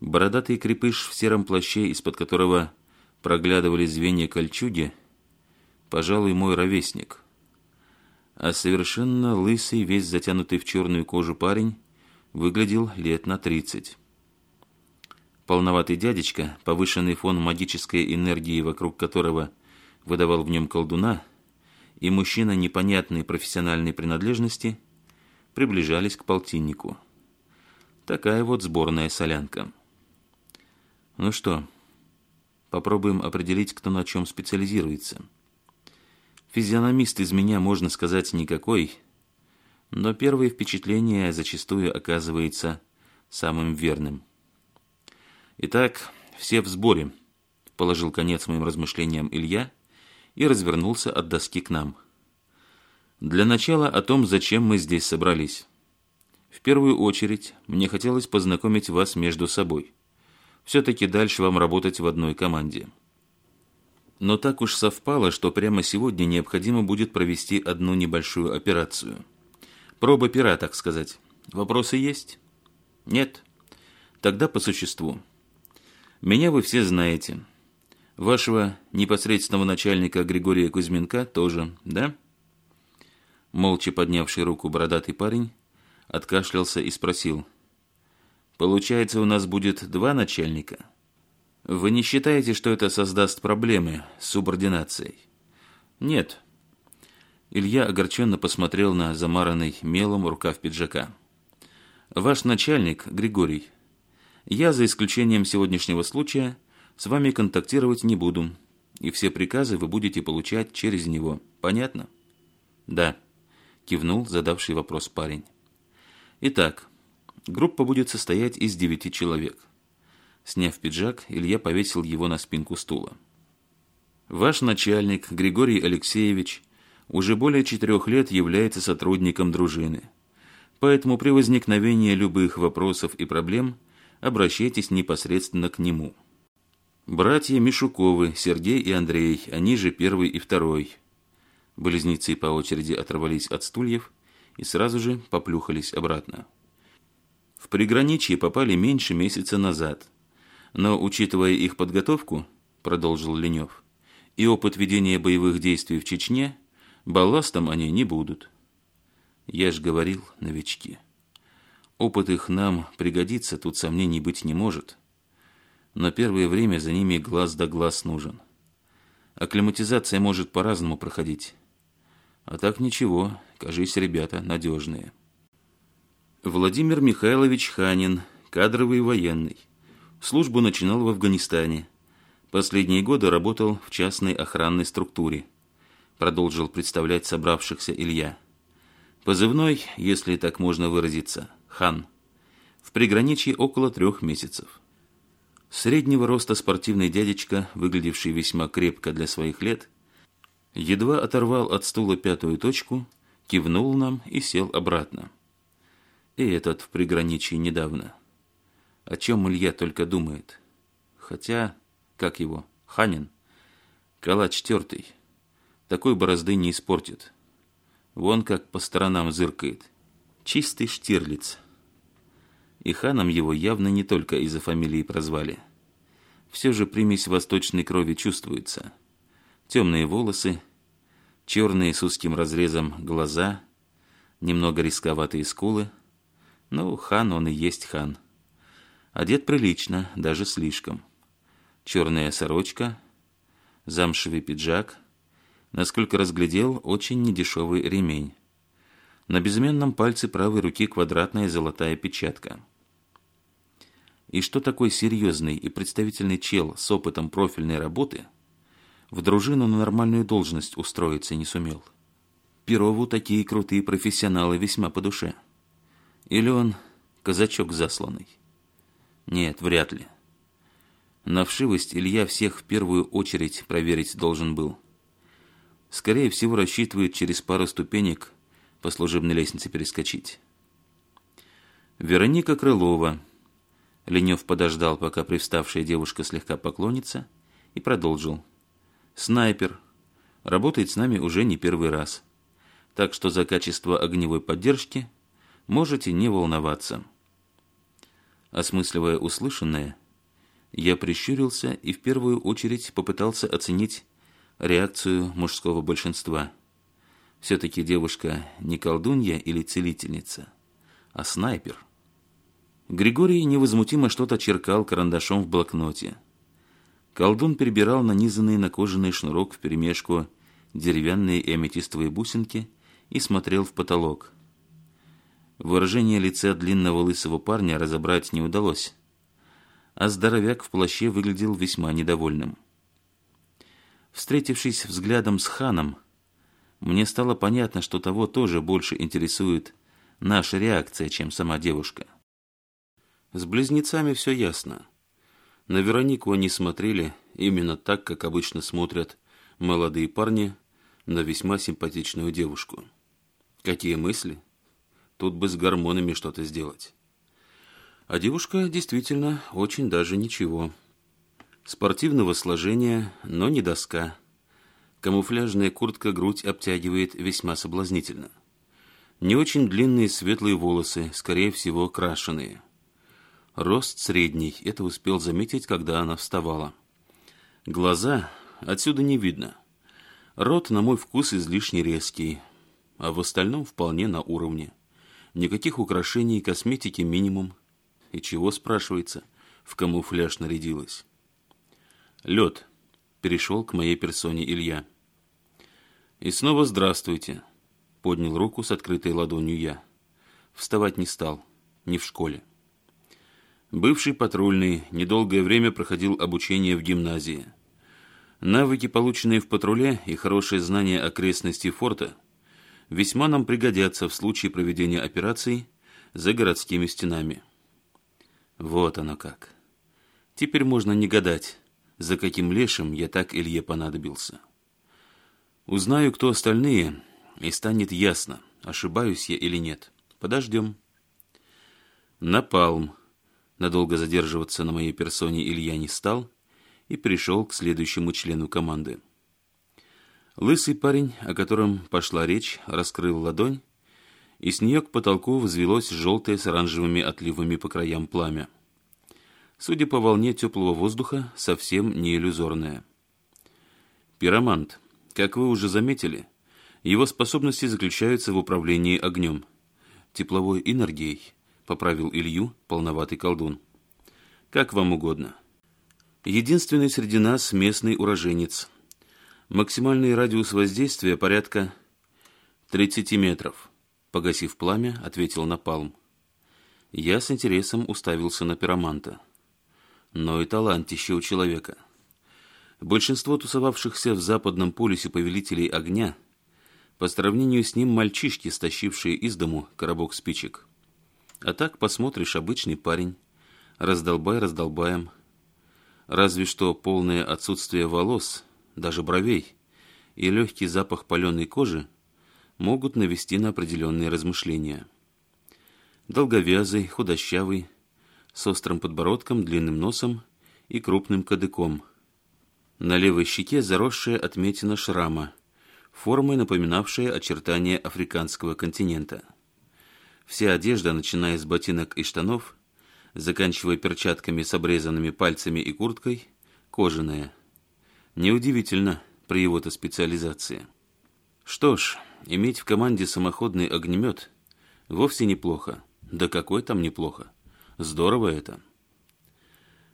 Бородатый крепыш в сером плаще, из-под которого проглядывали звенья кольчуги, пожалуй, мой ровесник. А совершенно лысый, весь затянутый в черную кожу парень, выглядел лет на тридцать. Полноватый дядечка, повышенный фон магической энергии, вокруг которого выдавал в нем колдуна – и мужчина непонятной профессиональной принадлежности приближались к полтиннику. Такая вот сборная солянка. Ну что, попробуем определить, кто на чем специализируется. Физиономист из меня, можно сказать, никакой, но первое впечатление зачастую оказывается самым верным. Итак, все в сборе, положил конец моим размышлениям Илья – и развернулся от доски к нам. Для начала о том, зачем мы здесь собрались. В первую очередь, мне хотелось познакомить вас между собой. Все-таки дальше вам работать в одной команде. Но так уж совпало, что прямо сегодня необходимо будет провести одну небольшую операцию. Проба пера, так сказать. Вопросы есть? Нет? Тогда по существу. Меня вы все знаете. Вашего непосредственного начальника Григория Кузьминка тоже, да?» Молча поднявший руку бородатый парень откашлялся и спросил. «Получается, у нас будет два начальника? Вы не считаете, что это создаст проблемы с субординацией?» «Нет». Илья огорченно посмотрел на замаранный мелом рукав пиджака. «Ваш начальник, Григорий, я, за исключением сегодняшнего случая, с вами контактировать не буду, и все приказы вы будете получать через него. Понятно? Да, кивнул задавший вопрос парень. Итак, группа будет состоять из девяти человек. Сняв пиджак, Илья повесил его на спинку стула. Ваш начальник Григорий Алексеевич уже более четырех лет является сотрудником дружины. Поэтому при возникновении любых вопросов и проблем обращайтесь непосредственно к нему – Братья Мишуковы, Сергей и Андрей, они же первый и второй. Близнецы по очереди оторвались от стульев и сразу же поплюхались обратно. В приграничье попали меньше месяца назад. Но, учитывая их подготовку, продолжил Ленев, и опыт ведения боевых действий в Чечне, балластом они не будут. Я ж говорил, новички. Опыт их нам пригодится, тут сомнений быть не может. — на первое время за ними глаз да глаз нужен. Акклиматизация может по-разному проходить. А так ничего, кажись, ребята надежные. Владимир Михайлович Ханин, кадровый военный. Службу начинал в Афганистане. Последние годы работал в частной охранной структуре. Продолжил представлять собравшихся Илья. Позывной, если так можно выразиться, «Хан». В приграничье около трех месяцев. Среднего роста спортивный дядечка, выглядевший весьма крепко для своих лет, едва оторвал от стула пятую точку, кивнул нам и сел обратно. И этот в приграничии недавно. О чем Илья только думает. Хотя, как его, Ханин, калач тертый, такой борозды не испортит. Вон как по сторонам зыркает. Чистый штирлиц и ханом его явно не только из-за фамилии прозвали. Все же примесь восточной крови чувствуется. Темные волосы, черные с узким разрезом глаза, немного рисковатые скулы. Ну, хан он и есть хан. Одет прилично, даже слишком. Черная сорочка, замшевый пиджак, насколько разглядел, очень недешевый ремень. На безымянном пальце правой руки квадратная золотая печатка – и что такой серьезный и представительный чел с опытом профильной работы в дружину на нормальную должность устроиться не сумел. Перову такие крутые профессионалы весьма по душе. Или он казачок засланный? Нет, вряд ли. На вшивость Илья всех в первую очередь проверить должен был. Скорее всего, рассчитывает через пару ступенек по служебной лестнице перескочить. Вероника Крылова – Ленев подождал, пока привставшая девушка слегка поклонится, и продолжил. «Снайпер. Работает с нами уже не первый раз. Так что за качество огневой поддержки можете не волноваться». Осмысливая услышанное, я прищурился и в первую очередь попытался оценить реакцию мужского большинства. Все-таки девушка не колдунья или целительница, а снайпер – Григорий невозмутимо что-то черкал карандашом в блокноте. Колдун перебирал нанизанный на кожаный шнурок вперемешку деревянные и аметистовые бусинки и смотрел в потолок. Выражение лица длинного лысого парня разобрать не удалось, а здоровяк в плаще выглядел весьма недовольным. Встретившись взглядом с ханом, мне стало понятно, что того тоже больше интересует наша реакция, чем сама девушка. С близнецами все ясно. На Веронику они смотрели именно так, как обычно смотрят молодые парни на весьма симпатичную девушку. Какие мысли? Тут бы с гормонами что-то сделать. А девушка действительно очень даже ничего. Спортивного сложения, но не доска. Камуфляжная куртка грудь обтягивает весьма соблазнительно. Не очень длинные светлые волосы, скорее всего, крашеные – Рост средний, это успел заметить, когда она вставала. Глаза отсюда не видно. Рот, на мой вкус, излишне резкий, а в остальном вполне на уровне. Никаких украшений, косметики минимум. И чего, спрашивается, в камуфляж нарядилась? Лед. Перешел к моей персоне Илья. И снова здравствуйте. Поднял руку с открытой ладонью я. Вставать не стал, не в школе. Бывший патрульный недолгое время проходил обучение в гимназии. Навыки, полученные в патруле, и хорошее знание окрестностей форта весьма нам пригодятся в случае проведения операций за городскими стенами. Вот оно как. Теперь можно не гадать, за каким лешим я так Илье понадобился. Узнаю, кто остальные, и станет ясно, ошибаюсь я или нет. Подождем. Напалм. Надолго задерживаться на моей персоне Илья не стал и пришел к следующему члену команды. Лысый парень, о котором пошла речь, раскрыл ладонь, и с нее к потолку возвелось желтое с оранжевыми отливами по краям пламя. Судя по волне теплого воздуха, совсем не иллюзорное. Пиромант, как вы уже заметили, его способности заключаются в управлении огнем, тепловой энергией, поправил Илью полноватый колдун. «Как вам угодно. Единственный среди нас местный уроженец. Максимальный радиус воздействия порядка 30 метров», — погасив пламя, ответил Напалм. Я с интересом уставился на пироманта. Но и талантище у человека. Большинство тусовавшихся в западном полюсе повелителей огня — по сравнению с ним мальчишки, стащившие из дому коробок спичек. А так, посмотришь, обычный парень. Раздолбай раздолбаем. Разве что полное отсутствие волос, даже бровей, и легкий запах паленой кожи могут навести на определенные размышления. Долговязый, худощавый, с острым подбородком, длинным носом и крупным кадыком. На левой щеке заросшая отметина шрама, формой напоминавшая очертания африканского континента – Вся одежда, начиная с ботинок и штанов, заканчивая перчатками с обрезанными пальцами и курткой, кожаная. Неудивительно при его-то специализации. Что ж, иметь в команде самоходный огнемет вовсе неплохо. Да какой там неплохо. Здорово это.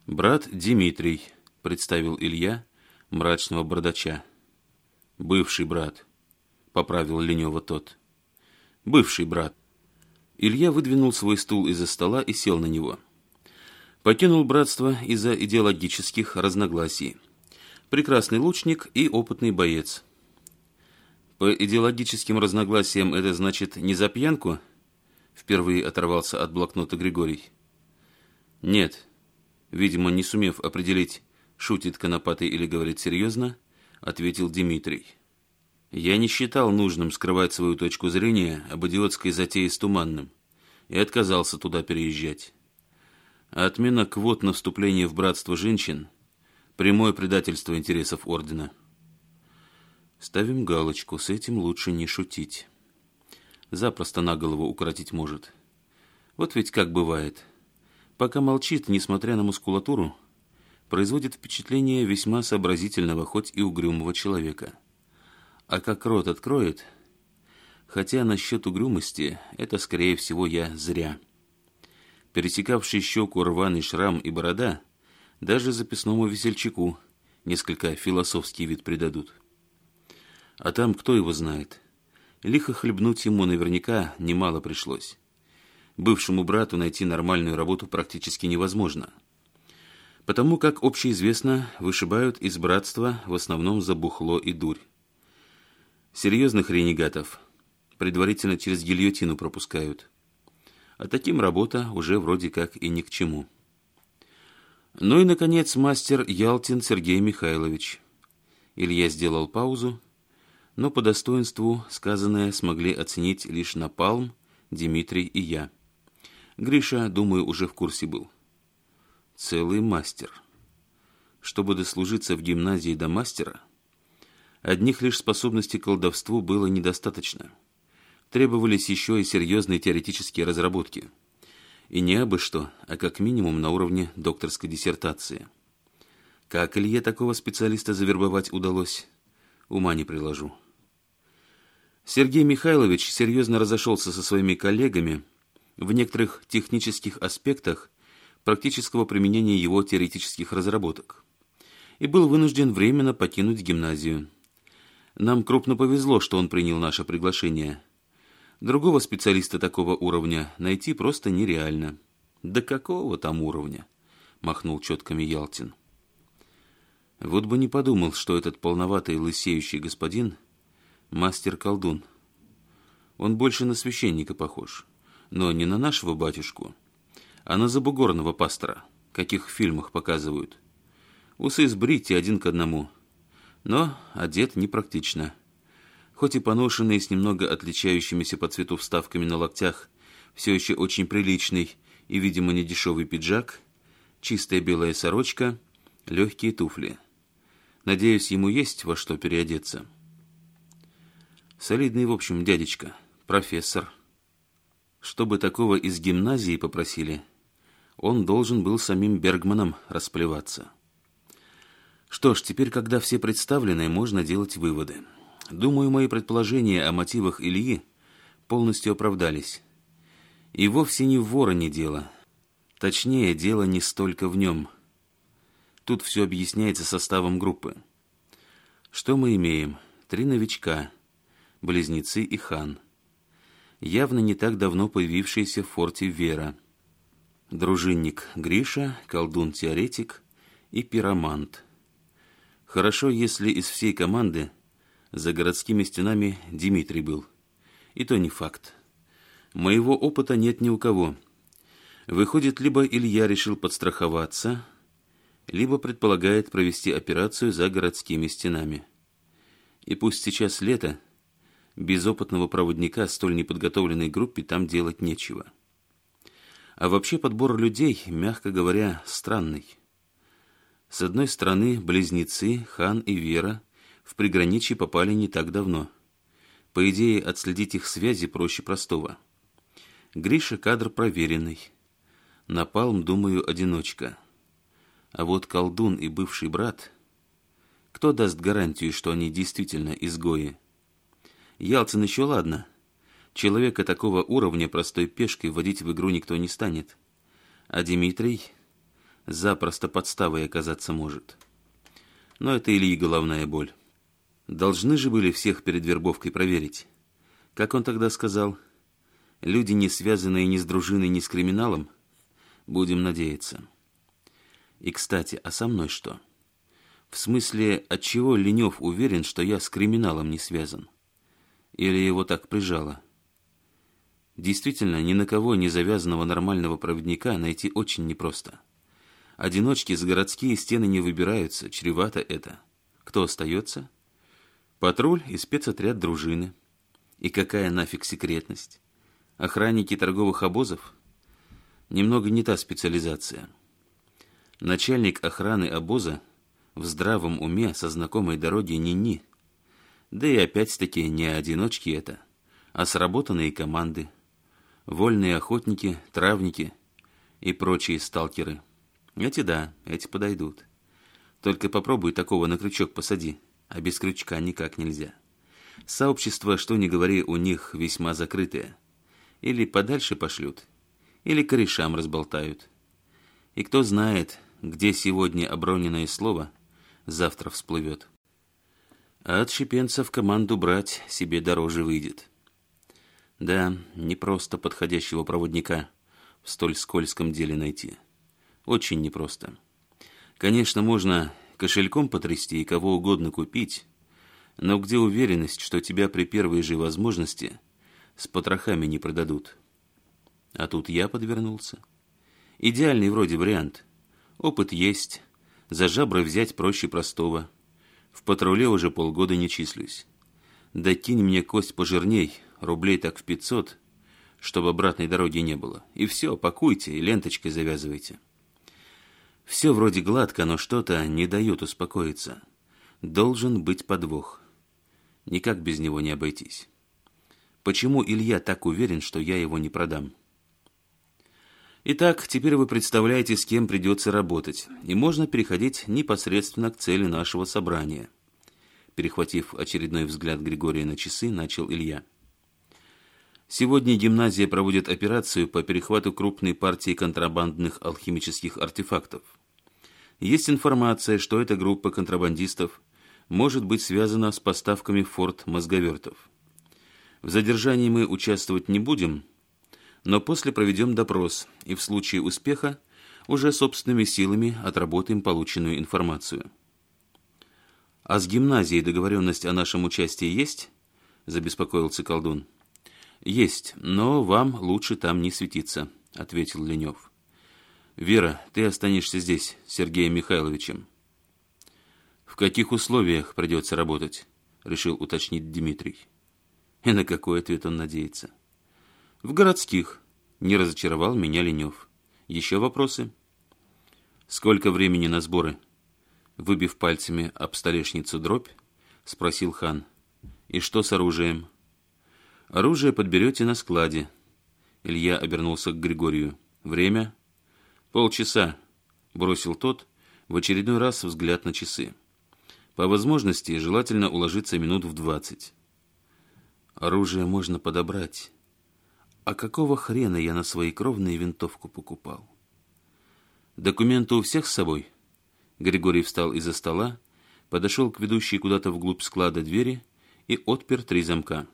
«Брат Дмитрий», — представил Илья, мрачного бородача. «Бывший брат», — поправил лениво тот. «Бывший брат». Илья выдвинул свой стул из-за стола и сел на него. Покинул братство из-за идеологических разногласий. Прекрасный лучник и опытный боец. По идеологическим разногласиям это значит не за пьянку? Впервые оторвался от блокнота Григорий. Нет. Видимо, не сумев определить, шутит Конопатый или говорит серьезно, ответил Дмитрий. Я не считал нужным скрывать свою точку зрения об идиотской затее с Туманным и отказался туда переезжать. отмена квот на вступление в братство женщин – прямое предательство интересов Ордена. Ставим галочку, с этим лучше не шутить. Запросто на голову укоротить может. Вот ведь как бывает. Пока молчит, несмотря на мускулатуру, производит впечатление весьма сообразительного, хоть и угрюмого человека – а как рот откроет... Хотя насчет угрюмости, это, скорее всего, я зря. Пересекавший щеку рваный шрам и борода даже записному весельчаку несколько философский вид придадут. А там кто его знает? Лихо хлебнуть ему наверняка немало пришлось. Бывшему брату найти нормальную работу практически невозможно. Потому как, общеизвестно, вышибают из братства в основном за бухло и дурь. Серьезных ренегатов предварительно через гильотину пропускают. А таким работа уже вроде как и ни к чему. Ну и, наконец, мастер Ялтин Сергей Михайлович. Илья сделал паузу, но по достоинству сказанное смогли оценить лишь Напалм, Дмитрий и я. Гриша, думаю, уже в курсе был. Целый мастер. Чтобы дослужиться в гимназии до мастера – Одних лишь способностей к колдовству было недостаточно. Требовались еще и серьезные теоретические разработки. И не абы что, а как минимум на уровне докторской диссертации. Как Илье такого специалиста завербовать удалось, ума не приложу. Сергей Михайлович серьезно разошелся со своими коллегами в некоторых технических аспектах практического применения его теоретических разработок и был вынужден временно покинуть гимназию. Нам крупно повезло, что он принял наше приглашение. Другого специалиста такого уровня найти просто нереально. Да какого там уровня? Махнул четками Ялтин. Вот бы не подумал, что этот полноватый лысеющий господин — мастер-колдун. Он больше на священника похож, но не на нашего батюшку, а на забугорного пастора, каких в фильмах показывают. Усы сбрить и один к одному — но одет непрактично, Хоть и поношенный, с немного отличающимися по цвету вставками на локтях, все еще очень приличный и, видимо, недешевый пиджак, чистая белая сорочка, легкие туфли. Надеюсь, ему есть во что переодеться. Солидный, в общем, дядечка, профессор. Чтобы такого из гимназии попросили, он должен был самим Бергманом расплеваться. Что ж, теперь, когда все представлены, можно делать выводы. Думаю, мои предположения о мотивах Ильи полностью оправдались. И вовсе не в вороне дело. Точнее, дело не столько в нем. Тут все объясняется составом группы. Что мы имеем? Три новичка, близнецы и хан. Явно не так давно появившиеся в форте Вера. Дружинник Гриша, колдун-теоретик и пиромант – Хорошо, если из всей команды за городскими стенами Дмитрий был. И то не факт. Моего опыта нет ни у кого. Выходит, либо Илья решил подстраховаться, либо предполагает провести операцию за городскими стенами. И пусть сейчас лето, без опытного проводника столь неподготовленной группе там делать нечего. А вообще подбор людей, мягко говоря, странный. С одной стороны, близнецы, Хан и Вера, в приграничье попали не так давно. По идее, отследить их связи проще простого. Гриша кадр проверенный. Напалм, думаю, одиночка. А вот колдун и бывший брат... Кто даст гарантию, что они действительно изгои? Ялцин еще ладно. Человека такого уровня простой пешкой вводить в игру никто не станет. А Дмитрий запросто подставой оказаться может. Но это Ильи головная боль. Должны же были всех перед вербовкой проверить. Как он тогда сказал? Люди, не связанные ни с дружиной, ни с криминалом? Будем надеяться. И, кстати, а со мной что? В смысле, отчего Ленев уверен, что я с криминалом не связан? Или его так прижало? Действительно, ни на кого не завязанного нормального проводника найти очень непросто. — Одиночки за городские стены не выбираются, чревато это. Кто остается? Патруль и спецотряд дружины. И какая нафиг секретность? Охранники торговых обозов? Немного не та специализация. Начальник охраны обоза в здравом уме со знакомой дороги ни-ни. Да и опять-таки не одиночки это, а сработанные команды. Вольные охотники, травники и прочие сталкеры – эти да, эти подойдут. Только попробуй такого на крючок посади, а без крючка никак нельзя. Сообщество, что ни говори, у них весьма закрытое. Или подальше пошлют, или корешам разболтают. И кто знает, где сегодня оброненное слово, завтра всплывет. А от шипенцев команду брать себе дороже выйдет. Да, не просто подходящего проводника в столь скользком деле найти очень непросто. Конечно, можно кошельком потрясти и кого угодно купить, но где уверенность, что тебя при первой же возможности с потрохами не продадут? А тут я подвернулся. Идеальный вроде вариант. Опыт есть, за жабры взять проще простого. В патруле уже полгода не числюсь. Докинь мне кость пожирней, рублей так в пятьсот, чтобы обратной дороги не было. И все, пакуйте и ленточкой завязывайте. Все вроде гладко, но что-то не дает успокоиться. Должен быть подвох. Никак без него не обойтись. Почему Илья так уверен, что я его не продам? Итак, теперь вы представляете, с кем придется работать, и можно переходить непосредственно к цели нашего собрания. Перехватив очередной взгляд Григория на часы, начал Илья – Сегодня гимназия проводит операцию по перехвату крупной партии контрабандных алхимических артефактов. Есть информация, что эта группа контрабандистов может быть связана с поставками в форт мозговертов. В задержании мы участвовать не будем, но после проведем допрос и в случае успеха уже собственными силами отработаем полученную информацию. «А с гимназией договоренность о нашем участии есть?» – забеспокоился колдун. «Есть, но вам лучше там не светиться», — ответил Ленев. «Вера, ты останешься здесь, с Сергеем Михайловичем». «В каких условиях придется работать?» — решил уточнить Дмитрий. И на какой ответ он надеется? «В городских», — не разочаровал меня Ленев. «Еще вопросы?» «Сколько времени на сборы?» Выбив пальцами об столешницу дробь, спросил хан. «И что с оружием?» «Оружие подберете на складе». Илья обернулся к Григорию. «Время?» «Полчаса», — бросил тот, в очередной раз взгляд на часы. «По возможности желательно уложиться минут в двадцать». «Оружие можно подобрать. А какого хрена я на свои кровные винтовку покупал?» «Документы у всех с собой?» Григорий встал из-за стола, подошел к ведущей куда-то вглубь склада двери и отпер три замка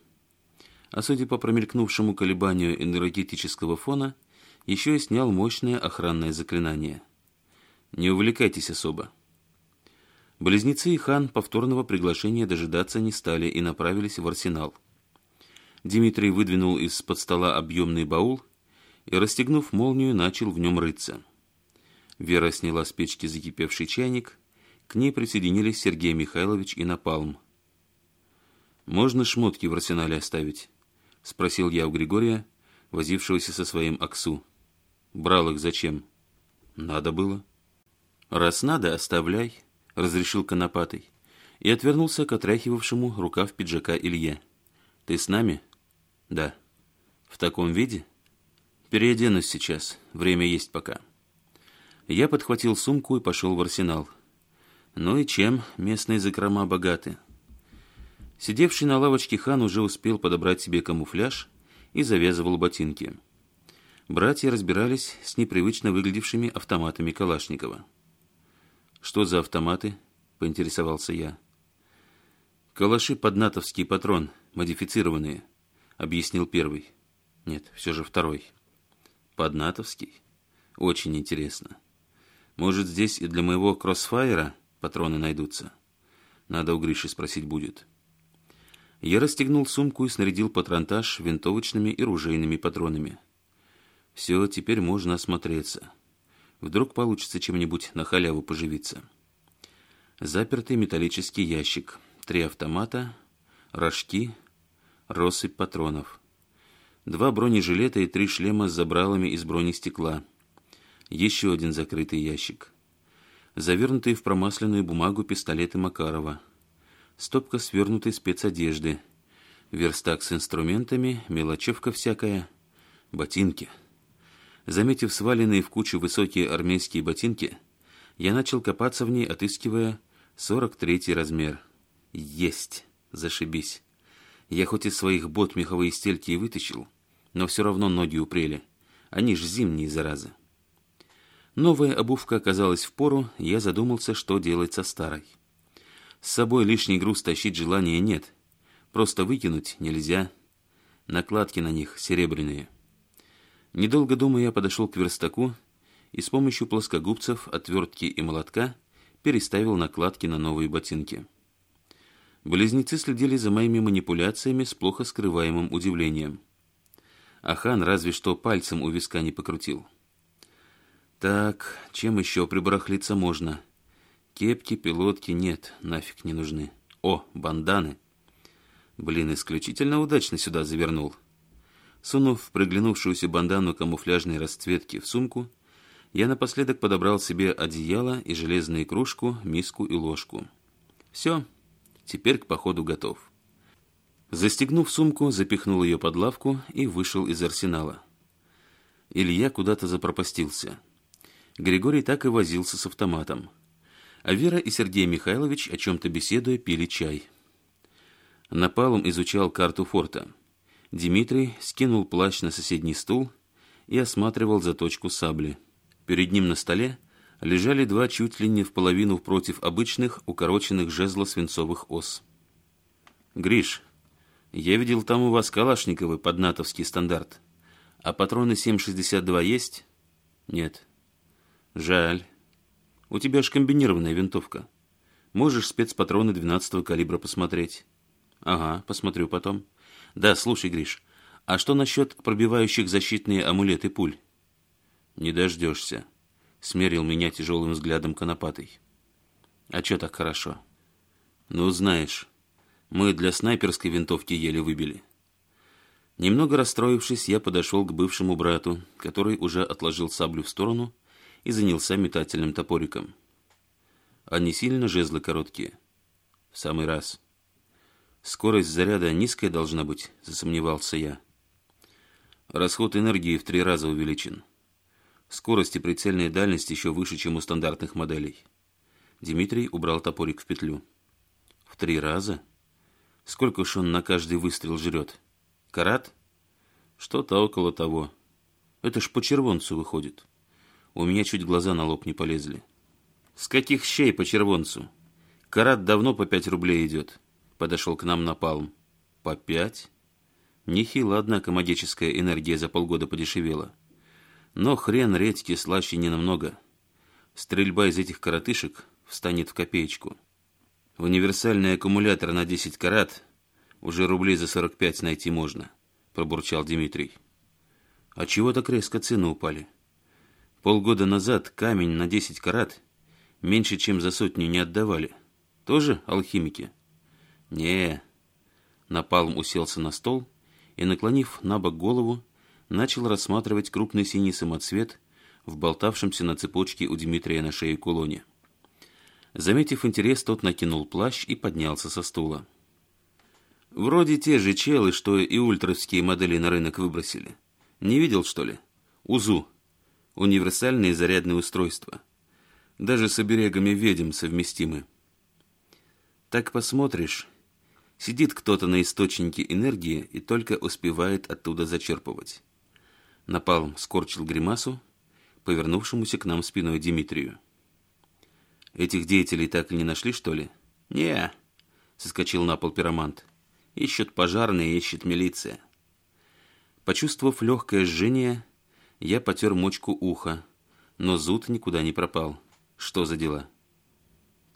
а судя по промелькнувшему колебанию энергетического фона, еще и снял мощное охранное заклинание. Не увлекайтесь особо. Близнецы и хан повторного приглашения дожидаться не стали и направились в арсенал. Дмитрий выдвинул из-под стола объемный баул и, расстегнув молнию, начал в нем рыться. Вера сняла с печки закипевший чайник, к ней присоединились Сергей Михайлович и Напалм. «Можно шмотки в арсенале оставить?» — спросил я у Григория, возившегося со своим аксу. «Брал их зачем?» «Надо было». «Раз надо, оставляй», — разрешил Конопатый и отвернулся к отряхивавшему рукав пиджака Илье. «Ты с нами?» «Да». «В таком виде?» «Переоденусь сейчас. Время есть пока». Я подхватил сумку и пошел в арсенал. Ну и чем местные закрома богаты?» Сидевший на лавочке хан уже успел подобрать себе камуфляж и завязывал ботинки. Братья разбирались с непривычно выглядевшими автоматами Калашникова. «Что за автоматы?» – поинтересовался я. «Калаши под натовский патрон, модифицированные», – объяснил первый. «Нет, все же второй». «Под натовский? Очень интересно. Может, здесь и для моего кроссфайера патроны найдутся? Надо у Гриши спросить будет». Я расстегнул сумку и снарядил патронтаж винтовочными и ружейными патронами. Все, теперь можно осмотреться. Вдруг получится чем-нибудь на халяву поживиться. Запертый металлический ящик, три автомата, рожки, россыпь патронов. Два бронежилета и три шлема с забралами из бронестекла. Еще один закрытый ящик. Завернутые в промасленную бумагу пистолеты Макарова – стопка свернутой спецодежды, верстак с инструментами, мелочевка всякая, ботинки. Заметив сваленные в кучу высокие армейские ботинки, я начал копаться в ней, отыскивая 43 размер. Есть! Зашибись! Я хоть из своих бот меховые стельки и вытащил, но все равно ноги упрели. Они ж зимние, заразы. Новая обувка оказалась в пору, я задумался, что делать со старой. С собой лишний груз тащить желания нет. Просто выкинуть нельзя. Накладки на них серебряные. Недолго думая, я подошел к верстаку и с помощью плоскогубцев, отвертки и молотка переставил накладки на новые ботинки. Близнецы следили за моими манипуляциями с плохо скрываемым удивлением. Ахан разве что пальцем у виска не покрутил. «Так, чем еще прибарахлиться можно?» Кепки, пилотки нет, нафиг не нужны. О, банданы. Блин, исключительно удачно сюда завернул. Сунув приглянувшуюся бандану камуфляжной расцветки в сумку, я напоследок подобрал себе одеяло и железную кружку, миску и ложку. Все, теперь к походу готов. Застегнув сумку, запихнул ее под лавку и вышел из арсенала. Илья куда-то запропастился. Григорий так и возился с автоматом а Вера и Сергей Михайлович, о чем-то беседуя, пили чай. Напалом изучал карту форта. Дмитрий скинул плащ на соседний стул и осматривал заточку сабли. Перед ним на столе лежали два чуть ли не в половину против обычных укороченных жезла свинцовых ос. «Гриш, я видел там у вас Калашниковы под натовский стандарт. А патроны 7,62 есть?» «Нет». «Жаль». У тебя же комбинированная винтовка. Можешь спецпатроны 12-го калибра посмотреть. Ага, посмотрю потом. Да, слушай, Гриш, а что насчет пробивающих защитные амулеты пуль? Не дождешься. Смерил меня тяжелым взглядом конопатой. А че так хорошо? Ну, знаешь, мы для снайперской винтовки еле выбили. Немного расстроившись, я подошел к бывшему брату, который уже отложил саблю в сторону и, и занялся метательным топориком. Они сильно жезлы короткие. В самый раз. Скорость заряда низкая должна быть, засомневался я. Расход энергии в три раза увеличен. Скорость и прицельная дальность еще выше, чем у стандартных моделей. Дмитрий убрал топорик в петлю. В три раза? Сколько уж он на каждый выстрел жрет? Карат? Что-то около того. Это ж по червонцу выходит. У меня чуть глаза на лоб не полезли. «С каких щей по червонцу? Карат давно по пять рублей идет», — подошел к нам Напалм. «По пять?» Нехило, однако, магическая энергия за полгода подешевела. Но хрен редьки слаще не намного. Стрельба из этих коротышек встанет в копеечку. В Универсальный аккумулятор на 10 карат уже рублей за 45 найти можно, пробурчал Дмитрий. А чего так резко цены упали? Полгода назад камень на 10 карат меньше, чем за сотню не отдавали. Тоже алхимики? не Напалм уселся на стол и, наклонив на бок голову, начал рассматривать крупный синий самоцвет в болтавшемся на цепочке у Дмитрия на шее кулоне. Заметив интерес, тот накинул плащ и поднялся со стула. «Вроде те же челы, что и ультровские модели на рынок выбросили. Не видел, что ли? Узу универсальные зарядные устройства. Даже с оберегами ведьм совместимы. Так посмотришь, сидит кто-то на источнике энергии и только успевает оттуда зачерпывать. Напалм скорчил гримасу, повернувшемуся к нам спиной Димитрию. «Этих деятелей так и не нашли, что ли?» «Не-а», соскочил на пол пиромант. «Ищут пожарные, ищет милиция». Почувствовав легкое жжение, я потер мочку уха, но зуд никуда не пропал. Что за дела?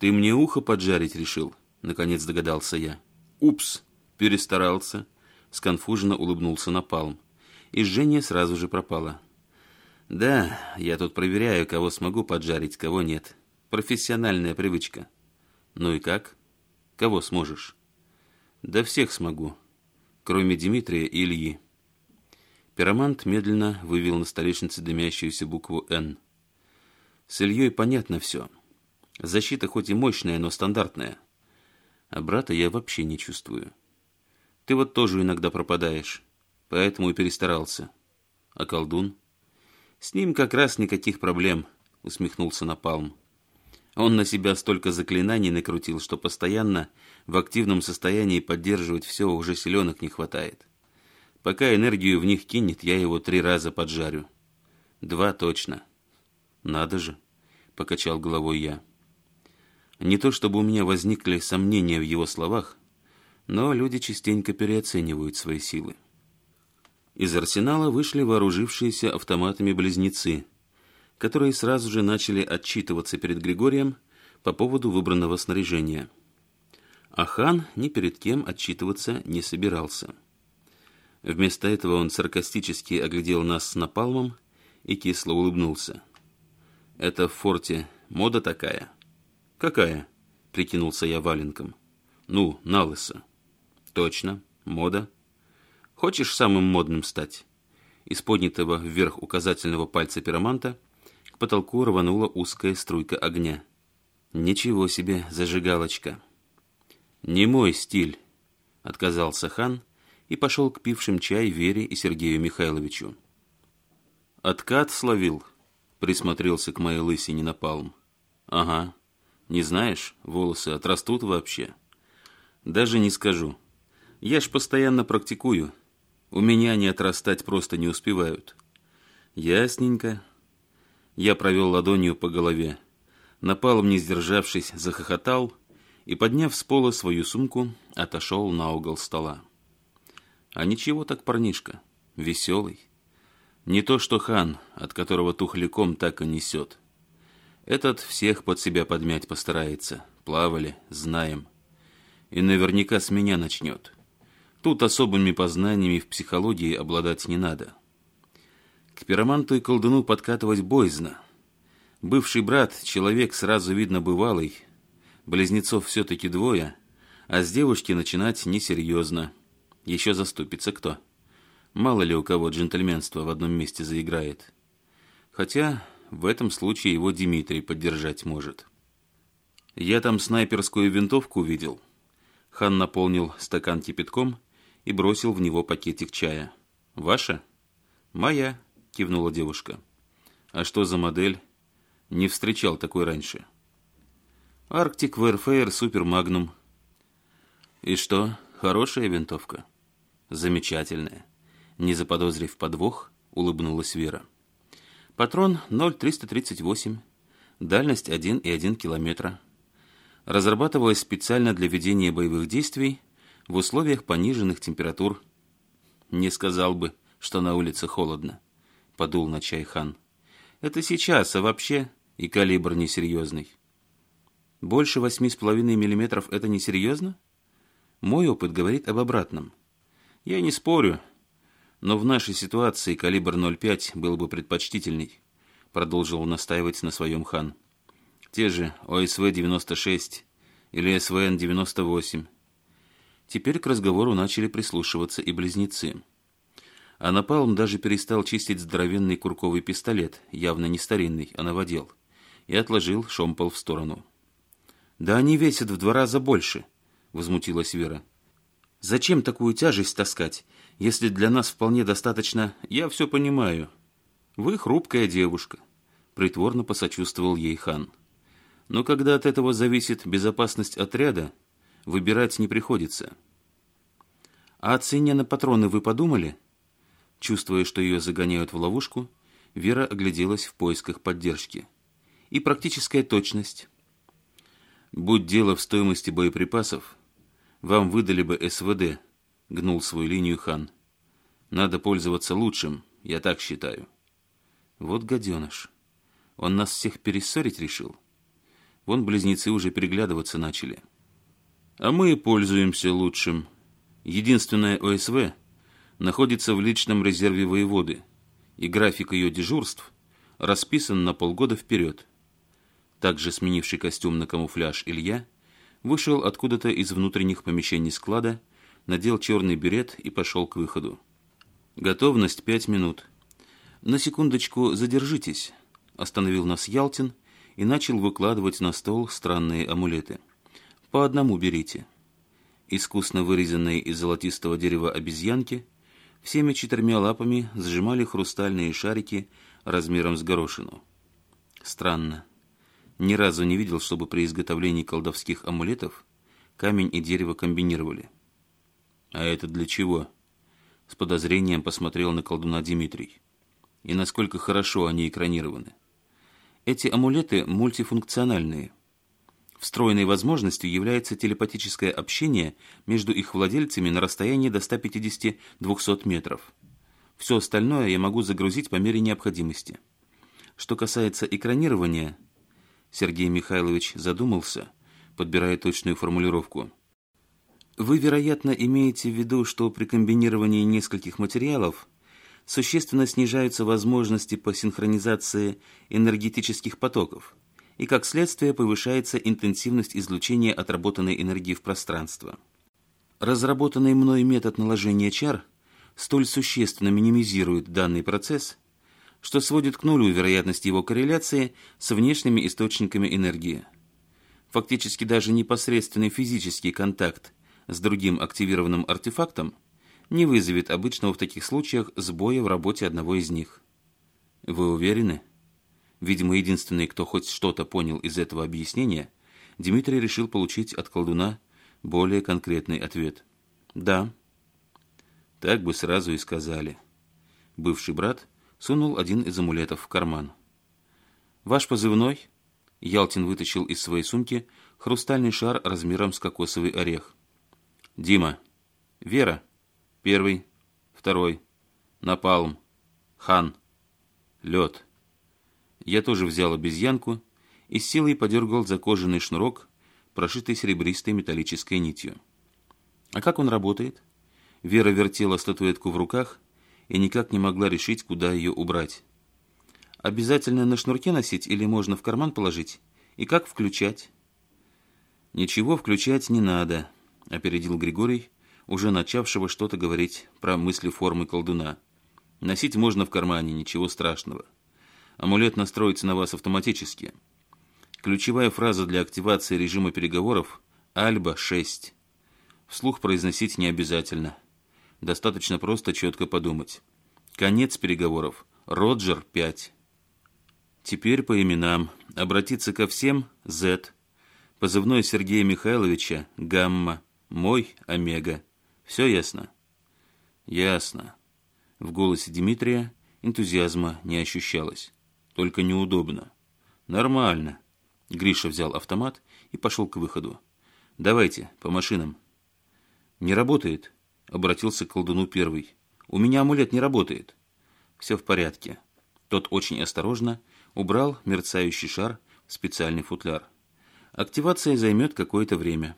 «Ты мне ухо поджарить решил?» — наконец догадался я. «Упс!» — перестарался. Сконфуженно улыбнулся Напалм. И Женя сразу же пропала. «Да, я тут проверяю, кого смогу поджарить, кого нет. Профессиональная привычка». «Ну и как? Кого сможешь?» «Да всех смогу. Кроме Дмитрия и Ильи». Пиромант медленно вывел на столешнице дымящуюся букву «Н». С Ильей понятно все. Защита хоть и мощная, но стандартная. А брата я вообще не чувствую. Ты вот тоже иногда пропадаешь, поэтому и перестарался. А колдун? С ним как раз никаких проблем, усмехнулся Напалм. Он на себя столько заклинаний накрутил, что постоянно в активном состоянии поддерживать все уже силенок не хватает. Пока энергию в них кинет, я его три раза поджарю. Два точно. Надо же, покачал головой я. Не то чтобы у меня возникли сомнения в его словах, но люди частенько переоценивают свои силы. Из арсенала вышли вооружившиеся автоматами близнецы, которые сразу же начали отчитываться перед Григорием по поводу выбранного снаряжения. А хан ни перед кем отчитываться не собирался. Вместо этого он саркастически оглядел нас с напалмом и кисло улыбнулся. «Это в форте мода такая?» «Какая?» — прикинулся я валенком. «Ну, на лысо». «Точно, мода. Хочешь самым модным стать?» Из поднятого вверх указательного пальца пироманта к потолку рванула узкая струйка огня. «Ничего себе зажигалочка!» «Не мой стиль», — отказался хан, — и пошел к пившим чай Вере и Сергею Михайловичу. «Откат словил», — присмотрелся к моей лысине напалм. «Ага. Не знаешь, волосы отрастут вообще?» «Даже не скажу. Я ж постоянно практикую. У меня они отрастать просто не успевают». «Ясненько». Я провел ладонью по голове. Напалм, не сдержавшись, захохотал и, подняв с пола свою сумку, отошел на угол стола. А ничего так парнишка, веселый. Не то что хан, от которого тухляком так и несет. Этот всех под себя подмять постарается. Плавали, знаем. И наверняка с меня начнет. Тут особыми познаниями в психологии обладать не надо. К пироманту и колдуну подкатывать боязно. Бывший брат, человек сразу видно бывалый. Близнецов все-таки двое, а с девушки начинать несерьезно. Еще заступится кто. Мало ли у кого джентльменство в одном месте заиграет. Хотя в этом случае его Дмитрий поддержать может. Я там снайперскую винтовку видел. Хан наполнил стакан кипятком и бросил в него пакетик чая. «Ваша?» «Моя», — кивнула девушка. «А что за модель?» «Не встречал такой раньше». «Арктик Вэрфэйр Супер Магнум». «И что, хорошая винтовка?» Замечательное. Не заподозрив подвох, улыбнулась Вера. Патрон 0,338, дальность 1,1 километра. Разрабатывалась специально для ведения боевых действий в условиях пониженных температур. Не сказал бы, что на улице холодно, подул на чай хан. Это сейчас, а вообще и калибр несерьезный. Больше 8,5 миллиметров это несерьезно? Мой опыт говорит об обратном – я не спорю, но в нашей ситуации калибр 0,5 был бы предпочтительней, продолжил настаивать на своем хан. Те же ОСВ-96 или СВН-98. Теперь к разговору начали прислушиваться и близнецы. А Напалм даже перестал чистить здоровенный курковый пистолет, явно не старинный, а новодел, и отложил шомпол в сторону. «Да они весят в два раза больше», — возмутилась Вера. Зачем такую тяжесть таскать, если для нас вполне достаточно... Я все понимаю. Вы хрупкая девушка. Притворно посочувствовал ей хан. Но когда от этого зависит безопасность отряда, выбирать не приходится. А о цене на патроны вы подумали? Чувствуя, что ее загоняют в ловушку, Вера огляделась в поисках поддержки. И практическая точность. Будь дело в стоимости боеприпасов, вам выдали бы СВД», — гнул свою линию хан. «Надо пользоваться лучшим, я так считаю». «Вот гаденыш. Он нас всех перессорить решил?» Вон близнецы уже переглядываться начали. «А мы пользуемся лучшим. Единственное ОСВ находится в личном резерве воеводы, и график ее дежурств расписан на полгода вперед». Также сменивший костюм на камуфляж Илья вышел откуда-то из внутренних помещений склада, надел черный берет и пошел к выходу. «Готовность пять минут. На секундочку задержитесь», – остановил нас Ялтин и начал выкладывать на стол странные амулеты. «По одному берите». Искусно вырезанные из золотистого дерева обезьянки всеми четырьмя лапами сжимали хрустальные шарики размером с горошину. Странно ни разу не видел, чтобы при изготовлении колдовских амулетов камень и дерево комбинировали. «А это для чего?» С подозрением посмотрел на колдуна Дмитрий. «И насколько хорошо они экранированы?» «Эти амулеты мультифункциональные. Встроенной возможностью является телепатическое общение между их владельцами на расстоянии до 150-200 метров. Все остальное я могу загрузить по мере необходимости. Что касается экранирования – Сергей Михайлович задумался, подбирая точную формулировку. Вы, вероятно, имеете в виду, что при комбинировании нескольких материалов существенно снижаются возможности по синхронизации энергетических потоков, и как следствие повышается интенсивность излучения отработанной энергии в пространство. Разработанный мной метод наложения чар столь существенно минимизирует данный процесс – что сводит к нулю вероятность его корреляции с внешними источниками энергии. Фактически даже непосредственный физический контакт с другим активированным артефактом не вызовет обычного в таких случаях сбоя в работе одного из них. Вы уверены? Видимо, единственный, кто хоть что-то понял из этого объяснения, Дмитрий решил получить от колдуна более конкретный ответ. «Да». Так бы сразу и сказали. Бывший брат – сунул один из амулетов в карман. «Ваш позывной?» Ялтин вытащил из своей сумки хрустальный шар размером с кокосовый орех. «Дима. Вера. Первый. Второй. Напалм. Хан. Лед». Я тоже взял обезьянку и с силой подергал за кожаный шнурок, прошитый серебристой металлической нитью. «А как он работает?» Вера вертела статуэтку в руках, и никак не могла решить, куда ее убрать. Обязательно на шнурке носить или можно в карман положить? И как включать? Ничего включать не надо, опередил Григорий, уже начавшего что-то говорить про мысли формы колдуна. Носить можно в кармане, ничего страшного. Амулет настроится на вас автоматически. Ключевая фраза для активации режима переговоров – «Альба-6». Вслух произносить не обязательно. Достаточно просто четко подумать. Конец переговоров. Роджер 5. Теперь по именам. Обратиться ко всем – Z. Позывной Сергея Михайловича – Гамма. Мой – Омега. Все ясно? Ясно. В голосе Дмитрия энтузиазма не ощущалось. Только неудобно. Нормально. Гриша взял автомат и пошел к выходу. «Давайте, по машинам». «Не работает», обратился к колдуну первый. «У меня амулет не работает». «Все в порядке». Тот очень осторожно убрал мерцающий шар в специальный футляр. Активация займет какое-то время.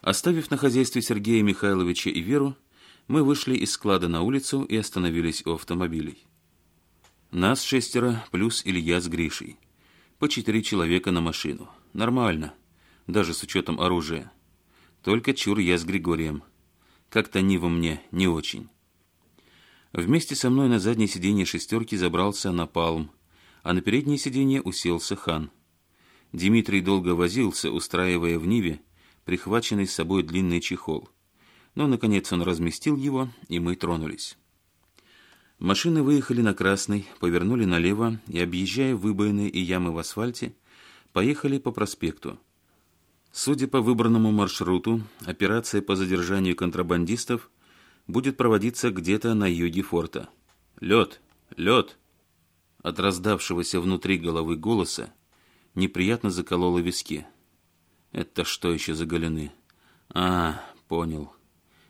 Оставив на хозяйстве Сергея Михайловича и Веру, мы вышли из склада на улицу и остановились у автомобилей. Нас шестеро, плюс Илья с Гришей. По четыре человека на машину. Нормально, даже с учетом оружия. Только чур я с Григорием – как-то они мне не очень. Вместе со мной на заднее сиденье шестерки забрался Напалм, а на переднее сиденье уселся Хан. Дмитрий долго возился, устраивая в Ниве прихваченный с собой длинный чехол. Но, наконец, он разместил его, и мы тронулись. Машины выехали на Красный, повернули налево и, объезжая выбоины и ямы в асфальте, поехали по проспекту – Судя по выбранному маршруту, операция по задержанию контрабандистов будет проводиться где-то на юге форта. «Лед! Лед!» От раздавшегося внутри головы голоса неприятно закололо виски. «Это что еще за голены?» «А, понял.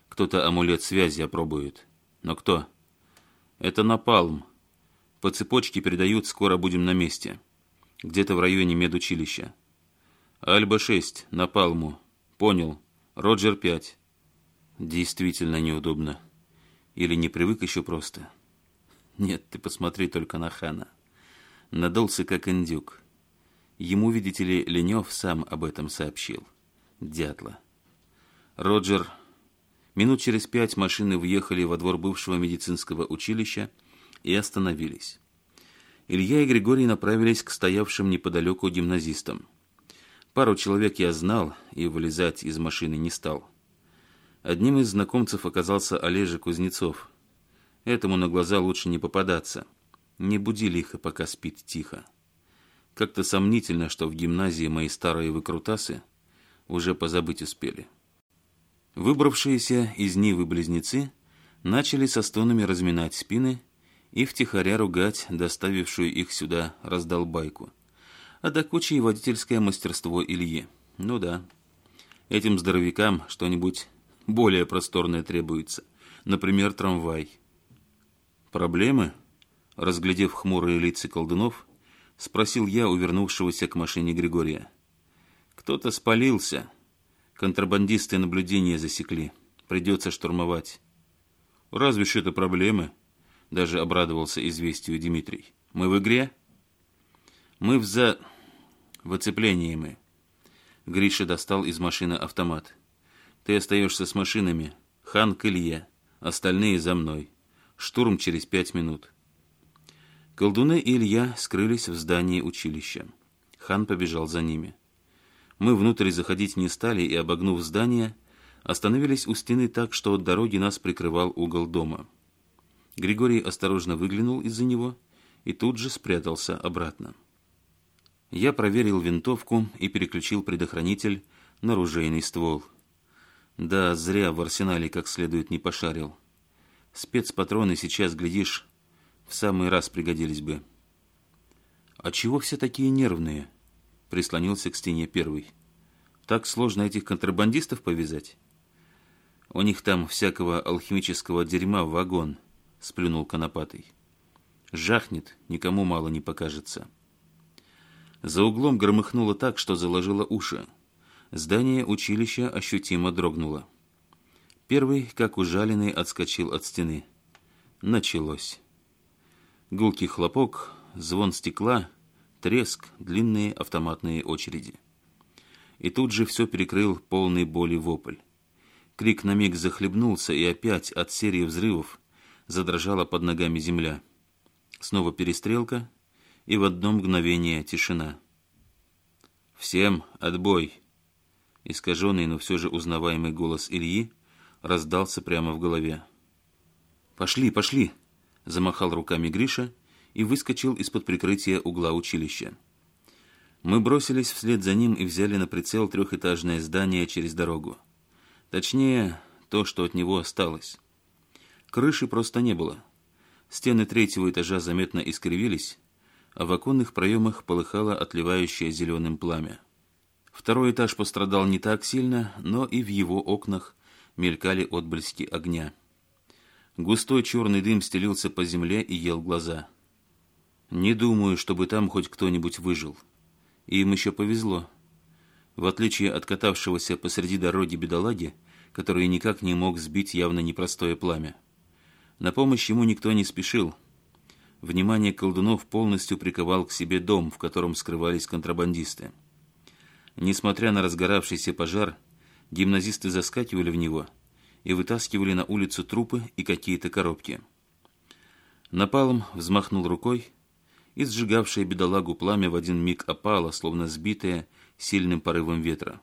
Кто-то амулет связи опробует. Но кто?» «Это напалм. По цепочке передают, скоро будем на месте. Где-то в районе медучилища. Альба-6, на Палму. Понял. Роджер-5. Действительно неудобно. Или не привык еще просто. Нет, ты посмотри только на Хана. Надулся, как индюк. Ему, видите ли, Ленев сам об этом сообщил. Дятла. Роджер... Минут через пять машины въехали во двор бывшего медицинского училища и остановились. Илья и Григорий направились к стоявшим неподалеку гимназистам. Пару человек я знал и вылезать из машины не стал. Одним из знакомцев оказался Олежа Кузнецов. Этому на глаза лучше не попадаться. Не буди лихо, пока спит тихо. Как-то сомнительно, что в гимназии мои старые выкрутасы уже позабыть успели. Выбравшиеся из Нивы близнецы начали со стонами разминать спины и втихаря ругать доставившую их сюда раздолбайку – а до кучи и водительское мастерство Ильи. Ну да, этим здоровякам что-нибудь более просторное требуется. Например, трамвай. Проблемы? Разглядев хмурые лица колдунов, спросил я увернувшегося к машине Григория. Кто-то спалился. Контрабандисты наблюдение засекли. Придется штурмовать. Разве что это проблемы? Даже обрадовался известию Дмитрий. Мы в игре? Мы в за... В оцеплении мы. Гриша достал из машины автомат. Ты остаешься с машинами. Хан к Илье. Остальные за мной. Штурм через пять минут. Колдуны и Илья скрылись в здании училища. Хан побежал за ними. Мы внутрь заходить не стали и, обогнув здание, остановились у стены так, что от дороги нас прикрывал угол дома. Григорий осторожно выглянул из-за него и тут же спрятался обратно. Я проверил винтовку и переключил предохранитель на ружейный ствол. Да, зря в арсенале как следует не пошарил. Спецпатроны сейчас, глядишь, в самый раз пригодились бы. «А чего все такие нервные?» — прислонился к стене первый. «Так сложно этих контрабандистов повязать?» «У них там всякого алхимического дерьма в вагон», — сплюнул Конопатый. «Жахнет, никому мало не покажется». За углом громыхнуло так, что заложило уши. Здание училища ощутимо дрогнуло. Первый, как ужаленный, отскочил от стены. Началось. Гулкий хлопок, звон стекла, треск, длинные автоматные очереди. И тут же все перекрыл полный боли вопль. Крик на миг захлебнулся, и опять от серии взрывов задрожала под ногами земля. Снова перестрелка, и в одно мгновение тишина. «Всем отбой!» Искаженный, но все же узнаваемый голос Ильи раздался прямо в голове. «Пошли, пошли!» – замахал руками Гриша и выскочил из-под прикрытия угла училища. Мы бросились вслед за ним и взяли на прицел трехэтажное здание через дорогу. Точнее, то, что от него осталось. Крыши просто не было. Стены третьего этажа заметно искривились, а в оконных проемах полыхало отливающее зеленым пламя. Второй этаж пострадал не так сильно, но и в его окнах мелькали отблески огня. Густой черный дым стелился по земле и ел глаза. Не думаю, чтобы там хоть кто-нибудь выжил. И им еще повезло. В отличие от катавшегося посреди дороги бедолаги, который никак не мог сбить явно непростое пламя. На помощь ему никто не спешил — внимание колдунов полностью приковал к себе дом, в котором скрывались контрабандисты. Несмотря на разгоравшийся пожар, гимназисты заскакивали в него и вытаскивали на улицу трупы и какие-то коробки. Напалм взмахнул рукой, и сжигавшее бедолагу пламя в один миг опало, словно сбитое сильным порывом ветра.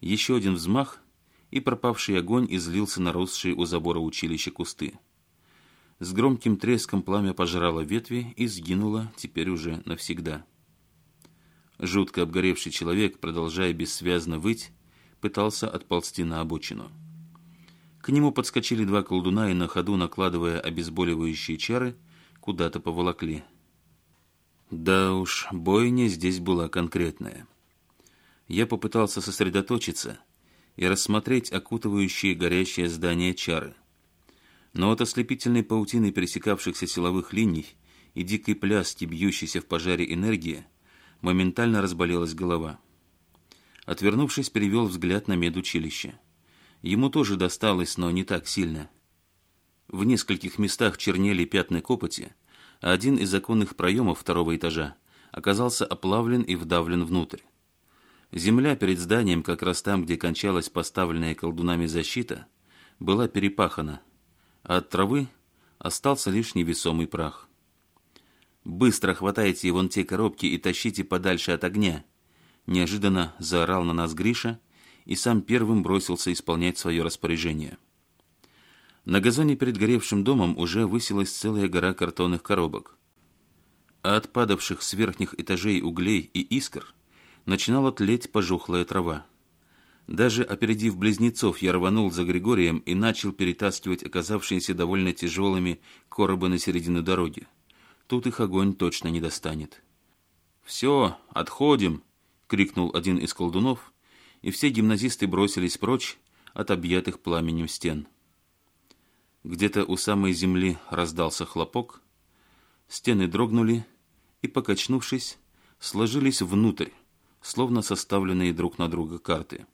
Еще один взмах, и пропавший огонь излился на росшие у забора училища кусты. С громким треском пламя пожрало ветви и сгинуло теперь уже навсегда. Жутко обгоревший человек, продолжая бессвязно выть, пытался отползти на обочину. К нему подскочили два колдуна и на ходу, накладывая обезболивающие чары, куда-то поволокли. Да уж, бойня здесь была конкретная. Я попытался сосредоточиться и рассмотреть окутывающие горящее здание чары. Но от ослепительной паутины пересекавшихся силовых линий и дикой пляски, бьющейся в пожаре энергии, моментально разболелась голова. Отвернувшись, перевел взгляд на медучилище. Ему тоже досталось, но не так сильно. В нескольких местах чернели пятна копоти, а один из законных проемов второго этажа оказался оплавлен и вдавлен внутрь. Земля перед зданием, как раз там, где кончалась поставленная колдунами защита, была перепахана – а от травы остался лишь невесомый прах. «Быстро хватайте вон те коробки и тащите подальше от огня!» Неожиданно заорал на нас Гриша и сам первым бросился исполнять свое распоряжение. На газоне перед горевшим домом уже высилась целая гора картонных коробок. А от падавших с верхних этажей углей и искр начинала тлеть пожухлая трава. Даже опередив близнецов, я рванул за Григорием и начал перетаскивать оказавшиеся довольно тяжелыми коробы на середину дороги. Тут их огонь точно не достанет. «Все, отходим!» — крикнул один из колдунов, и все гимназисты бросились прочь от объятых пламенем стен. Где-то у самой земли раздался хлопок, стены дрогнули и, покачнувшись, сложились внутрь, словно составленные друг на друга карты.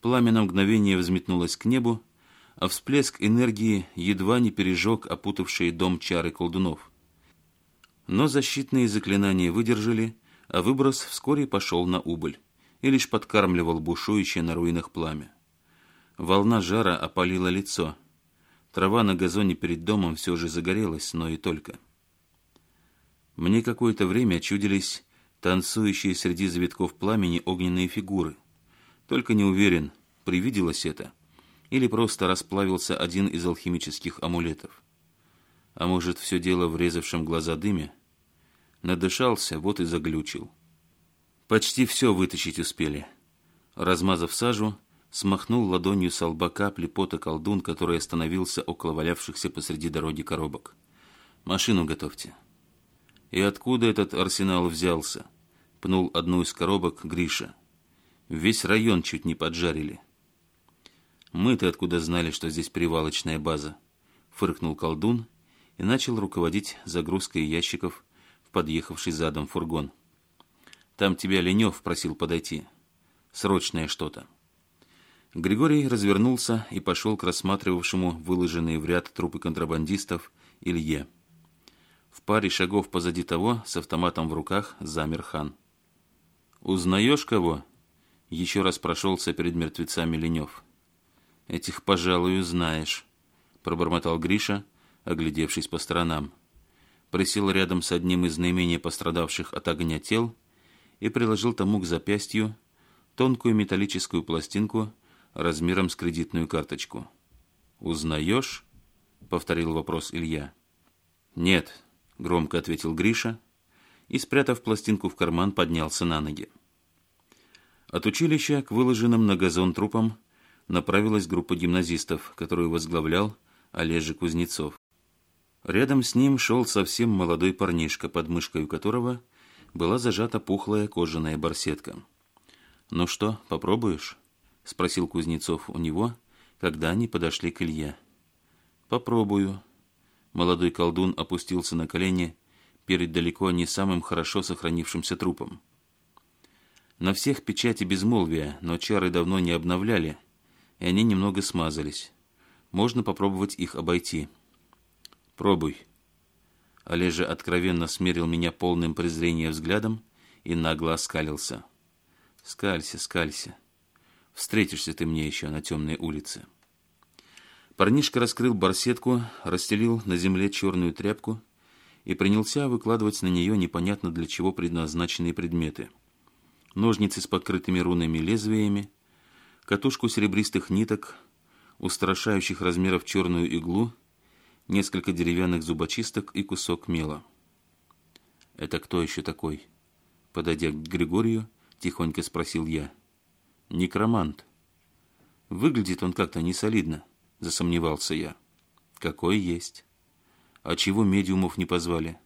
Пламя на мгновение взметнулось к небу, а всплеск энергии едва не пережег опутавшие дом чары колдунов. Но защитные заклинания выдержали, а выброс вскоре пошел на убыль и лишь подкармливал бушующее на руинах пламя. Волна жара опалила лицо. Трава на газоне перед домом все же загорелась, но и только. Мне какое-то время чудились танцующие среди завитков пламени огненные фигуры — только не уверен, привиделось это или просто расплавился один из алхимических амулетов. А может, все дело врезавшим глаза дыме? Надышался, вот и заглючил. Почти все вытащить успели. Размазав сажу, смахнул ладонью со лба капли пота колдун, который остановился около валявшихся посреди дороги коробок. «Машину готовьте». «И откуда этот арсенал взялся?» — пнул одну из коробок Гриша. Весь район чуть не поджарили. Мы-то откуда знали, что здесь привалочная база? Фыркнул колдун и начал руководить загрузкой ящиков в подъехавший задом фургон. Там тебя Ленев просил подойти. Срочное что-то. Григорий развернулся и пошел к рассматривавшему выложенные в ряд трупы контрабандистов Илье. В паре шагов позади того, с автоматом в руках, замер хан. «Узнаешь кого?» Еще раз прошелся перед мертвецами Ленев. «Этих, пожалуй, знаешь», — пробормотал Гриша, оглядевшись по сторонам. Присел рядом с одним из наименее пострадавших от огня тел и приложил тому к запястью тонкую металлическую пластинку размером с кредитную карточку. «Узнаешь?» — повторил вопрос Илья. «Нет», — громко ответил Гриша и, спрятав пластинку в карман, поднялся на ноги. От училища к выложенным на газон трупам направилась группа гимназистов, которую возглавлял Олежек Кузнецов. Рядом с ним шел совсем молодой парнишка, под мышкой у которого была зажата пухлая кожаная барсетка. «Ну что, попробуешь?» – спросил Кузнецов у него, когда они подошли к Илье. «Попробую». Молодой колдун опустился на колени перед далеко не самым хорошо сохранившимся трупом. На всех печати безмолвия, но чары давно не обновляли, и они немного смазались. Можно попробовать их обойти. «Пробуй». Олежа откровенно смерил меня полным презрения взглядом и нагло оскалился. «Скалься, скалься. Встретишься ты мне еще на темной улице». Парнишка раскрыл барсетку, расстелил на земле черную тряпку и принялся выкладывать на нее непонятно для чего предназначенные предметы – ножницы с покрытыми рунами лезвиями, катушку серебристых ниток, устрашающих размеров черную иглу, несколько деревянных зубочисток и кусок мела. «Это кто еще такой?» Подойдя к Григорию, тихонько спросил я. «Некромант». «Выглядит он как-то несолидно», — засомневался я. «Какой есть». «А чего медиумов не позвали?»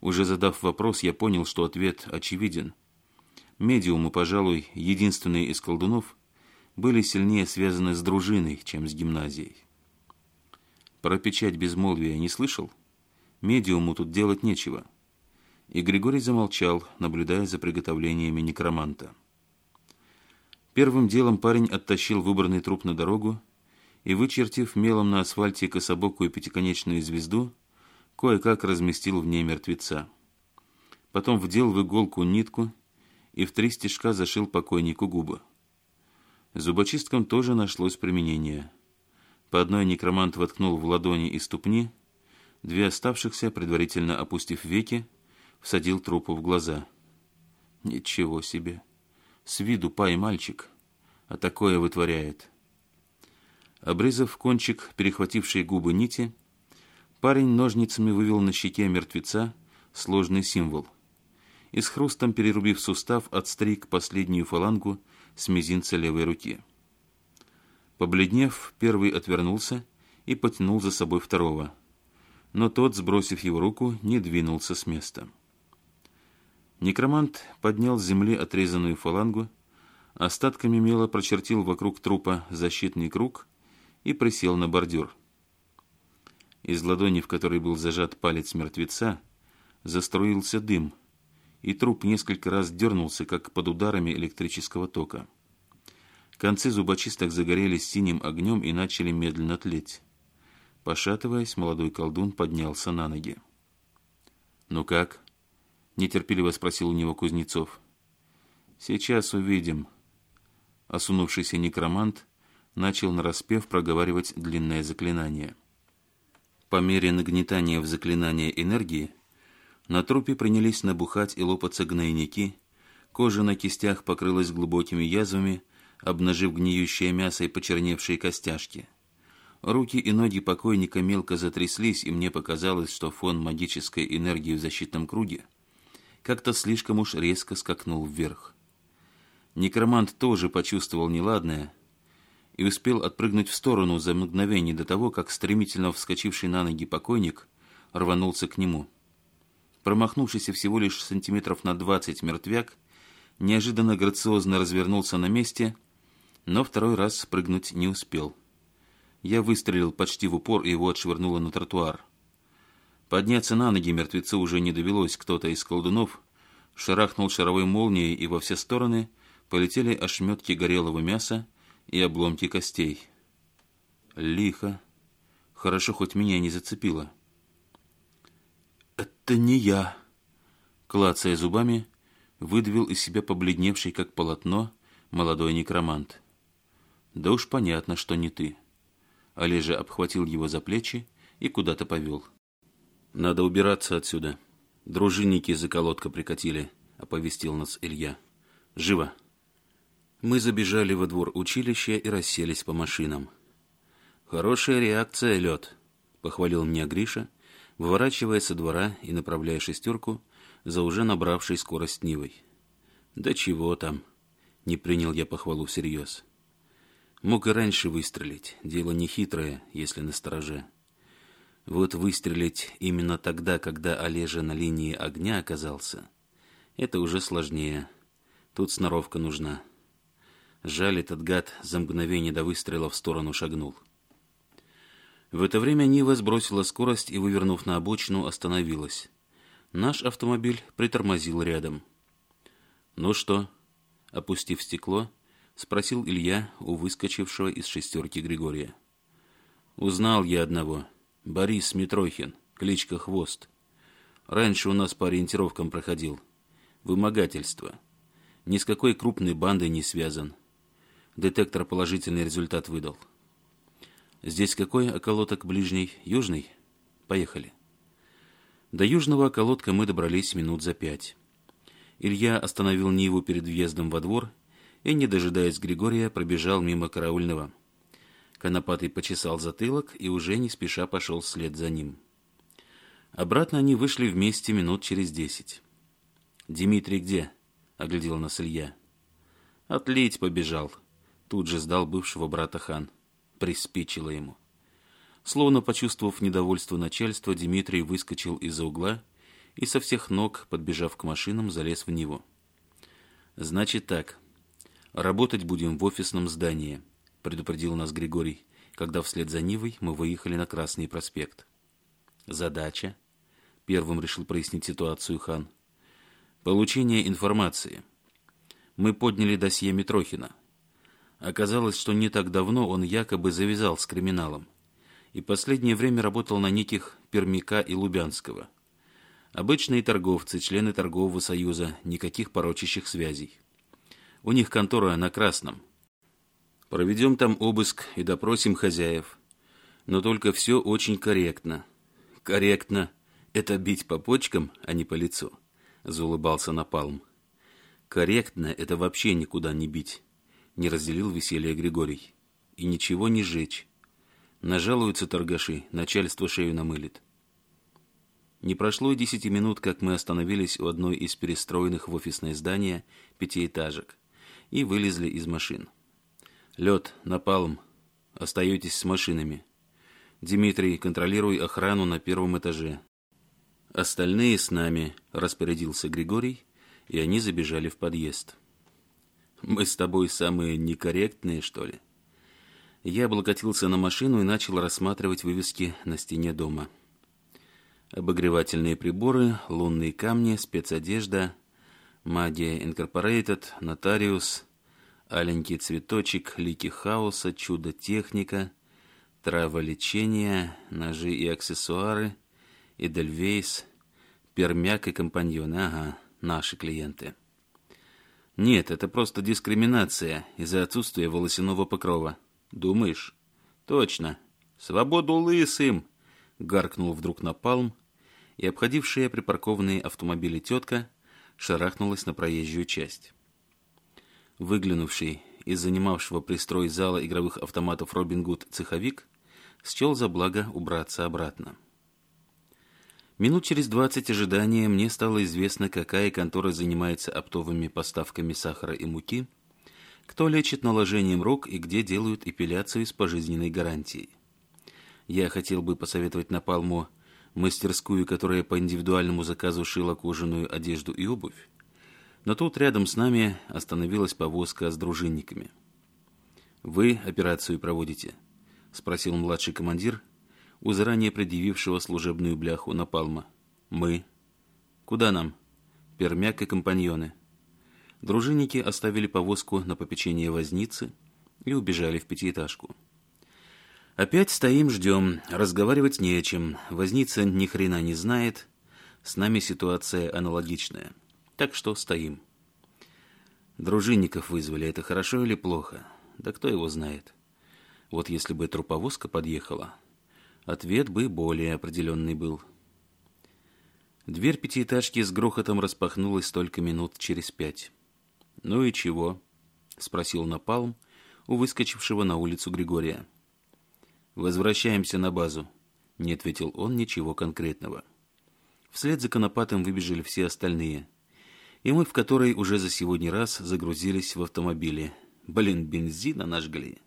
Уже задав вопрос, я понял, что ответ очевиден — Медиумы, пожалуй, единственные из колдунов, были сильнее связаны с дружиной, чем с гимназией. Про печать безмолвия не слышал? Медиуму тут делать нечего. И Григорий замолчал, наблюдая за приготовлениями некроманта. Первым делом парень оттащил выбранный труп на дорогу и, вычертив мелом на асфальте кособокую пятиконечную звезду, кое-как разместил в ней мертвеца. Потом вдел в иголку нитку и в три стежка зашил покойнику губы. Зубочисткам тоже нашлось применение. По одной некромант воткнул в ладони и ступни, две оставшихся, предварительно опустив веки, всадил трупу в глаза. Ничего себе! С виду пай мальчик, а такое вытворяет. Обрезав кончик, перехвативший губы нити, парень ножницами вывел на щеке мертвеца сложный символ — и с хрустом перерубив сустав, отстриг последнюю фалангу с мизинца левой руки. Побледнев, первый отвернулся и потянул за собой второго, но тот, сбросив его руку, не двинулся с места. Некромант поднял с земли отрезанную фалангу, остатками мела прочертил вокруг трупа защитный круг и присел на бордюр. Из ладони, в которой был зажат палец мертвеца, заструился дым — и труп несколько раз дернулся, как под ударами электрического тока. Концы зубочисток загорелись синим огнем и начали медленно тлеть. Пошатываясь, молодой колдун поднялся на ноги. «Ну как?» — нетерпеливо спросил у него Кузнецов. «Сейчас увидим». Осунувшийся некромант начал нараспев проговаривать длинное заклинание. По мере нагнетания в заклинание энергии — на трупе принялись набухать и лопаться гнойники, кожа на кистях покрылась глубокими язвами, обнажив гниющее мясо и почерневшие костяшки. Руки и ноги покойника мелко затряслись, и мне показалось, что фон магической энергии в защитном круге как-то слишком уж резко скакнул вверх. Некромант тоже почувствовал неладное и успел отпрыгнуть в сторону за мгновение до того, как стремительно вскочивший на ноги покойник рванулся к нему. Промахнувшийся всего лишь сантиметров на двадцать мертвяк, неожиданно грациозно развернулся на месте, но второй раз спрыгнуть не успел. Я выстрелил почти в упор и его отшвырнуло на тротуар. Подняться на ноги мертвецу уже не довелось, кто-то из колдунов шарахнул шаровой молнией, и во все стороны полетели ошметки горелого мяса и обломки костей. Лихо. Хорошо, хоть меня не зацепило. «Это не я!» Клацая зубами, выдавил из себя побледневший, как полотно, молодой некромант. «Да уж понятно, что не ты». Олежа обхватил его за плечи и куда-то повел. «Надо убираться отсюда. Дружинники за колодка прикатили», — оповестил нас Илья. «Живо!» Мы забежали во двор училища и расселись по машинам. «Хорошая реакция, лед», — похвалил меня Гриша, выворачивая со двора и направляя шестерку за уже набравшей скорость Нивой. «Да чего там!» — не принял я похвалу всерьез. Мог и раньше выстрелить, дело нехитрое, если на стороже. Вот выстрелить именно тогда, когда Олежа на линии огня оказался, это уже сложнее. Тут сноровка нужна. Жаль, этот гад за мгновение до выстрела в сторону шагнул. В это время Нива сбросила скорость и, вывернув на обочину, остановилась. Наш автомобиль притормозил рядом. «Ну что?» — опустив стекло, спросил Илья у выскочившего из шестерки Григория. «Узнал я одного. Борис Митрохин, кличка Хвост. Раньше у нас по ориентировкам проходил. Вымогательство. Ни с какой крупной бандой не связан. Детектор положительный результат выдал». Здесь какой околоток ближний? Южный? Поехали. До южного околотка мы добрались минут за пять. Илья остановил Ниву перед въездом во двор и, не дожидаясь Григория, пробежал мимо караульного. Конопатый почесал затылок и уже не спеша пошел вслед за ним. Обратно они вышли вместе минут через десять. Дмитрий где?» — оглядел нас Илья. «Отлить побежал», — тут же сдал бывшего брата хан приспичило ему. Словно почувствовав недовольство начальства, Дмитрий выскочил из-за угла и со всех ног, подбежав к машинам, залез в него. «Значит так. Работать будем в офисном здании», — предупредил нас Григорий, когда вслед за Нивой мы выехали на Красный проспект. «Задача?» — первым решил прояснить ситуацию хан. «Получение информации. Мы подняли досье Митрохина. Оказалось, что не так давно он якобы завязал с криминалом и последнее время работал на неких Пермяка и Лубянского. Обычные торговцы, члены торгового союза, никаких порочащих связей. У них контора на Красном. Проведем там обыск и допросим хозяев. Но только все очень корректно. Корректно. Это бить по почкам, а не по лицу, заулыбался Напалм. Корректно это вообще никуда не бить не разделил веселье Григорий. «И ничего не жечь. Нажалуются торгаши, начальство шею намылит». Не прошло и десяти минут, как мы остановились у одной из перестроенных в офисное здание пятиэтажек и вылезли из машин. «Лед, напалм, остаетесь с машинами. Дмитрий, контролируй охрану на первом этаже». «Остальные с нами», – распорядился Григорий, и они забежали в подъезд. Мы с тобой самые некорректные, что ли? Я облокотился на машину и начал рассматривать вывески на стене дома. Обогревательные приборы, лунные камни, спецодежда, магия инкорпорейтед, нотариус, аленький цветочек, лики хаоса, чудо-техника, трава лечения, ножи и аксессуары, эдельвейс, пермяк и компаньоны. Ага, наши клиенты. Нет, это просто дискриминация из-за отсутствия волосяного покрова. Думаешь? Точно. Свободу лысым! Гаркнул вдруг напалм, и обходившая припаркованные автомобили тетка шарахнулась на проезжую часть. Выглянувший из занимавшего пристрой зала игровых автоматов Робин Гуд цеховик счел за благо убраться обратно. Минут через двадцать ожидания мне стало известно, какая контора занимается оптовыми поставками сахара и муки, кто лечит наложением рук и где делают эпиляцию с пожизненной гарантией. Я хотел бы посоветовать Напалму мастерскую, которая по индивидуальному заказу шила кожаную одежду и обувь, но тут рядом с нами остановилась повозка с дружинниками. «Вы операцию проводите?» — спросил младший командир — у заранее предъявившего служебную бляху на палма. «Мы?» «Куда нам?» «Пермяк и компаньоны». Дружинники оставили повозку на попечение возницы и убежали в пятиэтажку. «Опять стоим, ждем. Разговаривать не о чем. Возница ни хрена не знает. С нами ситуация аналогичная. Так что стоим». Дружинников вызвали. Это хорошо или плохо? Да кто его знает? Вот если бы труповозка подъехала, Ответ бы более определенный был. Дверь пятиэтажки с грохотом распахнулась только минут через пять. «Ну и чего?» — спросил Напалм у выскочившего на улицу Григория. «Возвращаемся на базу», — не ответил он ничего конкретного. Вслед за Конопатым выбежали все остальные. И мы в которой уже за сегодня раз загрузились в автомобили. Блин, бензина нажгли.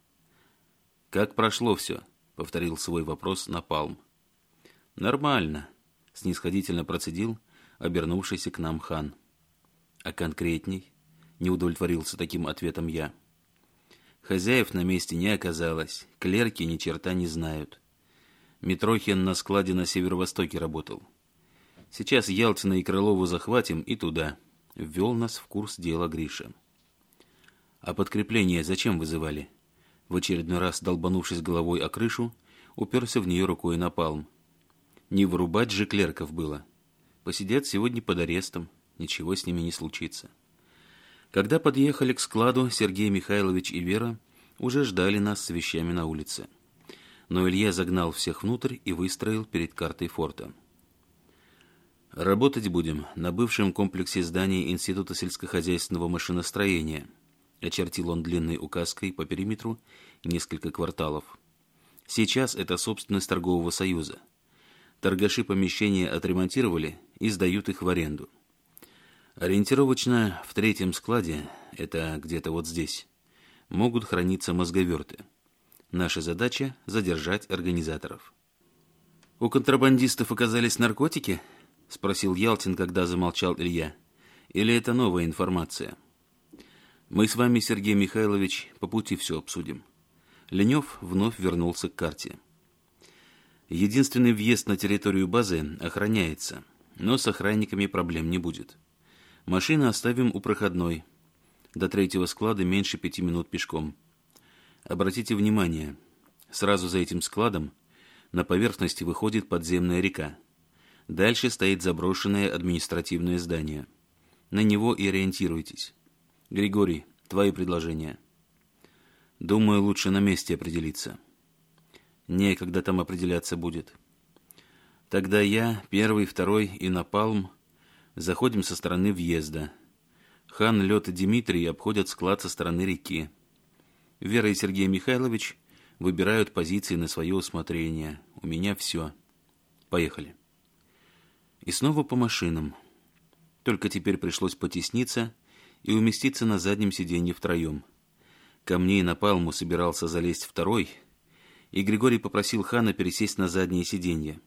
«Как прошло все?» повторил свой вопрос Напалм. «Нормально», — снисходительно процедил обернувшийся к нам хан. «А конкретней?» — не удовлетворился таким ответом я. Хозяев на месте не оказалось, клерки ни черта не знают. Митрохин на складе на северо-востоке работал. Сейчас Ялтина и Крылову захватим и туда. Ввел нас в курс дела Гриша. А подкрепление зачем вызывали? в очередной раз долбанувшись головой о крышу, уперся в нее рукой на палм. Не вырубать же клерков было. Посидят сегодня под арестом, ничего с ними не случится. Когда подъехали к складу, Сергей Михайлович и Вера уже ждали нас с вещами на улице. Но Илья загнал всех внутрь и выстроил перед картой форта. Работать будем на бывшем комплексе зданий Института сельскохозяйственного машиностроения – Очертил он длинной указкой по периметру несколько кварталов. Сейчас это собственность торгового союза. Торгаши помещения отремонтировали и сдают их в аренду. Ориентировочно в третьем складе, это где-то вот здесь, могут храниться мозговерты. Наша задача – задержать организаторов. «У контрабандистов оказались наркотики?» – спросил Ялтин, когда замолчал Илья. «Или это новая информация?» Мы с вами, Сергей Михайлович, по пути все обсудим. Ленев вновь вернулся к карте. Единственный въезд на территорию базы охраняется, но с охранниками проблем не будет. Машины оставим у проходной. До третьего склада меньше пяти минут пешком. Обратите внимание, сразу за этим складом на поверхности выходит подземная река. Дальше стоит заброшенное административное здание. На него и ориентируйтесь. Григорий, твои предложения. Думаю, лучше на месте определиться. Некогда там определяться будет. Тогда я, первый, второй и Напалм заходим со стороны въезда. Хан, Лед и Дмитрий обходят склад со стороны реки. Вера и Сергей Михайлович выбирают позиции на свое усмотрение. У меня все. Поехали. И снова по машинам. Только теперь пришлось потесниться – и уместиться на заднем сиденье втроем. Ко мне и на палму собирался залезть второй, и Григорий попросил хана пересесть на заднее сиденье.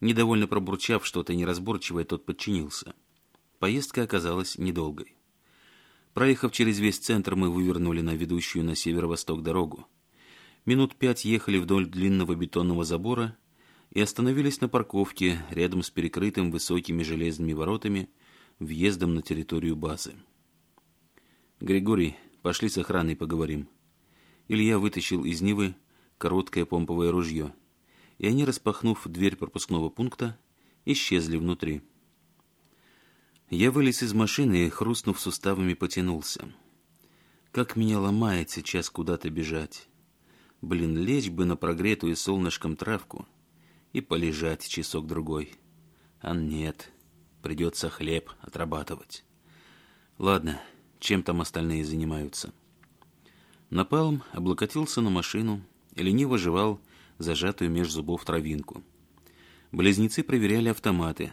Недовольно пробурчав что-то неразборчивое, тот подчинился. Поездка оказалась недолгой. Проехав через весь центр, мы вывернули на ведущую на северо-восток дорогу. Минут пять ехали вдоль длинного бетонного забора и остановились на парковке рядом с перекрытым высокими железными воротами въездом на территорию базы. «Григорий, пошли с охраной поговорим». Илья вытащил из Нивы короткое помповое ружье, и они, распахнув дверь пропускного пункта, исчезли внутри. Я вылез из машины и, хрустнув суставами, потянулся. Как меня ломает сейчас куда-то бежать. Блин, лечь бы на прогретую солнышком травку и полежать часок-другой. А нет, придется хлеб отрабатывать. Ладно, — чем там остальные занимаются. Напалм облокотился на машину и лениво жевал зажатую меж зубов травинку. Близнецы проверяли автоматы.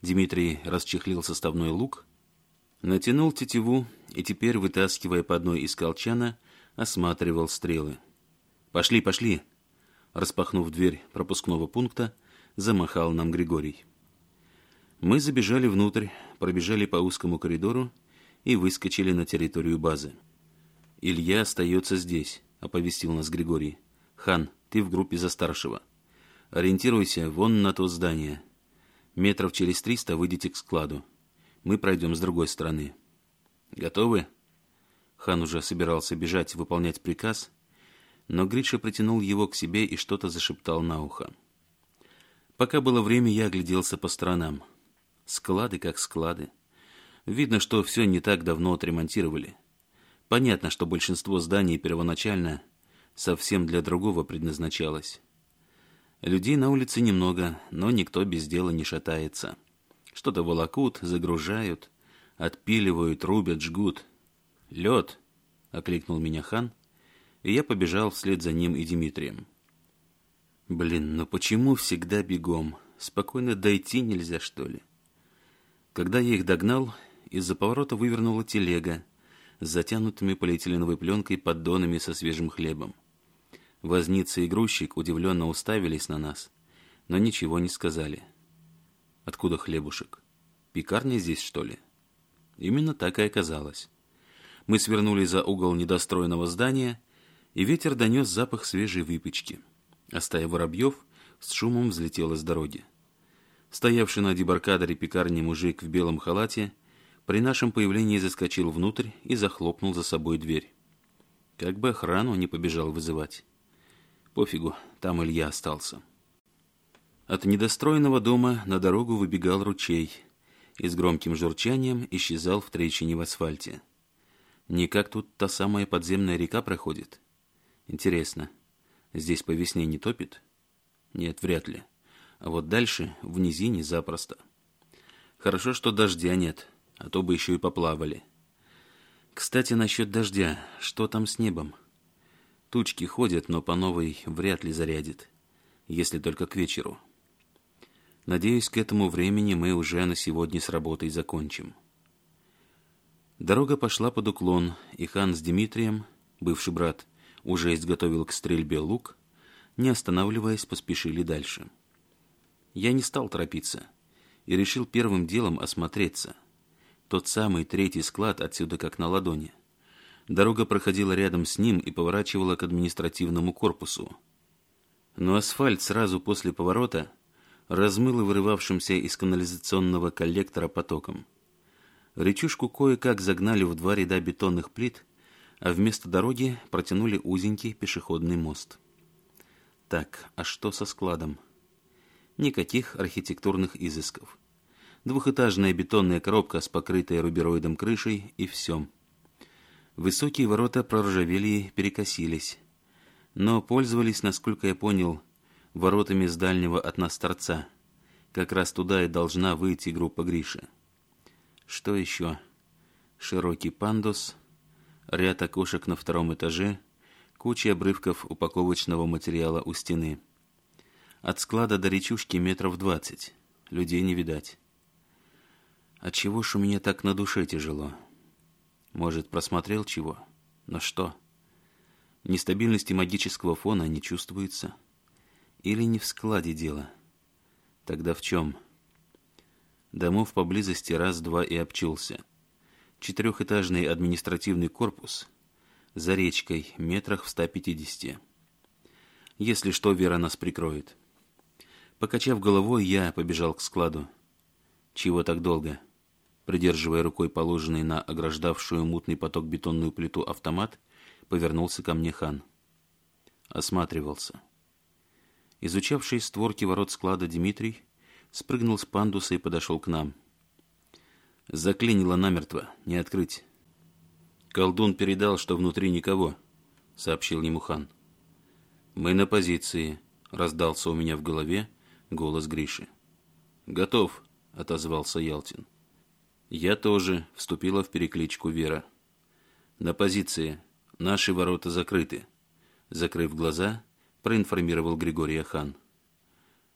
Дмитрий расчехлил составной лук, натянул тетиву и теперь, вытаскивая по одной из колчана, осматривал стрелы. «Пошли, пошли!» Распахнув дверь пропускного пункта, замахал нам Григорий. Мы забежали внутрь, пробежали по узкому коридору и выскочили на территорию базы. «Илья остается здесь», — оповестил нас Григорий. «Хан, ты в группе за старшего. Ориентируйся вон на то здание. Метров через триста выйдите к складу. Мы пройдем с другой стороны». «Готовы?» Хан уже собирался бежать выполнять приказ, но Гриша притянул его к себе и что-то зашептал на ухо. Пока было время, я огляделся по сторонам. Склады как склады. Видно, что все не так давно отремонтировали. Понятно, что большинство зданий первоначально совсем для другого предназначалось. Людей на улице немного, но никто без дела не шатается. Что-то волокут, загружают, отпиливают, рубят, жгут. «Лед!» — окликнул меня хан, и я побежал вслед за ним и Дмитрием. «Блин, ну почему всегда бегом? Спокойно дойти нельзя, что ли?» Когда я их догнал, из-за поворота вывернула телега с затянутыми полиэтиленовой пленкой поддонами со свежим хлебом. Возница и грузчик удивленно уставились на нас, но ничего не сказали. «Откуда хлебушек? Пекарня здесь, что ли?» Именно так и оказалось. Мы свернули за угол недостроенного здания, и ветер донес запах свежей выпечки. А стая воробьев с шумом взлетела с дороги. Стоявший на дебаркадере пекарни мужик в белом халате – при нашем появлении заскочил внутрь и захлопнул за собой дверь. Как бы охрану не побежал вызывать. Пофигу, там Илья остался. От недостроенного дома на дорогу выбегал ручей и с громким журчанием исчезал в трещине в асфальте. Никак тут та самая подземная река проходит. Интересно, здесь по весне не топит? Нет, вряд ли. А вот дальше, в низине, запросто. Хорошо, что дождя нет. — а то бы еще и поплавали. Кстати, насчет дождя. Что там с небом? Тучки ходят, но по новой вряд ли зарядит, если только к вечеру. Надеюсь, к этому времени мы уже на сегодня с работой закончим. Дорога пошла под уклон, и хан с Дмитрием, бывший брат, уже изготовил к стрельбе лук, не останавливаясь, поспешили дальше. Я не стал торопиться и решил первым делом осмотреться – тот самый третий склад отсюда как на ладони. Дорога проходила рядом с ним и поворачивала к административному корпусу. Но асфальт сразу после поворота размыло вырывавшимся из канализационного коллектора потоком. Речушку кое-как загнали в два ряда бетонных плит, а вместо дороги протянули узенький пешеходный мост. Так, а что со складом? Никаких архитектурных изысков двухэтажная бетонная коробка с покрытой рубероидом крышей и всем. Высокие ворота проржавели и перекосились, но пользовались, насколько я понял, воротами с дальнего от нас торца. Как раз туда и должна выйти группа Гриши. Что еще? Широкий пандус, ряд окошек на втором этаже, куча обрывков упаковочного материала у стены. От склада до речушки метров двадцать. Людей не видать. Отчего ж у меня так на душе тяжело? Может, просмотрел чего? Но что? Нестабильности магического фона не чувствуется? Или не в складе дело? Тогда в чем? Домов поблизости раз-два и обчелся. Четырехэтажный административный корпус за речкой, метрах в 150. Если что, Вера нас прикроет. Покачав головой, я побежал к складу. Чего так долго? — придерживая рукой положенный на ограждавшую мутный поток бетонную плиту автомат, повернулся ко мне хан. Осматривался. Изучавший створки ворот склада Дмитрий спрыгнул с пандуса и подошел к нам. Заклинило намертво, не открыть. Колдун передал, что внутри никого, сообщил ему хан. Мы на позиции, раздался у меня в голове голос Гриши. Готов, отозвался Ялтин. «Я тоже», — вступила в перекличку Вера. «На позиции. Наши ворота закрыты», — закрыв глаза, проинформировал Григория хан.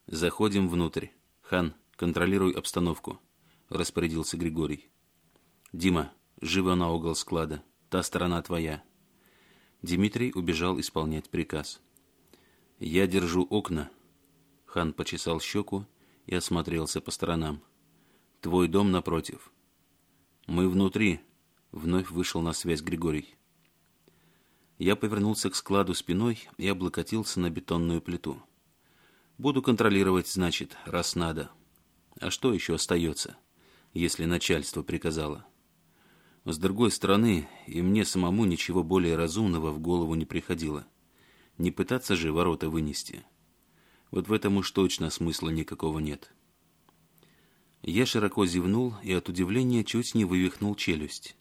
«Заходим внутрь. Хан, контролируй обстановку», — распорядился Григорий. «Дима, живо на угол склада. Та сторона твоя». Дмитрий убежал исполнять приказ. «Я держу окна». Хан почесал щеку и осмотрелся по сторонам. «Твой дом напротив. Мы внутри. Вновь вышел на связь Григорий. Я повернулся к складу спиной и облокотился на бетонную плиту. Буду контролировать, значит, раз надо. А что еще остается, если начальство приказало? С другой стороны, и мне самому ничего более разумного в голову не приходило. Не пытаться же ворота вынести. Вот в этом уж точно смысла никакого нет. Я широко зевнул и от удивления чуть не вывихнул челюсть.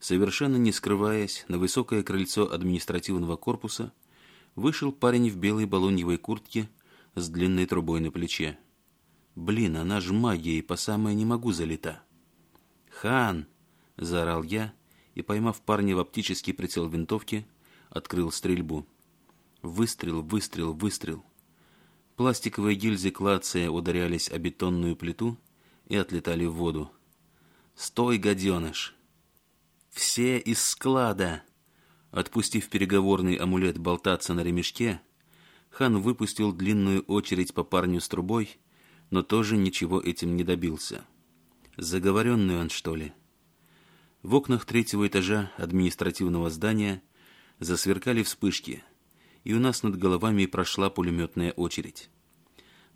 Совершенно не скрываясь, на высокое крыльцо административного корпуса вышел парень в белой балоньевой куртке с длинной трубой на плече. «Блин, она ж магией по самое не могу залета. «Хан!» — заорал я и, поймав парня в оптический прицел винтовки, открыл стрельбу. Выстрел, выстрел, выстрел. Пластиковые гильзы клация ударялись о бетонную плиту и отлетали в воду. «Стой, гаденыш!» «Все из склада!» Отпустив переговорный амулет болтаться на ремешке, хан выпустил длинную очередь по парню с трубой, но тоже ничего этим не добился. Заговоренный он, что ли? В окнах третьего этажа административного здания засверкали вспышки, и у нас над головами прошла пулеметная очередь.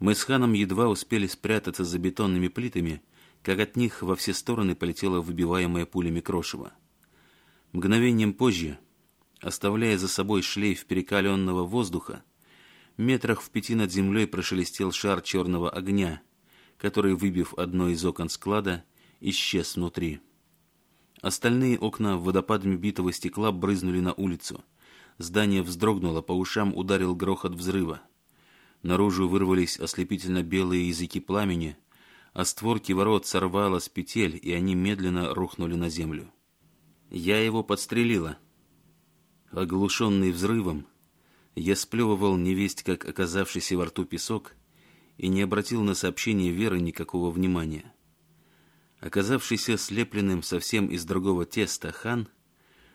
Мы с Ханом едва успели спрятаться за бетонными плитами, как от них во все стороны полетело выбиваемое пулями крошево. Мгновением позже, оставляя за собой шлейф перекаленного воздуха, метрах в пяти над землей прошелестел шар черного огня, который, выбив одно из окон склада, исчез внутри. Остальные окна водопадами битого стекла брызнули на улицу. Здание вздрогнуло, по ушам ударил грохот взрыва. Наружу вырвались ослепительно белые языки пламени, а створки ворот сорвалась петель, и они медленно рухнули на землю. Я его подстрелила. Оглушенный взрывом, я сплевывал невесть, как оказавшийся во рту песок, и не обратил на сообщение Веры никакого внимания. Оказавшийся слепленным совсем из другого теста хан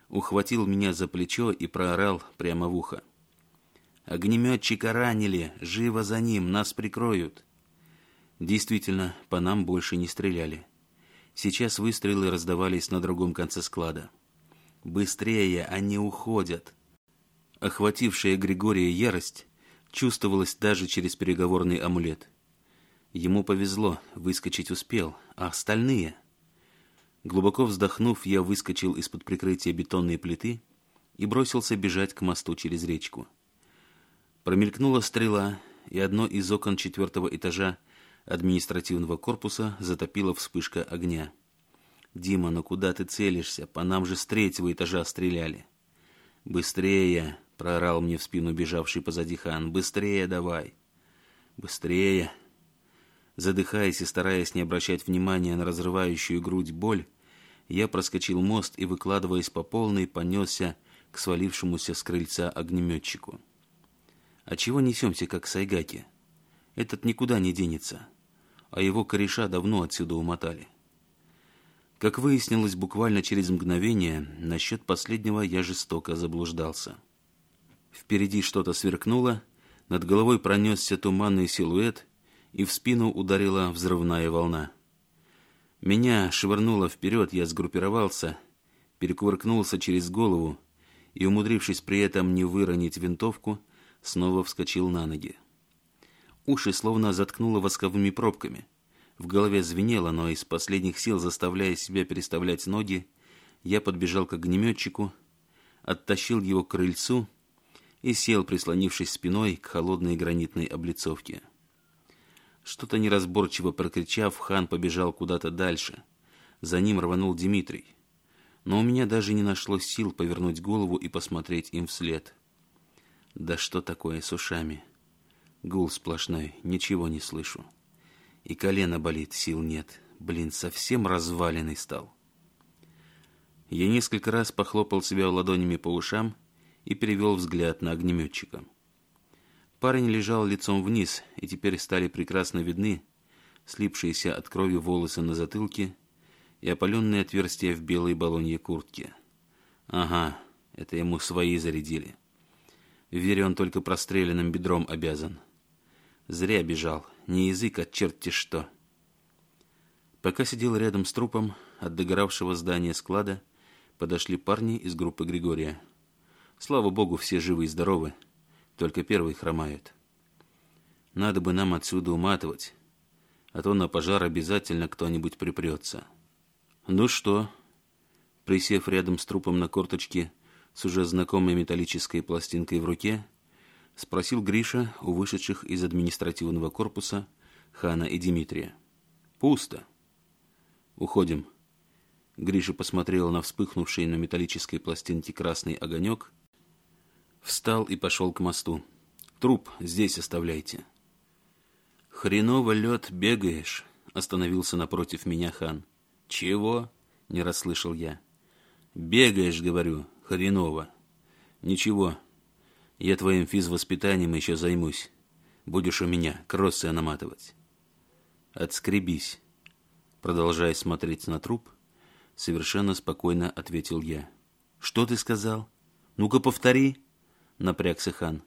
ухватил меня за плечо и проорал прямо в ухо. Огнеметчика ранили, живо за ним, нас прикроют. Действительно, по нам больше не стреляли. Сейчас выстрелы раздавались на другом конце склада. Быстрее, они уходят. Охватившая Григория ярость чувствовалась даже через переговорный амулет. Ему повезло, выскочить успел, а остальные... Глубоко вздохнув, я выскочил из-под прикрытия бетонной плиты и бросился бежать к мосту через речку. Промелькнула стрела, и одно из окон четвертого этажа административного корпуса затопила вспышка огня. «Дима, ну куда ты целишься? По нам же с третьего этажа стреляли!» «Быстрее!» — проорал мне в спину бежавший позади хан. «Быстрее давай!» «Быстрее!» Задыхаясь и стараясь не обращать внимания на разрывающую грудь боль, я проскочил мост и, выкладываясь по полной, понесся к свалившемуся с крыльца огнеметчику. А чего несемся, как сайгаки? Этот никуда не денется, а его кореша давно отсюда умотали. Как выяснилось буквально через мгновение, насчет последнего я жестоко заблуждался. Впереди что-то сверкнуло, над головой пронесся туманный силуэт, и в спину ударила взрывная волна. Меня швырнуло вперед, я сгруппировался, перекувыркнулся через голову и, умудрившись при этом не выронить винтовку, снова вскочил на ноги. Уши словно заткнуло восковыми пробками. В голове звенело, но из последних сил, заставляя себя переставлять ноги, я подбежал к огнеметчику, оттащил его к крыльцу и сел, прислонившись спиной к холодной гранитной облицовке. Что-то неразборчиво прокричав, хан побежал куда-то дальше. За ним рванул Дмитрий. Но у меня даже не нашлось сил повернуть голову и посмотреть им вслед. Да что такое с ушами? Гул сплошной, ничего не слышу. И колено болит, сил нет. Блин, совсем разваленный стал. Я несколько раз похлопал себя ладонями по ушам и перевел взгляд на огнеметчика. Парень лежал лицом вниз, и теперь стали прекрасно видны слипшиеся от крови волосы на затылке и опаленные отверстия в белой балонье куртки. Ага, это ему свои зарядили. Вере он только простреленным бедром обязан. Зря бежал, не язык, а черти что. Пока сидел рядом с трупом от догоравшего здания склада, подошли парни из группы Григория. Слава богу, все живы и здоровы, только первый хромает. Надо бы нам отсюда уматывать, а то на пожар обязательно кто-нибудь припрется. Ну что? Присев рядом с трупом на корточке, — с уже знакомой металлической пластинкой в руке, спросил Гриша у вышедших из административного корпуса Хана и Дмитрия. «Пусто. Уходим». Гриша посмотрел на вспыхнувший на металлической пластинке красный огонек, встал и пошел к мосту. «Труп здесь оставляйте». «Хреново лед бегаешь», — остановился напротив меня хан. «Чего?» — не расслышал я. «Бегаешь, — говорю, хреново. Ничего, я твоим физвоспитанием еще займусь. Будешь у меня кроссы наматывать. Отскребись. Продолжая смотреть на труп, совершенно спокойно ответил я. Что ты сказал? Ну-ка повтори. Напрягся хан.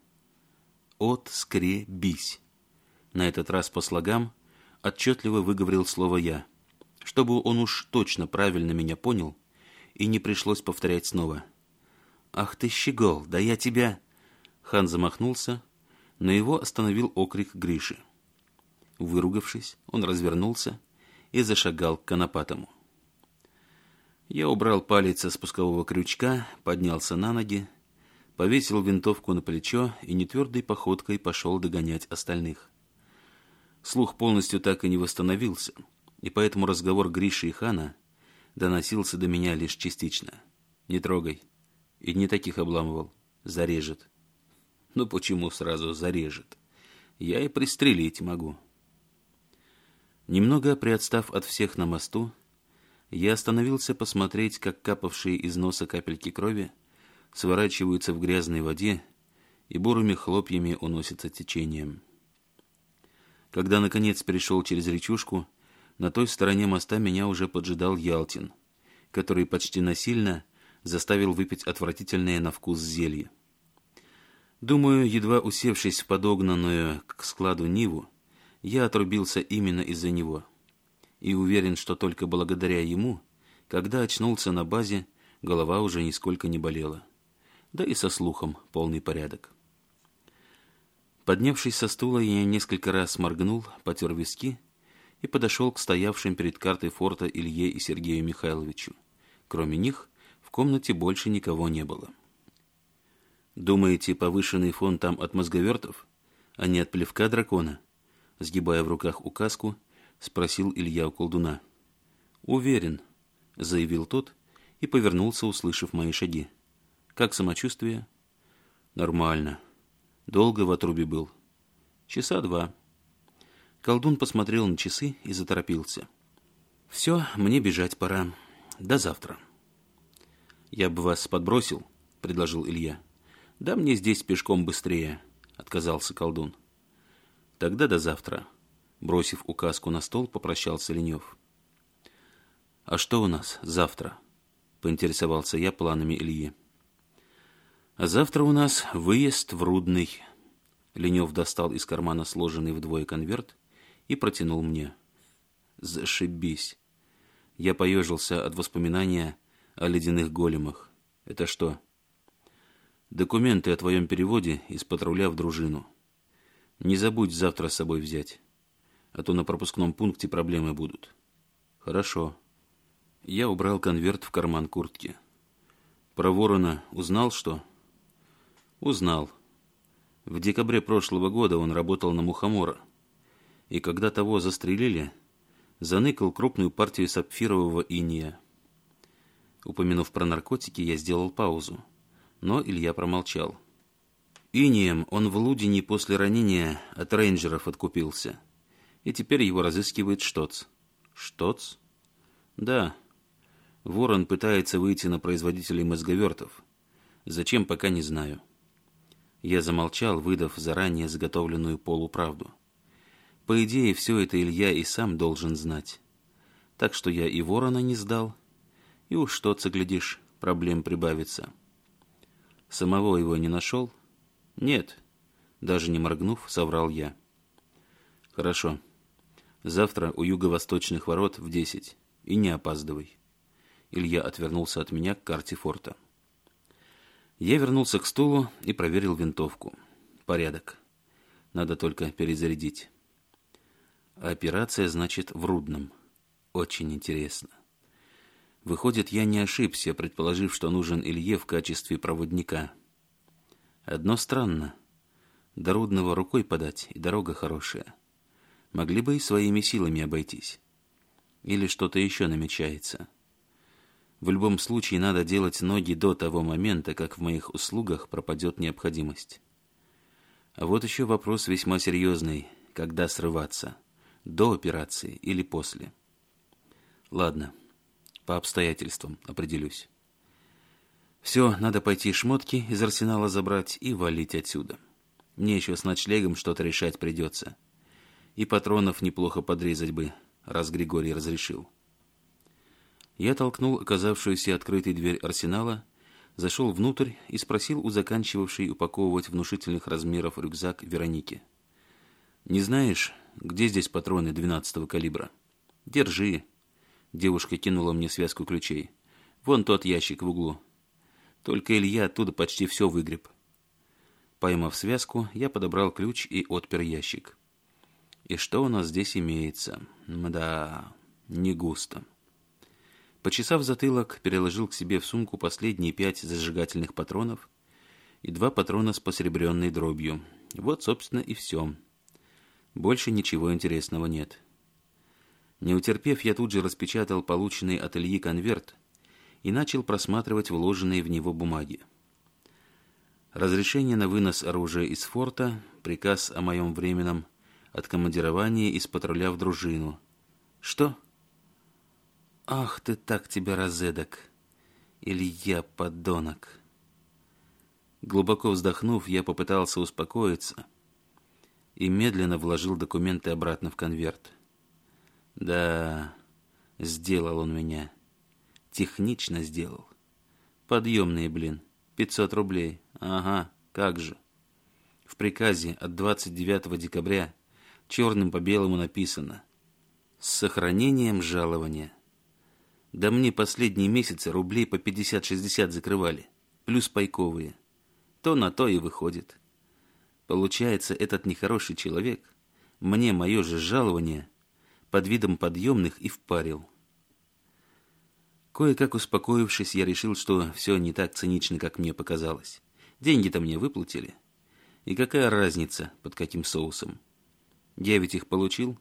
Отскребись. На этот раз по слогам отчетливо выговорил слово «я», чтобы он уж точно правильно меня понял и не пришлось повторять снова. «Ах ты, щегол, да я тебя...» Хан замахнулся, но его остановил окрик Гриши. Выругавшись, он развернулся и зашагал к конопатому. Я убрал палец со спускового крючка, поднялся на ноги, повесил винтовку на плечо и нетвердой походкой пошел догонять остальных. Слух полностью так и не восстановился, и поэтому разговор Гриши и Хана доносился до меня лишь частично. «Не трогай», и не таких обламывал. Зарежет. Ну почему сразу зарежет? Я и пристрелить могу. Немного приотстав от всех на мосту, я остановился посмотреть, как капавшие из носа капельки крови сворачиваются в грязной воде и бурыми хлопьями уносятся течением. Когда, наконец, перешел через речушку, на той стороне моста меня уже поджидал Ялтин, который почти насильно заставил выпить отвратительное на вкус зелье. Думаю, едва усевшись в подогнанную к складу Ниву, я отрубился именно из-за него. И уверен, что только благодаря ему, когда очнулся на базе, голова уже нисколько не болела. Да и со слухом полный порядок. Поднявшись со стула, я несколько раз моргнул, потер виски и подошел к стоявшим перед картой форта Илье и Сергею Михайловичу. Кроме них, в комнате больше никого не было. «Думаете, повышенный фон там от мозговертов, а не от плевка дракона?» Сгибая в руках указку, спросил Илья у колдуна. «Уверен», — заявил тот и повернулся, услышав мои шаги. «Как самочувствие?» «Нормально. Долго в отрубе был. Часа два». Колдун посмотрел на часы и заторопился. «Все, мне бежать пора. До завтра». «Я бы вас подбросил», — предложил Илья. «Да мне здесь пешком быстрее», — отказался колдун. «Тогда до завтра», — бросив указку на стол, попрощался Ленев. «А что у нас завтра?» — поинтересовался я планами Ильи. «А завтра у нас выезд в Рудный». Ленев достал из кармана сложенный вдвое конверт и протянул мне. «Зашибись!» Я поежился от воспоминания о ледяных големах. Это что? Документы о твоем переводе из патруля в дружину. Не забудь завтра с собой взять, а то на пропускном пункте проблемы будут. Хорошо. Я убрал конверт в карман куртки. Про ворона узнал что? Узнал. В декабре прошлого года он работал на мухомора. И когда того застрелили, заныкал крупную партию сапфирового иния. Упомянув про наркотики, я сделал паузу. Но Илья промолчал. Инием он в Лудине после ранения от рейнджеров откупился. И теперь его разыскивает Штоц. Штоц? Да. Ворон пытается выйти на производителей мозговертов. Зачем, пока не знаю. Я замолчал, выдав заранее заготовленную полуправду. По идее, все это Илья и сам должен знать. Так что я и ворона не сдал, и уж что-то, глядишь, проблем прибавится. Самого его не нашел? Нет, даже не моргнув, соврал я. Хорошо. Завтра у юго-восточных ворот в десять. И не опаздывай. Илья отвернулся от меня к карте форта. Я вернулся к стулу и проверил винтовку. Порядок. Надо только перезарядить. Операция, значит, в Рудном. Очень интересно. Выходит, я не ошибся, предположив, что нужен Илье в качестве проводника. Одно странно. До Рудного рукой подать, и дорога хорошая. Могли бы и своими силами обойтись. Или что-то еще намечается. В любом случае надо делать ноги до того момента, как в моих услугах пропадет необходимость. А вот еще вопрос весьма серьезный. Когда срываться? До операции или после? Ладно по обстоятельствам определюсь. Все, надо пойти шмотки из арсенала забрать и валить отсюда. Мне еще с ночлегом что-то решать придется. И патронов неплохо подрезать бы, раз Григорий разрешил. Я толкнул оказавшуюся открытой дверь арсенала, зашел внутрь и спросил у заканчивавшей упаковывать внушительных размеров рюкзак Вероники. «Не знаешь, где здесь патроны 12-го калибра? Держи, Девушка кинула мне связку ключей. «Вон тот ящик в углу». Только Илья оттуда почти все выгреб. Поймав связку, я подобрал ключ и отпер ящик. И что у нас здесь имеется? Мда, не густо. Почесав затылок, переложил к себе в сумку последние пять зажигательных патронов и два патрона с посеребренной дробью. Вот, собственно, и все. Больше ничего интересного нет. Не утерпев, я тут же распечатал полученный от Ильи конверт и начал просматривать вложенные в него бумаги. Разрешение на вынос оружия из форта, приказ о моем временном откомандировании из патруля в дружину. Что? Ах ты так тебя разедок, Илья подонок. Глубоко вздохнув, я попытался успокоиться и медленно вложил документы обратно в конверт. Да, сделал он меня. Технично сделал. Подъемные, блин. пятьсот рублей. Ага, как же. В приказе от 29 декабря черным по белому написано «С сохранением жалования». Да мне последние месяцы рублей по 50-60 закрывали, плюс пайковые. То на то и выходит. Получается, этот нехороший человек мне мое же жалование – под видом подъемных и впарил. Кое-как успокоившись, я решил, что все не так цинично, как мне показалось. Деньги-то мне выплатили. И какая разница, под каким соусом? Я ведь их получил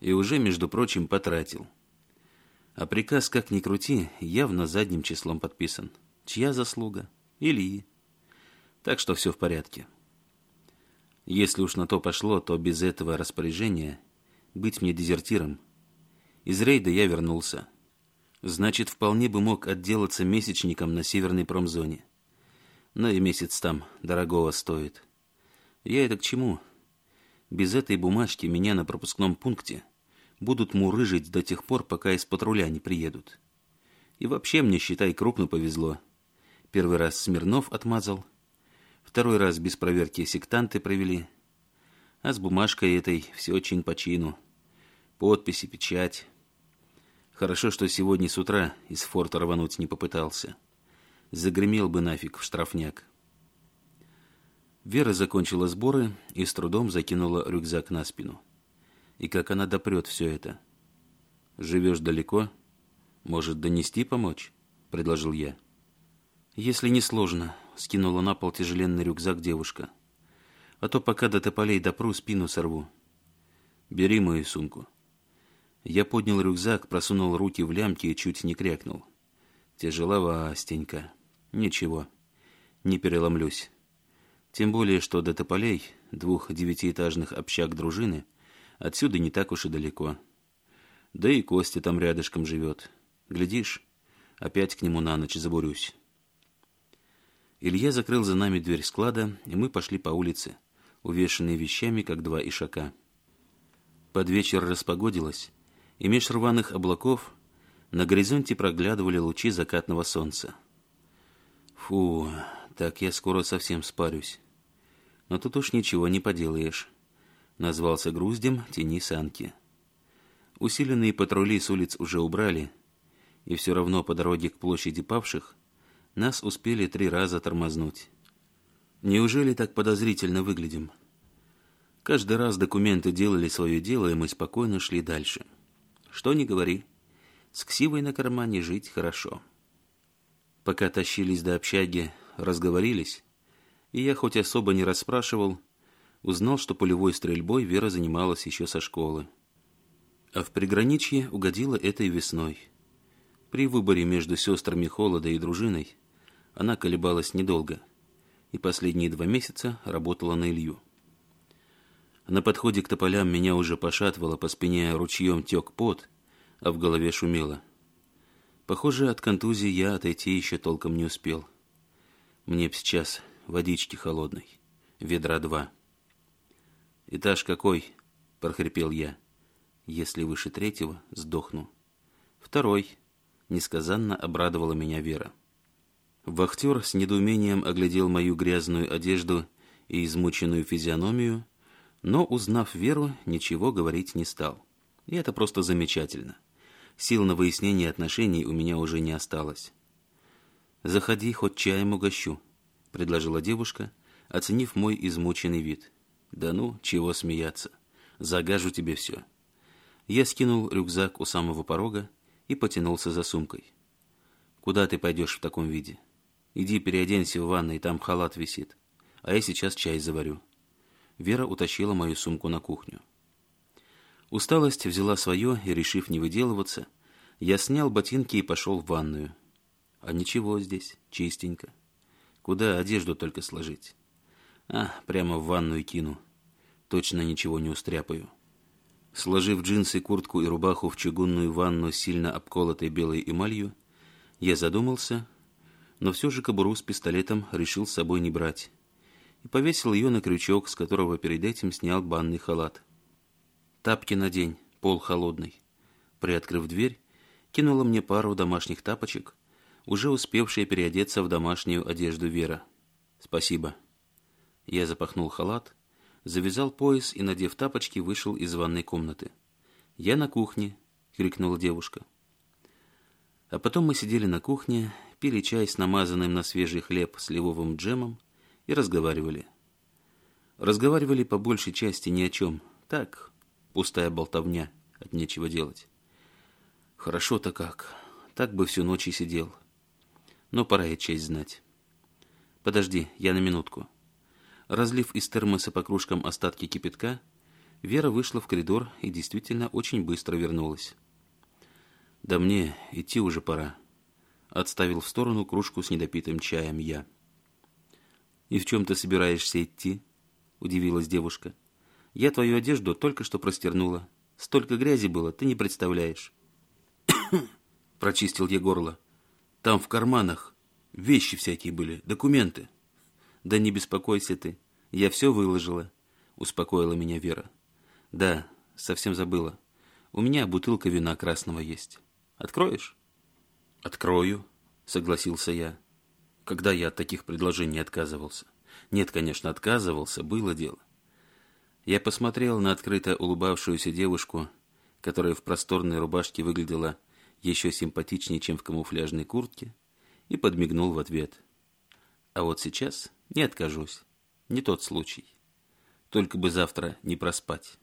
и уже, между прочим, потратил. А приказ, как ни крути, явно задним числом подписан. Чья заслуга? Ильи. Так что все в порядке. Если уж на то пошло, то без этого распоряжения быть мне дезертиром. Из рейда я вернулся. Значит, вполне бы мог отделаться месячником на северной промзоне. Но и месяц там дорогого стоит. Я это к чему? Без этой бумажки меня на пропускном пункте будут мурыжить до тех пор, пока из патруля не приедут. И вообще мне, считай, крупно повезло. Первый раз Смирнов отмазал, второй раз без проверки сектанты провели, а с бумажкой этой все очень по чину». Подписи, печать. Хорошо, что сегодня с утра из форта рвануть не попытался. Загремел бы нафиг в штрафняк. Вера закончила сборы и с трудом закинула рюкзак на спину. И как она допрет все это? «Живешь далеко? Может, донести помочь?» — предложил я. «Если не сложно», — скинула на пол тяжеленный рюкзак девушка. «А то пока до тополей допру, спину сорву». «Бери мою сумку», я поднял рюкзак, просунул руки в лямки и чуть не крякнул. Тяжеловастенько. Ничего, не переломлюсь. Тем более, что до тополей, двух девятиэтажных общак дружины, отсюда не так уж и далеко. Да и Костя там рядышком живет. Глядишь, опять к нему на ночь забурюсь. Илья закрыл за нами дверь склада, и мы пошли по улице, увешанные вещами, как два ишака. Под вечер распогодилось, и меж рваных облаков на горизонте проглядывали лучи закатного солнца. Фу, так я скоро совсем спарюсь. Но тут уж ничего не поделаешь. Назвался груздем тени санки. Усиленные патрули с улиц уже убрали, и все равно по дороге к площади павших нас успели три раза тормознуть. Неужели так подозрительно выглядим? Каждый раз документы делали свое дело, и мы спокойно шли дальше. — что ни говори, с ксивой на кармане жить хорошо. Пока тащились до общаги, разговорились, и я хоть особо не расспрашивал, узнал, что полевой стрельбой Вера занималась еще со школы. А в приграничье угодила этой весной. При выборе между сестрами Холода и дружиной она колебалась недолго и последние два месяца работала на Илью. На подходе к тополям меня уже пошатывало, по спине ручьем тек пот, а в голове шумело. Похоже, от контузии я отойти еще толком не успел. Мне б сейчас водички холодной, ведра два. «Этаж какой?» — прохрипел я. «Если выше третьего, сдохну». «Второй», — несказанно обрадовала меня Вера. Вахтер с недоумением оглядел мою грязную одежду и измученную физиономию, но, узнав Веру, ничего говорить не стал. И это просто замечательно. Сил на выяснение отношений у меня уже не осталось. «Заходи, хоть чаем угощу», — предложила девушка, оценив мой измученный вид. «Да ну, чего смеяться. Загажу тебе все». Я скинул рюкзак у самого порога и потянулся за сумкой. «Куда ты пойдешь в таком виде? Иди переоденься в ванной, там халат висит. А я сейчас чай заварю». Вера утащила мою сумку на кухню. Усталость взяла свое, и, решив не выделываться, я снял ботинки и пошел в ванную. А ничего здесь, чистенько. Куда одежду только сложить? А, прямо в ванную кину. Точно ничего не устряпаю. Сложив джинсы, куртку и рубаху в чугунную ванну, сильно обколотой белой эмалью, я задумался, но все же кобуру с пистолетом решил с собой не брать и повесил ее на крючок, с которого перед этим снял банный халат. «Тапки надень, пол холодный». Приоткрыв дверь, кинула мне пару домашних тапочек, уже успевшая переодеться в домашнюю одежду Вера. «Спасибо». Я запахнул халат, завязал пояс и, надев тапочки, вышел из ванной комнаты. «Я на кухне!» — крикнула девушка. А потом мы сидели на кухне, пили чай с намазанным на свежий хлеб сливовым джемом, и разговаривали. Разговаривали по большей части ни о чем. Так, пустая болтовня, от нечего делать. Хорошо-то как, так бы всю ночь и сидел. Но пора и честь знать. Подожди, я на минутку. Разлив из термоса по кружкам остатки кипятка, Вера вышла в коридор и действительно очень быстро вернулась. «Да мне идти уже пора», — отставил в сторону кружку с недопитым чаем я. «И в чем ты собираешься идти?» – удивилась девушка. «Я твою одежду только что простернула. Столько грязи было, ты не представляешь». [COUGHS] Прочистил я горло. «Там в карманах вещи всякие были, документы». «Да не беспокойся ты, я все выложила», – успокоила меня Вера. «Да, совсем забыла. У меня бутылка вина красного есть. Откроешь?» «Открою», — согласился я когда я от таких предложений отказывался. Нет, конечно, отказывался, было дело. Я посмотрел на открыто улыбавшуюся девушку, которая в просторной рубашке выглядела еще симпатичнее, чем в камуфляжной куртке, и подмигнул в ответ. А вот сейчас не откажусь. Не тот случай. Только бы завтра не проспать.